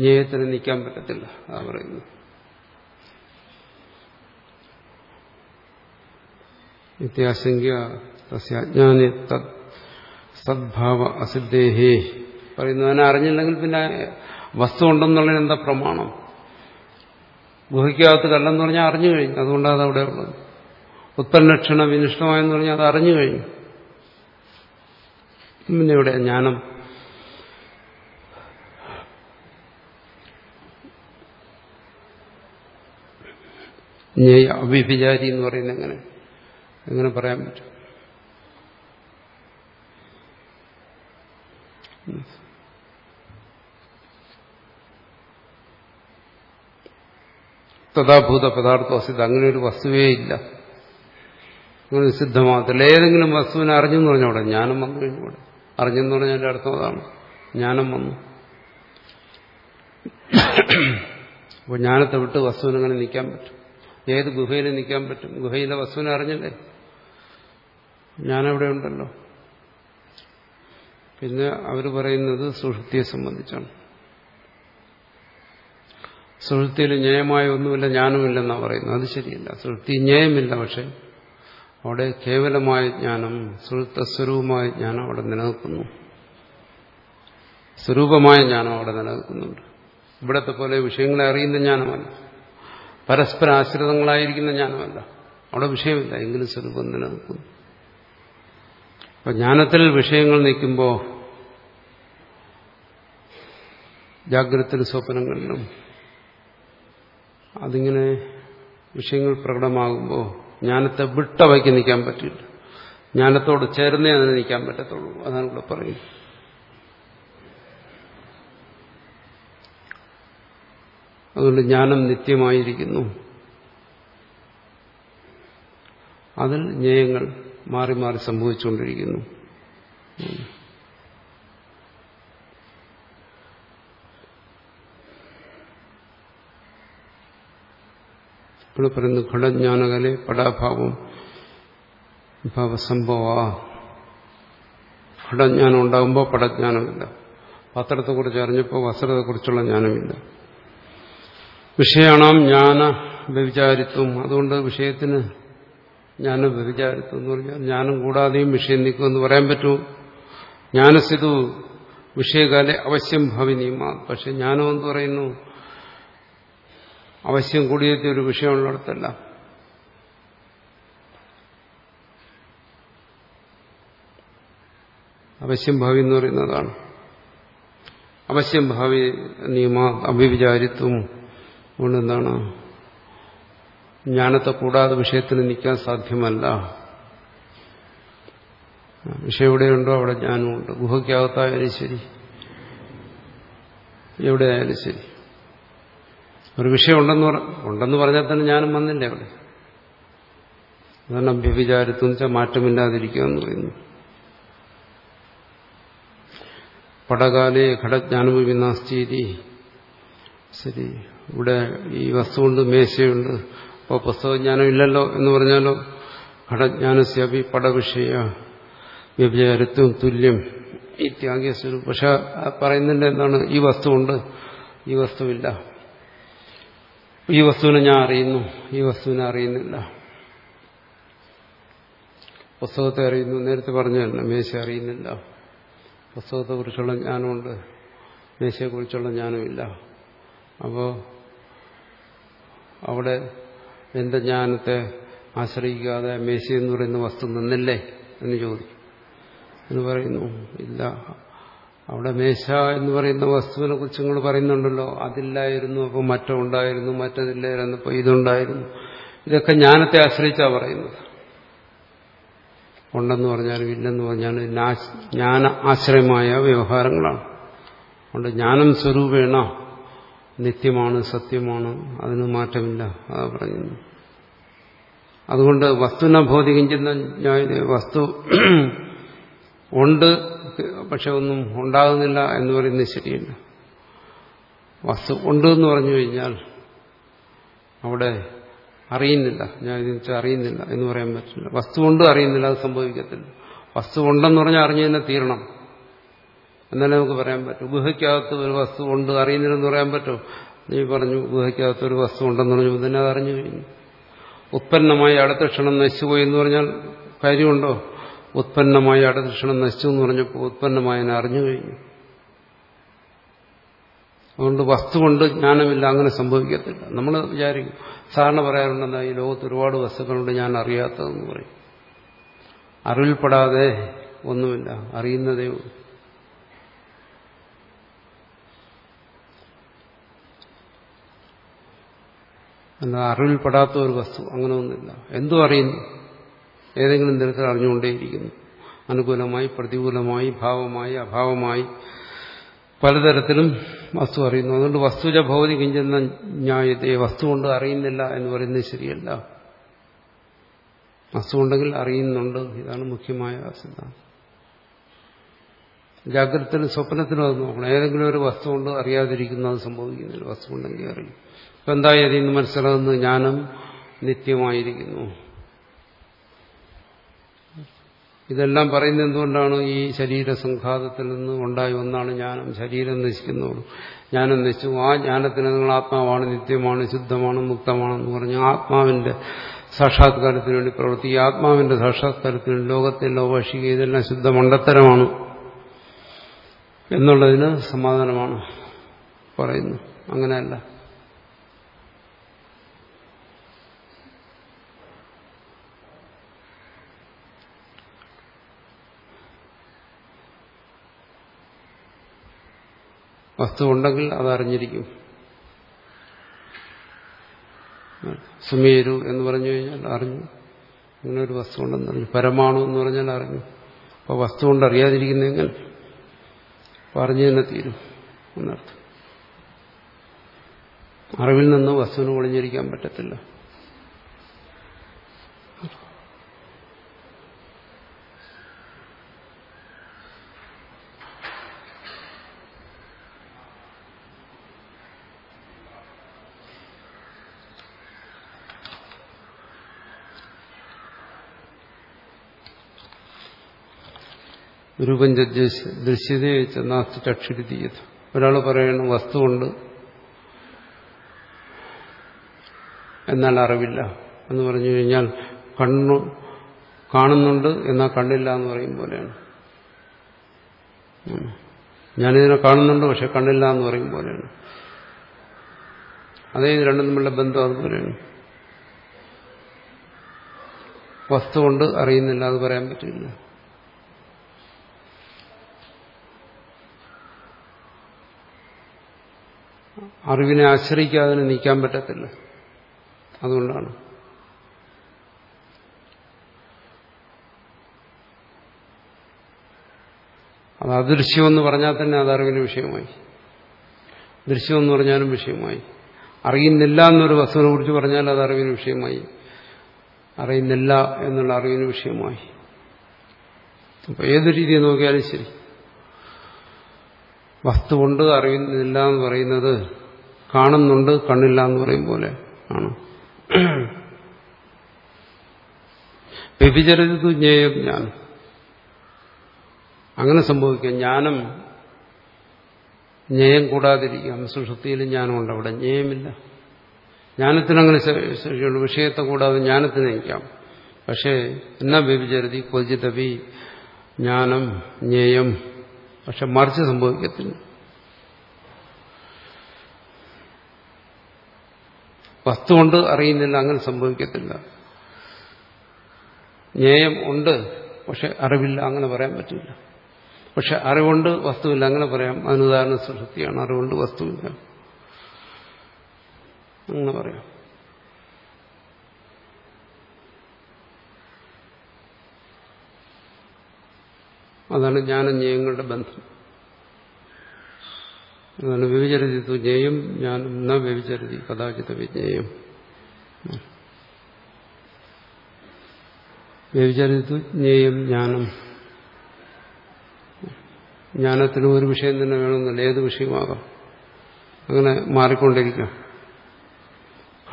ജ്ഞേയത്തിന് നിൽക്കാൻ പറ്റത്തില്ല അതാ പറയുന്നു തത് സദ്ഭാവ അസിദ്ധേഹേ പറയുന്നതിനെ അറിഞ്ഞില്ലെങ്കിൽ പിന്നെ വസ്തു ഉണ്ടെന്നുള്ളതിന് എന്താ പ്രമാണം? ഗുഹയ്ക്കകത്ത് കല്ലെന്ന് പറഞ്ഞാൽ അറിഞ്ഞു കഴിഞ്ഞു. അതുകൊണ്ടാണ് അവിടെ ഉള്ളത്. ഉത്പന്നക്ഷണ വിനിഷ്ടമായെന്ന് പറഞ്ഞാൽ അത് അറിഞ്ഞു കഴിഞ്ഞു. പിന്നെ ഇവിടെ ജ്ഞാനം. അവിഭിചാരി എന്ന് പറയുന്നത് എങ്ങനെ? എങ്ങനെ പറയാൻ പറ്റും? തഥാഭൂത പദാർത്ഥം അസിദ്ധ അങ്ങനെ ഒരു വസ്തുവേ ഇല്ല. അങ്ങനെ സിദ്ധമാകത്തില്ല ഏതെങ്കിലും വസ്തുവിനെ അറിഞ്ഞെന്ന് പറഞ്ഞോടെ ജ്ഞാനം വന്നു കഴിഞ്ഞൂടെ അറിഞ്ഞെന്ന് പറഞ്ഞാൽ എന്റെ അർത്ഥം അതാണ്. ജ്ഞാനം വന്നു. അപ്പോൾ ജ്ഞാനത്തെ വിട്ട് വസ്തുവിനങ്ങനെ നിൽക്കാൻ പറ്റും. ഏത് ഗുഹയിൽ നിൽക്കാൻ പറ്റും. ഗുഹയിലെ വസ്തുവിനെ അറിഞ്ഞല്ലേ? ഞാനവിടെ ഉണ്ടല്ലോ. പിന്നെ അവർ പറയുന്നത് സുഷുപ്തിയെ സംബന്ധിച്ചാണ്. സുഹൃത്തിയിൽ ന്യായമായ ഒന്നുമില്ല ജ്ഞാനമില്ലെന്നാണ് പറയുന്നത്. അത് ശരിയല്ല. സുഹൃത്തി ന്യായമില്ല പക്ഷെ അവിടെ കേവലമായ ജ്ഞാനം സുഹൃത്തസ്വരൂപമായ ജ്ഞാനം അവിടെ നിലനിൽക്കുന്നു. സ്വരൂപമായ ജ്ഞാനം അവിടെ നിലനിൽക്കുന്നുണ്ട്. ഇവിടത്തെ പോലെ വിഷയങ്ങളെ അറിയുന്ന ജ്ഞാനമല്ല. പരസ്പര ആശ്രിതങ്ങളായിരിക്കുന്ന ജ്ഞാനമല്ല. അവിടെ വിഷയമില്ല എങ്കിലും സ്വരൂപം നിലനിൽക്കുന്നു. അപ്പൊ ജ്ഞാനത്തിൽ വിഷയങ്ങൾ നിൽക്കുമ്പോൾ ജാഗ്രത സ്വപ്നങ്ങളിലും അതിങ്ങനെ വിഷയങ്ങൾ പ്രകടമാകുമ്പോൾ ജ്ഞാനത്തെ വിട്ടവയ്ക്ക് നിൽക്കാൻ പറ്റില്ല. ജ്ഞാനത്തോട് ചേർന്നേ അതിന് നിൽക്കാൻ പറ്റത്തുള്ളൂ. അതാണ് ഇവിടെ പറയുന്നത്. അതുകൊണ്ട് ജ്ഞാനം നിത്യമായിരിക്കുന്നു. അതിൽ ജ്ഞേയങ്ങൾ മാറി മാറി സംഭവിച്ചുകൊണ്ടിരിക്കുന്നു. ഇവിടെ പറയുന്നു ഘടജ്ഞാനകലെ പടാഭാവം ഭാവസംഭവ. ഘടജ്ഞാനം ഉണ്ടാകുമ്പോൾ പടജ്ഞാനമില്ല. പത്രത്തെക്കുറിച്ച് അറിഞ്ഞപ്പോൾ വസ്ത്രത്തെക്കുറിച്ചുള്ള ജ്ഞാനമില്ല. വിഷയാണാം ജ്ഞാന വ്യവിചാരിത്വം. അതുകൊണ്ട് വിഷയത്തിന് ജ്ഞാന വ്യഭിചാരിത്വം എന്ന് പറഞ്ഞാൽ ജ്ഞാനം കൂടാതെയും വിഷയം എന്ന് പറയാൻ പറ്റുമോ ജ്ഞാനസ്ഥിതു വിഷയകാലെ അവശ്യം ഭവിനിയുമാ പക്ഷെ ജ്ഞാനം എന്ന് പറയുന്നു? അവശ്യം കൂടിയെത്തിയ ഒരു വിഷയമുള്ളിടത്തല്ല അവശ്യം ഭാവി എന്ന് പറയുന്നതാണ്. അവശ്യം ഭാവി നിയമ അഭിവിചാരിത്വം കൊണ്ട് എന്താണ് ജ്ഞാനത്തെ കൂടാതെ വിഷയത്തിന് നിൽക്കാൻ സാധ്യമല്ല. വിഷയം എവിടെയുണ്ടോ അവിടെ ജ്ഞാനമുണ്ട്. ഗുഹയ്ക്കകത്തായാലും ശരി. എവിടെയായാലും ശരി. ഒരു വിഷയം ഉണ്ടെന്ന് ഉണ്ടെന്ന് പറഞ്ഞാൽ തന്നെ ഞാനും വന്നില്ല അവിടെ. അതാണ് അഭ്യവിചാരത്വം വെച്ചാൽ മാറ്റമില്ലാതിരിക്കുക എന്ന് പറയുന്നു. പടകാലെ ഘടജ്ഞാനഭൂമി നാസ്തീതി ശരി. ഇവിടെ ഈ വസ്തുണ്ട് മേശയുണ്ട്. അപ്പോൾ പുസ്തകജ്ഞാനം ഇല്ലല്ലോ എന്ന് പറഞ്ഞാലോ? ഘടജ്ഞാനസ്യപി പടവിഷയ വ്യഭിചാരത്വം തുല്യം ഇത്യാഗിയ സ്വരൂപം. പക്ഷെ പറയുന്നതിന്റെ എന്താണ്? ഈ വസ്തുവുണ്ട്. ഈ വസ്തുവില്ല. ഈ വസ്തുവിനെ ഞാൻ അറിയുന്നു. ഈ വസ്തുവിനെ അറിയുന്നില്ല. പുസ്തകത്തെ അറിയുന്നു. നേരത്തെ പറഞ്ഞു തന്നെ മേശ അറിയുന്നില്ല. പുസ്തകത്തെക്കുറിച്ചുള്ള ജ്ഞാനമുണ്ട്. മേശയെക്കുറിച്ചുള്ള ജ്ഞാനമില്ല. അപ്പോൾ അവിടെ എന്റെ ജ്ഞാനത്തെ ആശ്രയിക്കാതെ മേശി എന്ന് പറയുന്ന വസ്തു നിന്നില്ലേ എന്ന് ചോദിച്ചു. എന്ന് പറയുന്നു ഇല്ല. അവിടെ മേശ എന്ന് പറയുന്ന വസ്തുവിനെ കുറിച്ച് നിങ്ങൾ പറയുന്നുണ്ടല്ലോ. അതില്ലായിരുന്നു അപ്പോൾ മറ്റോ ഉണ്ടായിരുന്നു മറ്റതില്ലായിരുന്നു അപ്പോൾ ഇതുണ്ടായിരുന്നു. ഇതൊക്കെ ജ്ഞാനത്തെ ആശ്രയിച്ചാണ് പറയുന്നത്. ഉണ്ടെന്ന് പറഞ്ഞാലും ഇല്ലെന്ന് പറഞ്ഞാലും ജ്ഞാന ആശ്രയമായ വ്യവഹാരങ്ങളാണ്. അതുകൊണ്ട് ജ്ഞാനം സ്വരൂപേണ നിത്യമാണ് സത്യമാണ് അതിന് മാറ്റമില്ല അതാ പറയുന്നു. അതുകൊണ്ട് വസ്തുന ഭൗതികിഞ്ചിന്ന വസ്തു ഉണ്ട് പക്ഷെ ഒന്നും ഉണ്ടാകുന്നില്ല എന്ന് പറയുന്നത് ശരിയല്ല. വസ്തു ഉണ്ട് എന്ന് പറഞ്ഞു കഴിഞ്ഞാൽ അവിടെ അറിയുന്നില്ല ഞാൻ ഇത് അറിയുന്നില്ല എന്ന് പറയാൻ പറ്റില്ല. വസ്തു കൊണ്ട് അറിയുന്നില്ല അത് സംഭവിക്കത്തില്ല. വസ്തു ഉണ്ടെന്ന് പറഞ്ഞാൽ അറിഞ്ഞു തന്നെ തീരണം. എന്നാലേ നമുക്ക് പറയാൻ പറ്റും? ഗുഹയ്ക്കകത്ത് ഒരു വസ്തു ഉണ്ട് അറിയുന്നില്ലെന്ന് പറയാൻ പറ്റും? നീ പറഞ്ഞു ഗുഹയ്ക്കകത്ത് ഒരു വസ്തു ഉണ്ടെന്ന് പറഞ്ഞപ്പോൾ തന്നെ അത് അറിഞ്ഞു കഴിഞ്ഞു. ഉത്പന്നമായി അടുത്ത ക്ഷണം നശിച്ചുപോയി എന്ന് പറഞ്ഞാൽ കാര്യമുണ്ടോ? ഉത്പന്നമായി അടുത്ത ക്ഷണം നശിച്ചു എന്ന് പറഞ്ഞപ്പോൾ ഉത്പന്നമായി അറിഞ്ഞു കഴിഞ്ഞു. അതുകൊണ്ട് വസ്തു കൊണ്ട് ജ്ഞാനമില്ല അങ്ങനെ സംഭവിക്കത്തില്ല. നമ്മൾ വിചാരിക്കും സാധാരണ പറയാറുണ്ടെന്നാ ഈ ലോകത്ത് ഒരുപാട് വസ്തുക്കളുണ്ട് ഞാൻ അറിയാത്തതെന്ന് പറയും. അറിവിൽപ്പെടാതെ ഒന്നുമില്ല അറിയുന്നതേ ഉള്ളൂ. അല്ല അറിവിൽപ്പെടാത്ത ഒരു വസ്തു അങ്ങനെ ഒന്നുമില്ല എന്തും അറിയുന്നു? ഏതെങ്കിലും തരത്തിൽ അറിഞ്ഞുകൊണ്ടേയിരിക്കുന്നു. അനുകൂലമായി പ്രതികൂലമായി ഭാവമായി അഭാവമായി പലതരത്തിലും വസ്തു അറിയുന്നു. അതുകൊണ്ട് വസ്തുജ ഭൗതി കിഞ്ചെന്ന ന്യായത്തെ വസ്തു കൊണ്ട് അറിയുന്നില്ല എന്ന് പറയുന്നത് ശരിയല്ല. വസ്തു ഉണ്ടെങ്കിൽ അറിയുന്നുണ്ട്. ഇതാണ് മുഖ്യമായ സിദ്ധാന്തം. ജാഗ്രതത്തിലും സ്വപ്നത്തിലും അത് നോക്കണം. ഏതെങ്കിലും ഒരു വസ്തു കൊണ്ട് അറിയാതിരിക്കുന്നത് സംഭവിക്കുന്നില്ല. വസ്തു ഉണ്ടെങ്കിൽ അറിയും. എന്തായി അതിൽ നിന്ന് മനസ്സിലാകുന്നത്? ജ്ഞാനം നിത്യമായിരിക്കുന്നു. ഇതെല്ലാം പറയുന്നത് എന്തുകൊണ്ടാണ്? ഈ ശരീര ശരീരസംഘാതത്തിൽ നിന്ന് ഉണ്ടായി ഒന്നാണ് ജ്ഞാനം. ശരീരം നശിക്കുന്നുള്ളൂ ജ്ഞാനം നശിച്ചു. ആ ജ്ഞാനത്തിന് നിങ്ങൾ ആത്മാവാണ് നിത്യമാണ് ശുദ്ധമാണ് മുക്തമാണെന്ന് പറഞ്ഞ് ആത്മാവിന്റെ സാക്ഷാത്കാരത്തിന് വേണ്ടി പ്രവർത്തി. ആത്മാവിന്റെ സാക്ഷാത്കാരത്തിന് ലോകത്തെ ലോകാക്ഷിക ഇതെല്ലാം ശുദ്ധ മണ്ടത്തരമാണ് എന്നുള്ളതിന് സമാധാനമാണ് പറയുന്നു അങ്ങനെയല്ല. വസ്തു ഉണ്ടെങ്കിൽ അത് അറിഞ്ഞിരിക്കും. സുമേരു എന്ന് പറഞ്ഞു കഴിഞ്ഞാൽ അറിഞ്ഞു. അങ്ങനെ ഒരു വസ്തു ഉണ്ടെന്ന് അറിഞ്ഞു. പരമാണു എന്ന് പറഞ്ഞാൽ അറിഞ്ഞു. അപ്പോൾ വസ്തു കൊണ്ട് അറിയാതിരിക്കുന്നെങ്കിൽ പറഞ്ഞു തന്നെ തീരും എന്നർത്ഥം. അറിവിൽ നിന്ന് വസ്തുവിന് ഒളിഞ്ഞിരിക്കാൻ പറ്റത്തില്ല. രൂപം ദൃശ്യതയെ നാസ്തി ചക്ഷുരുതീയത്. ഒരാൾ പറയണം വസ്തുവുണ്ട്. എന്നാൽ അറിവില്ല എന്ന് പറഞ്ഞു കഴിഞ്ഞാൽ കണ്ണു കാണുന്നുണ്ട് എന്നാൽ കണ്ണില്ല എന്ന് പറയും പോലെയാണ്. ഞാനിതിനെ കാണുന്നുണ്ട് പക്ഷെ കണ്ണില്ല എന്ന് പറയും പോലെയാണ്. അതേ ഇത് രണ്ടും തമ്മിലുള്ള ബന്ധം അതുപോലെയാണ്. വസ്തു കൊണ്ട് അറിയുന്നില്ല അത് പറയാൻ പറ്റില്ല. അറിവിനെ ആശ്രയിക്കാതെ നിൽക്കാൻ പറ്റത്തില്ല. അതുകൊണ്ടാണ്. അത് അദൃശ്യമെന്ന് പറഞ്ഞാൽ തന്നെ അത് അറിവിന് വിഷയമായി. ദൃശ്യമെന്ന് പറഞ്ഞാലും വിഷയമായി. അറിയുന്നില്ല എന്നൊരു വസ്തുവിനെ കുറിച്ച് പറഞ്ഞാൽ അത് അറിവിന് വിഷയമായി. അറിയുന്നില്ല എന്നുള്ള അറിവിന് വിഷയമായി. അപ്പൊ ഏത് രീതിയിൽ നോക്കിയാലും ശരി. വസ്തു കൊണ്ട് അറിയുന്നില്ല എന്ന് പറയുന്നത് കാണുന്നുണ്ട് കണ്ണില്ല എന്ന് പറയും പോലെ ആണ്. വ്യഭിചരിതു ജ്ഞേയം ജ്ഞാനം. അങ്ങനെ സംഭവിക്കാം ജ്ഞാനം ജ്ഞേയം കൂടാതിരിക്കാം സുഷുപ്തിയിൽ ജ്ഞാനമുണ്ട്. അവിടെ ജ്ഞേയമില്ല. ജ്ഞാനത്തിനങ്ങനെ ശേഷിയുള്ളൂ വിഷയത്തെ കൂടാതെ ജ്ഞാനത്തിന് നയിക്കാം പക്ഷേ എന്നാ വ്യഭിചരതി? ക്വചിതപി ജ്ഞാനം ജ്ഞേയം. പക്ഷെ മറിച്ച് സംഭവിക്കത്തില്ല. വസ്തു കൊണ്ട് അറിയുന്നില്ല അങ്ങനെ സംഭവിക്കത്തില്ല. ജ്ഞേയം ഉണ്ട് പക്ഷെ അറിവില്ല അങ്ങനെ പറയാൻ പറ്റില്ല. പക്ഷെ അറിവുണ്ട് വസ്തുവില്ല അങ്ങനെ പറയാം. അനുദാഹരണ സുഷുപ്തിയാണ് അറിവുണ്ട് വസ്തുവില്ല. അങ്ങനെ പറയാം. അതാണ് ജ്ഞാനജ്ഞേയങ്ങളുടെ ബന്ധം. അതാണ് വ്യഭിചരതി ഞാൻ ന വ്യവിചരതി കഥാചിത വിജ്ഞേയം വ്യവിചരതിത്വ ജ്ഞേയം ജ്ഞാനം ജ്ഞാനത്തിന് ഒരു വിഷയം തന്നെ വേണമെന്നില്ല. ഏത് വിഷയമാകാം? അങ്ങനെ മാറിക്കൊണ്ടിരിക്കാം.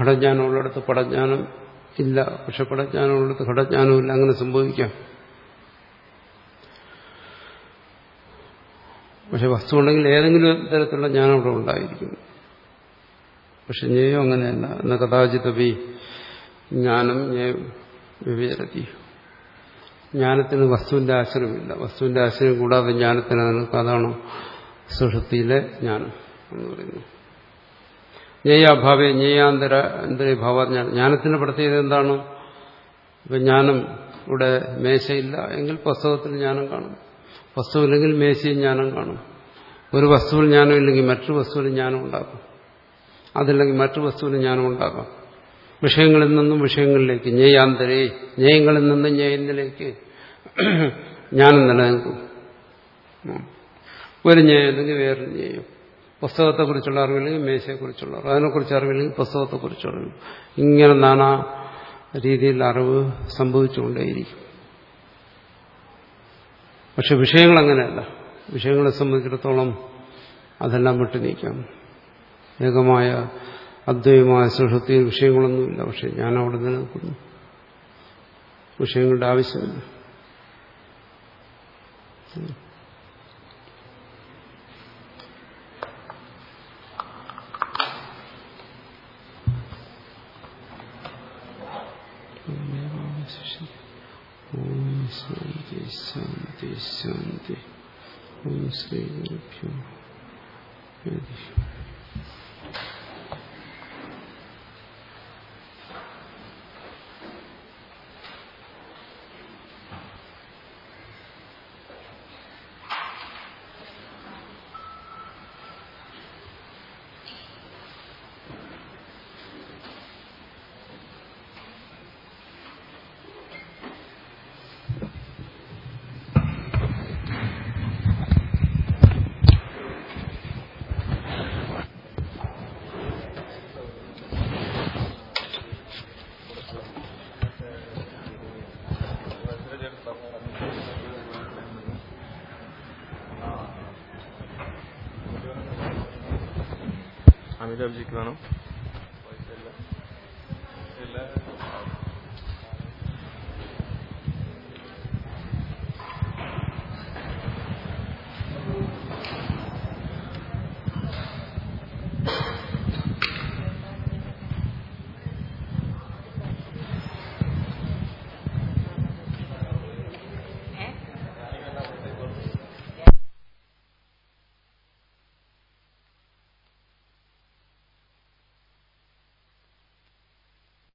ഘടജ്ഞാനം ഉള്ളിടത്ത് പടജ്ഞാനം ഇല്ല. പക്ഷെ പടജ്ഞാനം ഉള്ളിടത്ത് ഘടജ്ഞാനമില്ല അങ്ങനെ സംഭവിക്കാം. പക്ഷെ വസ്തു ഉണ്ടെങ്കിൽ ഏതെങ്കിലും തരത്തിലുള്ള ജ്ഞാനം അവിടെ ഉണ്ടായിരിക്കും. പക്ഷെ ഞേയോ അങ്ങനെയല്ല. എന്ന കഥാചിതപി ജ്ഞാനം വിവേചരതി ജ്ഞാനത്തിന് വസ്തുവിന്റെ ആശ്രയമില്ല. വസ്തുവിന്റെ ആശ്രയം കൂടാതെ ജ്ഞാനത്തിന് നിൽക്കുക അതാണ് സുഷൃത്തിയിലെ ജ്ഞാനം എന്ന് പറയുന്നത്. ജ്ഞേയാഭാവേ ജ്ഞേയാന്തര അന്തരഭാവ ജ്ഞാനത്തിന്റെ പ്രത്യേകത എന്താണ്? ഇപ്പൊ ജ്ഞാനം ഇവിടെ മേശയില്ല. എങ്കിൽ പുസ്തകത്തിൽ ജ്ഞാനം കാണും. വസ്തുവില്ലെങ്കിൽ മേശയും ജ്ഞാനം കാണും. ഒരു വസ്തുവിൽ ജ്ഞാനം ഇല്ലെങ്കിൽ മറ്റൊരു വസ്തുവിൽ ജ്ഞാനം ഉണ്ടാക്കും അതില്ലെങ്കിൽ മറ്റു വസ്തുവിന് ജ്ഞാനം ഉണ്ടാക്കാം വിഷയങ്ങളിൽ നിന്നും വിഷയങ്ങളിലേക്ക് ജ്ഞേയാന്തരേ ജ്ഞേയങ്ങളിൽ നിന്നും ജ്ഞേയത്തിലേക്ക് ജ്ഞാനം നിലനിൽക്കും. ഒരു ജ്ഞേയം അല്ലെങ്കിൽ വേറൊരു ജ്ഞേയം. പുസ്തകത്തെക്കുറിച്ചുള്ള അറിവില്ലെങ്കിൽ മേശയെക്കുറിച്ചുള്ള അറിവ്. അതിനെക്കുറിച്ച് അറിവില്ലെങ്കിൽ പുസ്തകത്തെക്കുറിച്ചുള്ള ഇങ്ങനെ നാനാ രീതിയിൽ അറിവ് സംഭവിച്ചുകൊണ്ടേയിരിക്കും. പക്ഷെ വിഷയങ്ങൾ അങ്ങനെയല്ല വിഷയങ്ങളെ സംബന്ധിച്ചിടത്തോളം അതെല്ലാം വിട്ടു നീക്കാം. ഏകമായ അദ്വൈതമായ സുഷൃത്തിയിൽ വിഷയങ്ങളൊന്നുമില്ല. പക്ഷെ ഞാൻ അവിടെ നിലനിൽക്കുന്നു. വിഷയങ്ങളുടെ ആവശ്യമില്ല ഓം ശാന്തി ശാന്തി ശാന്തി ഓം ശ്രീ ഗുരുഭ്യോ അമിതാഭ്ജിക്ക് വേണം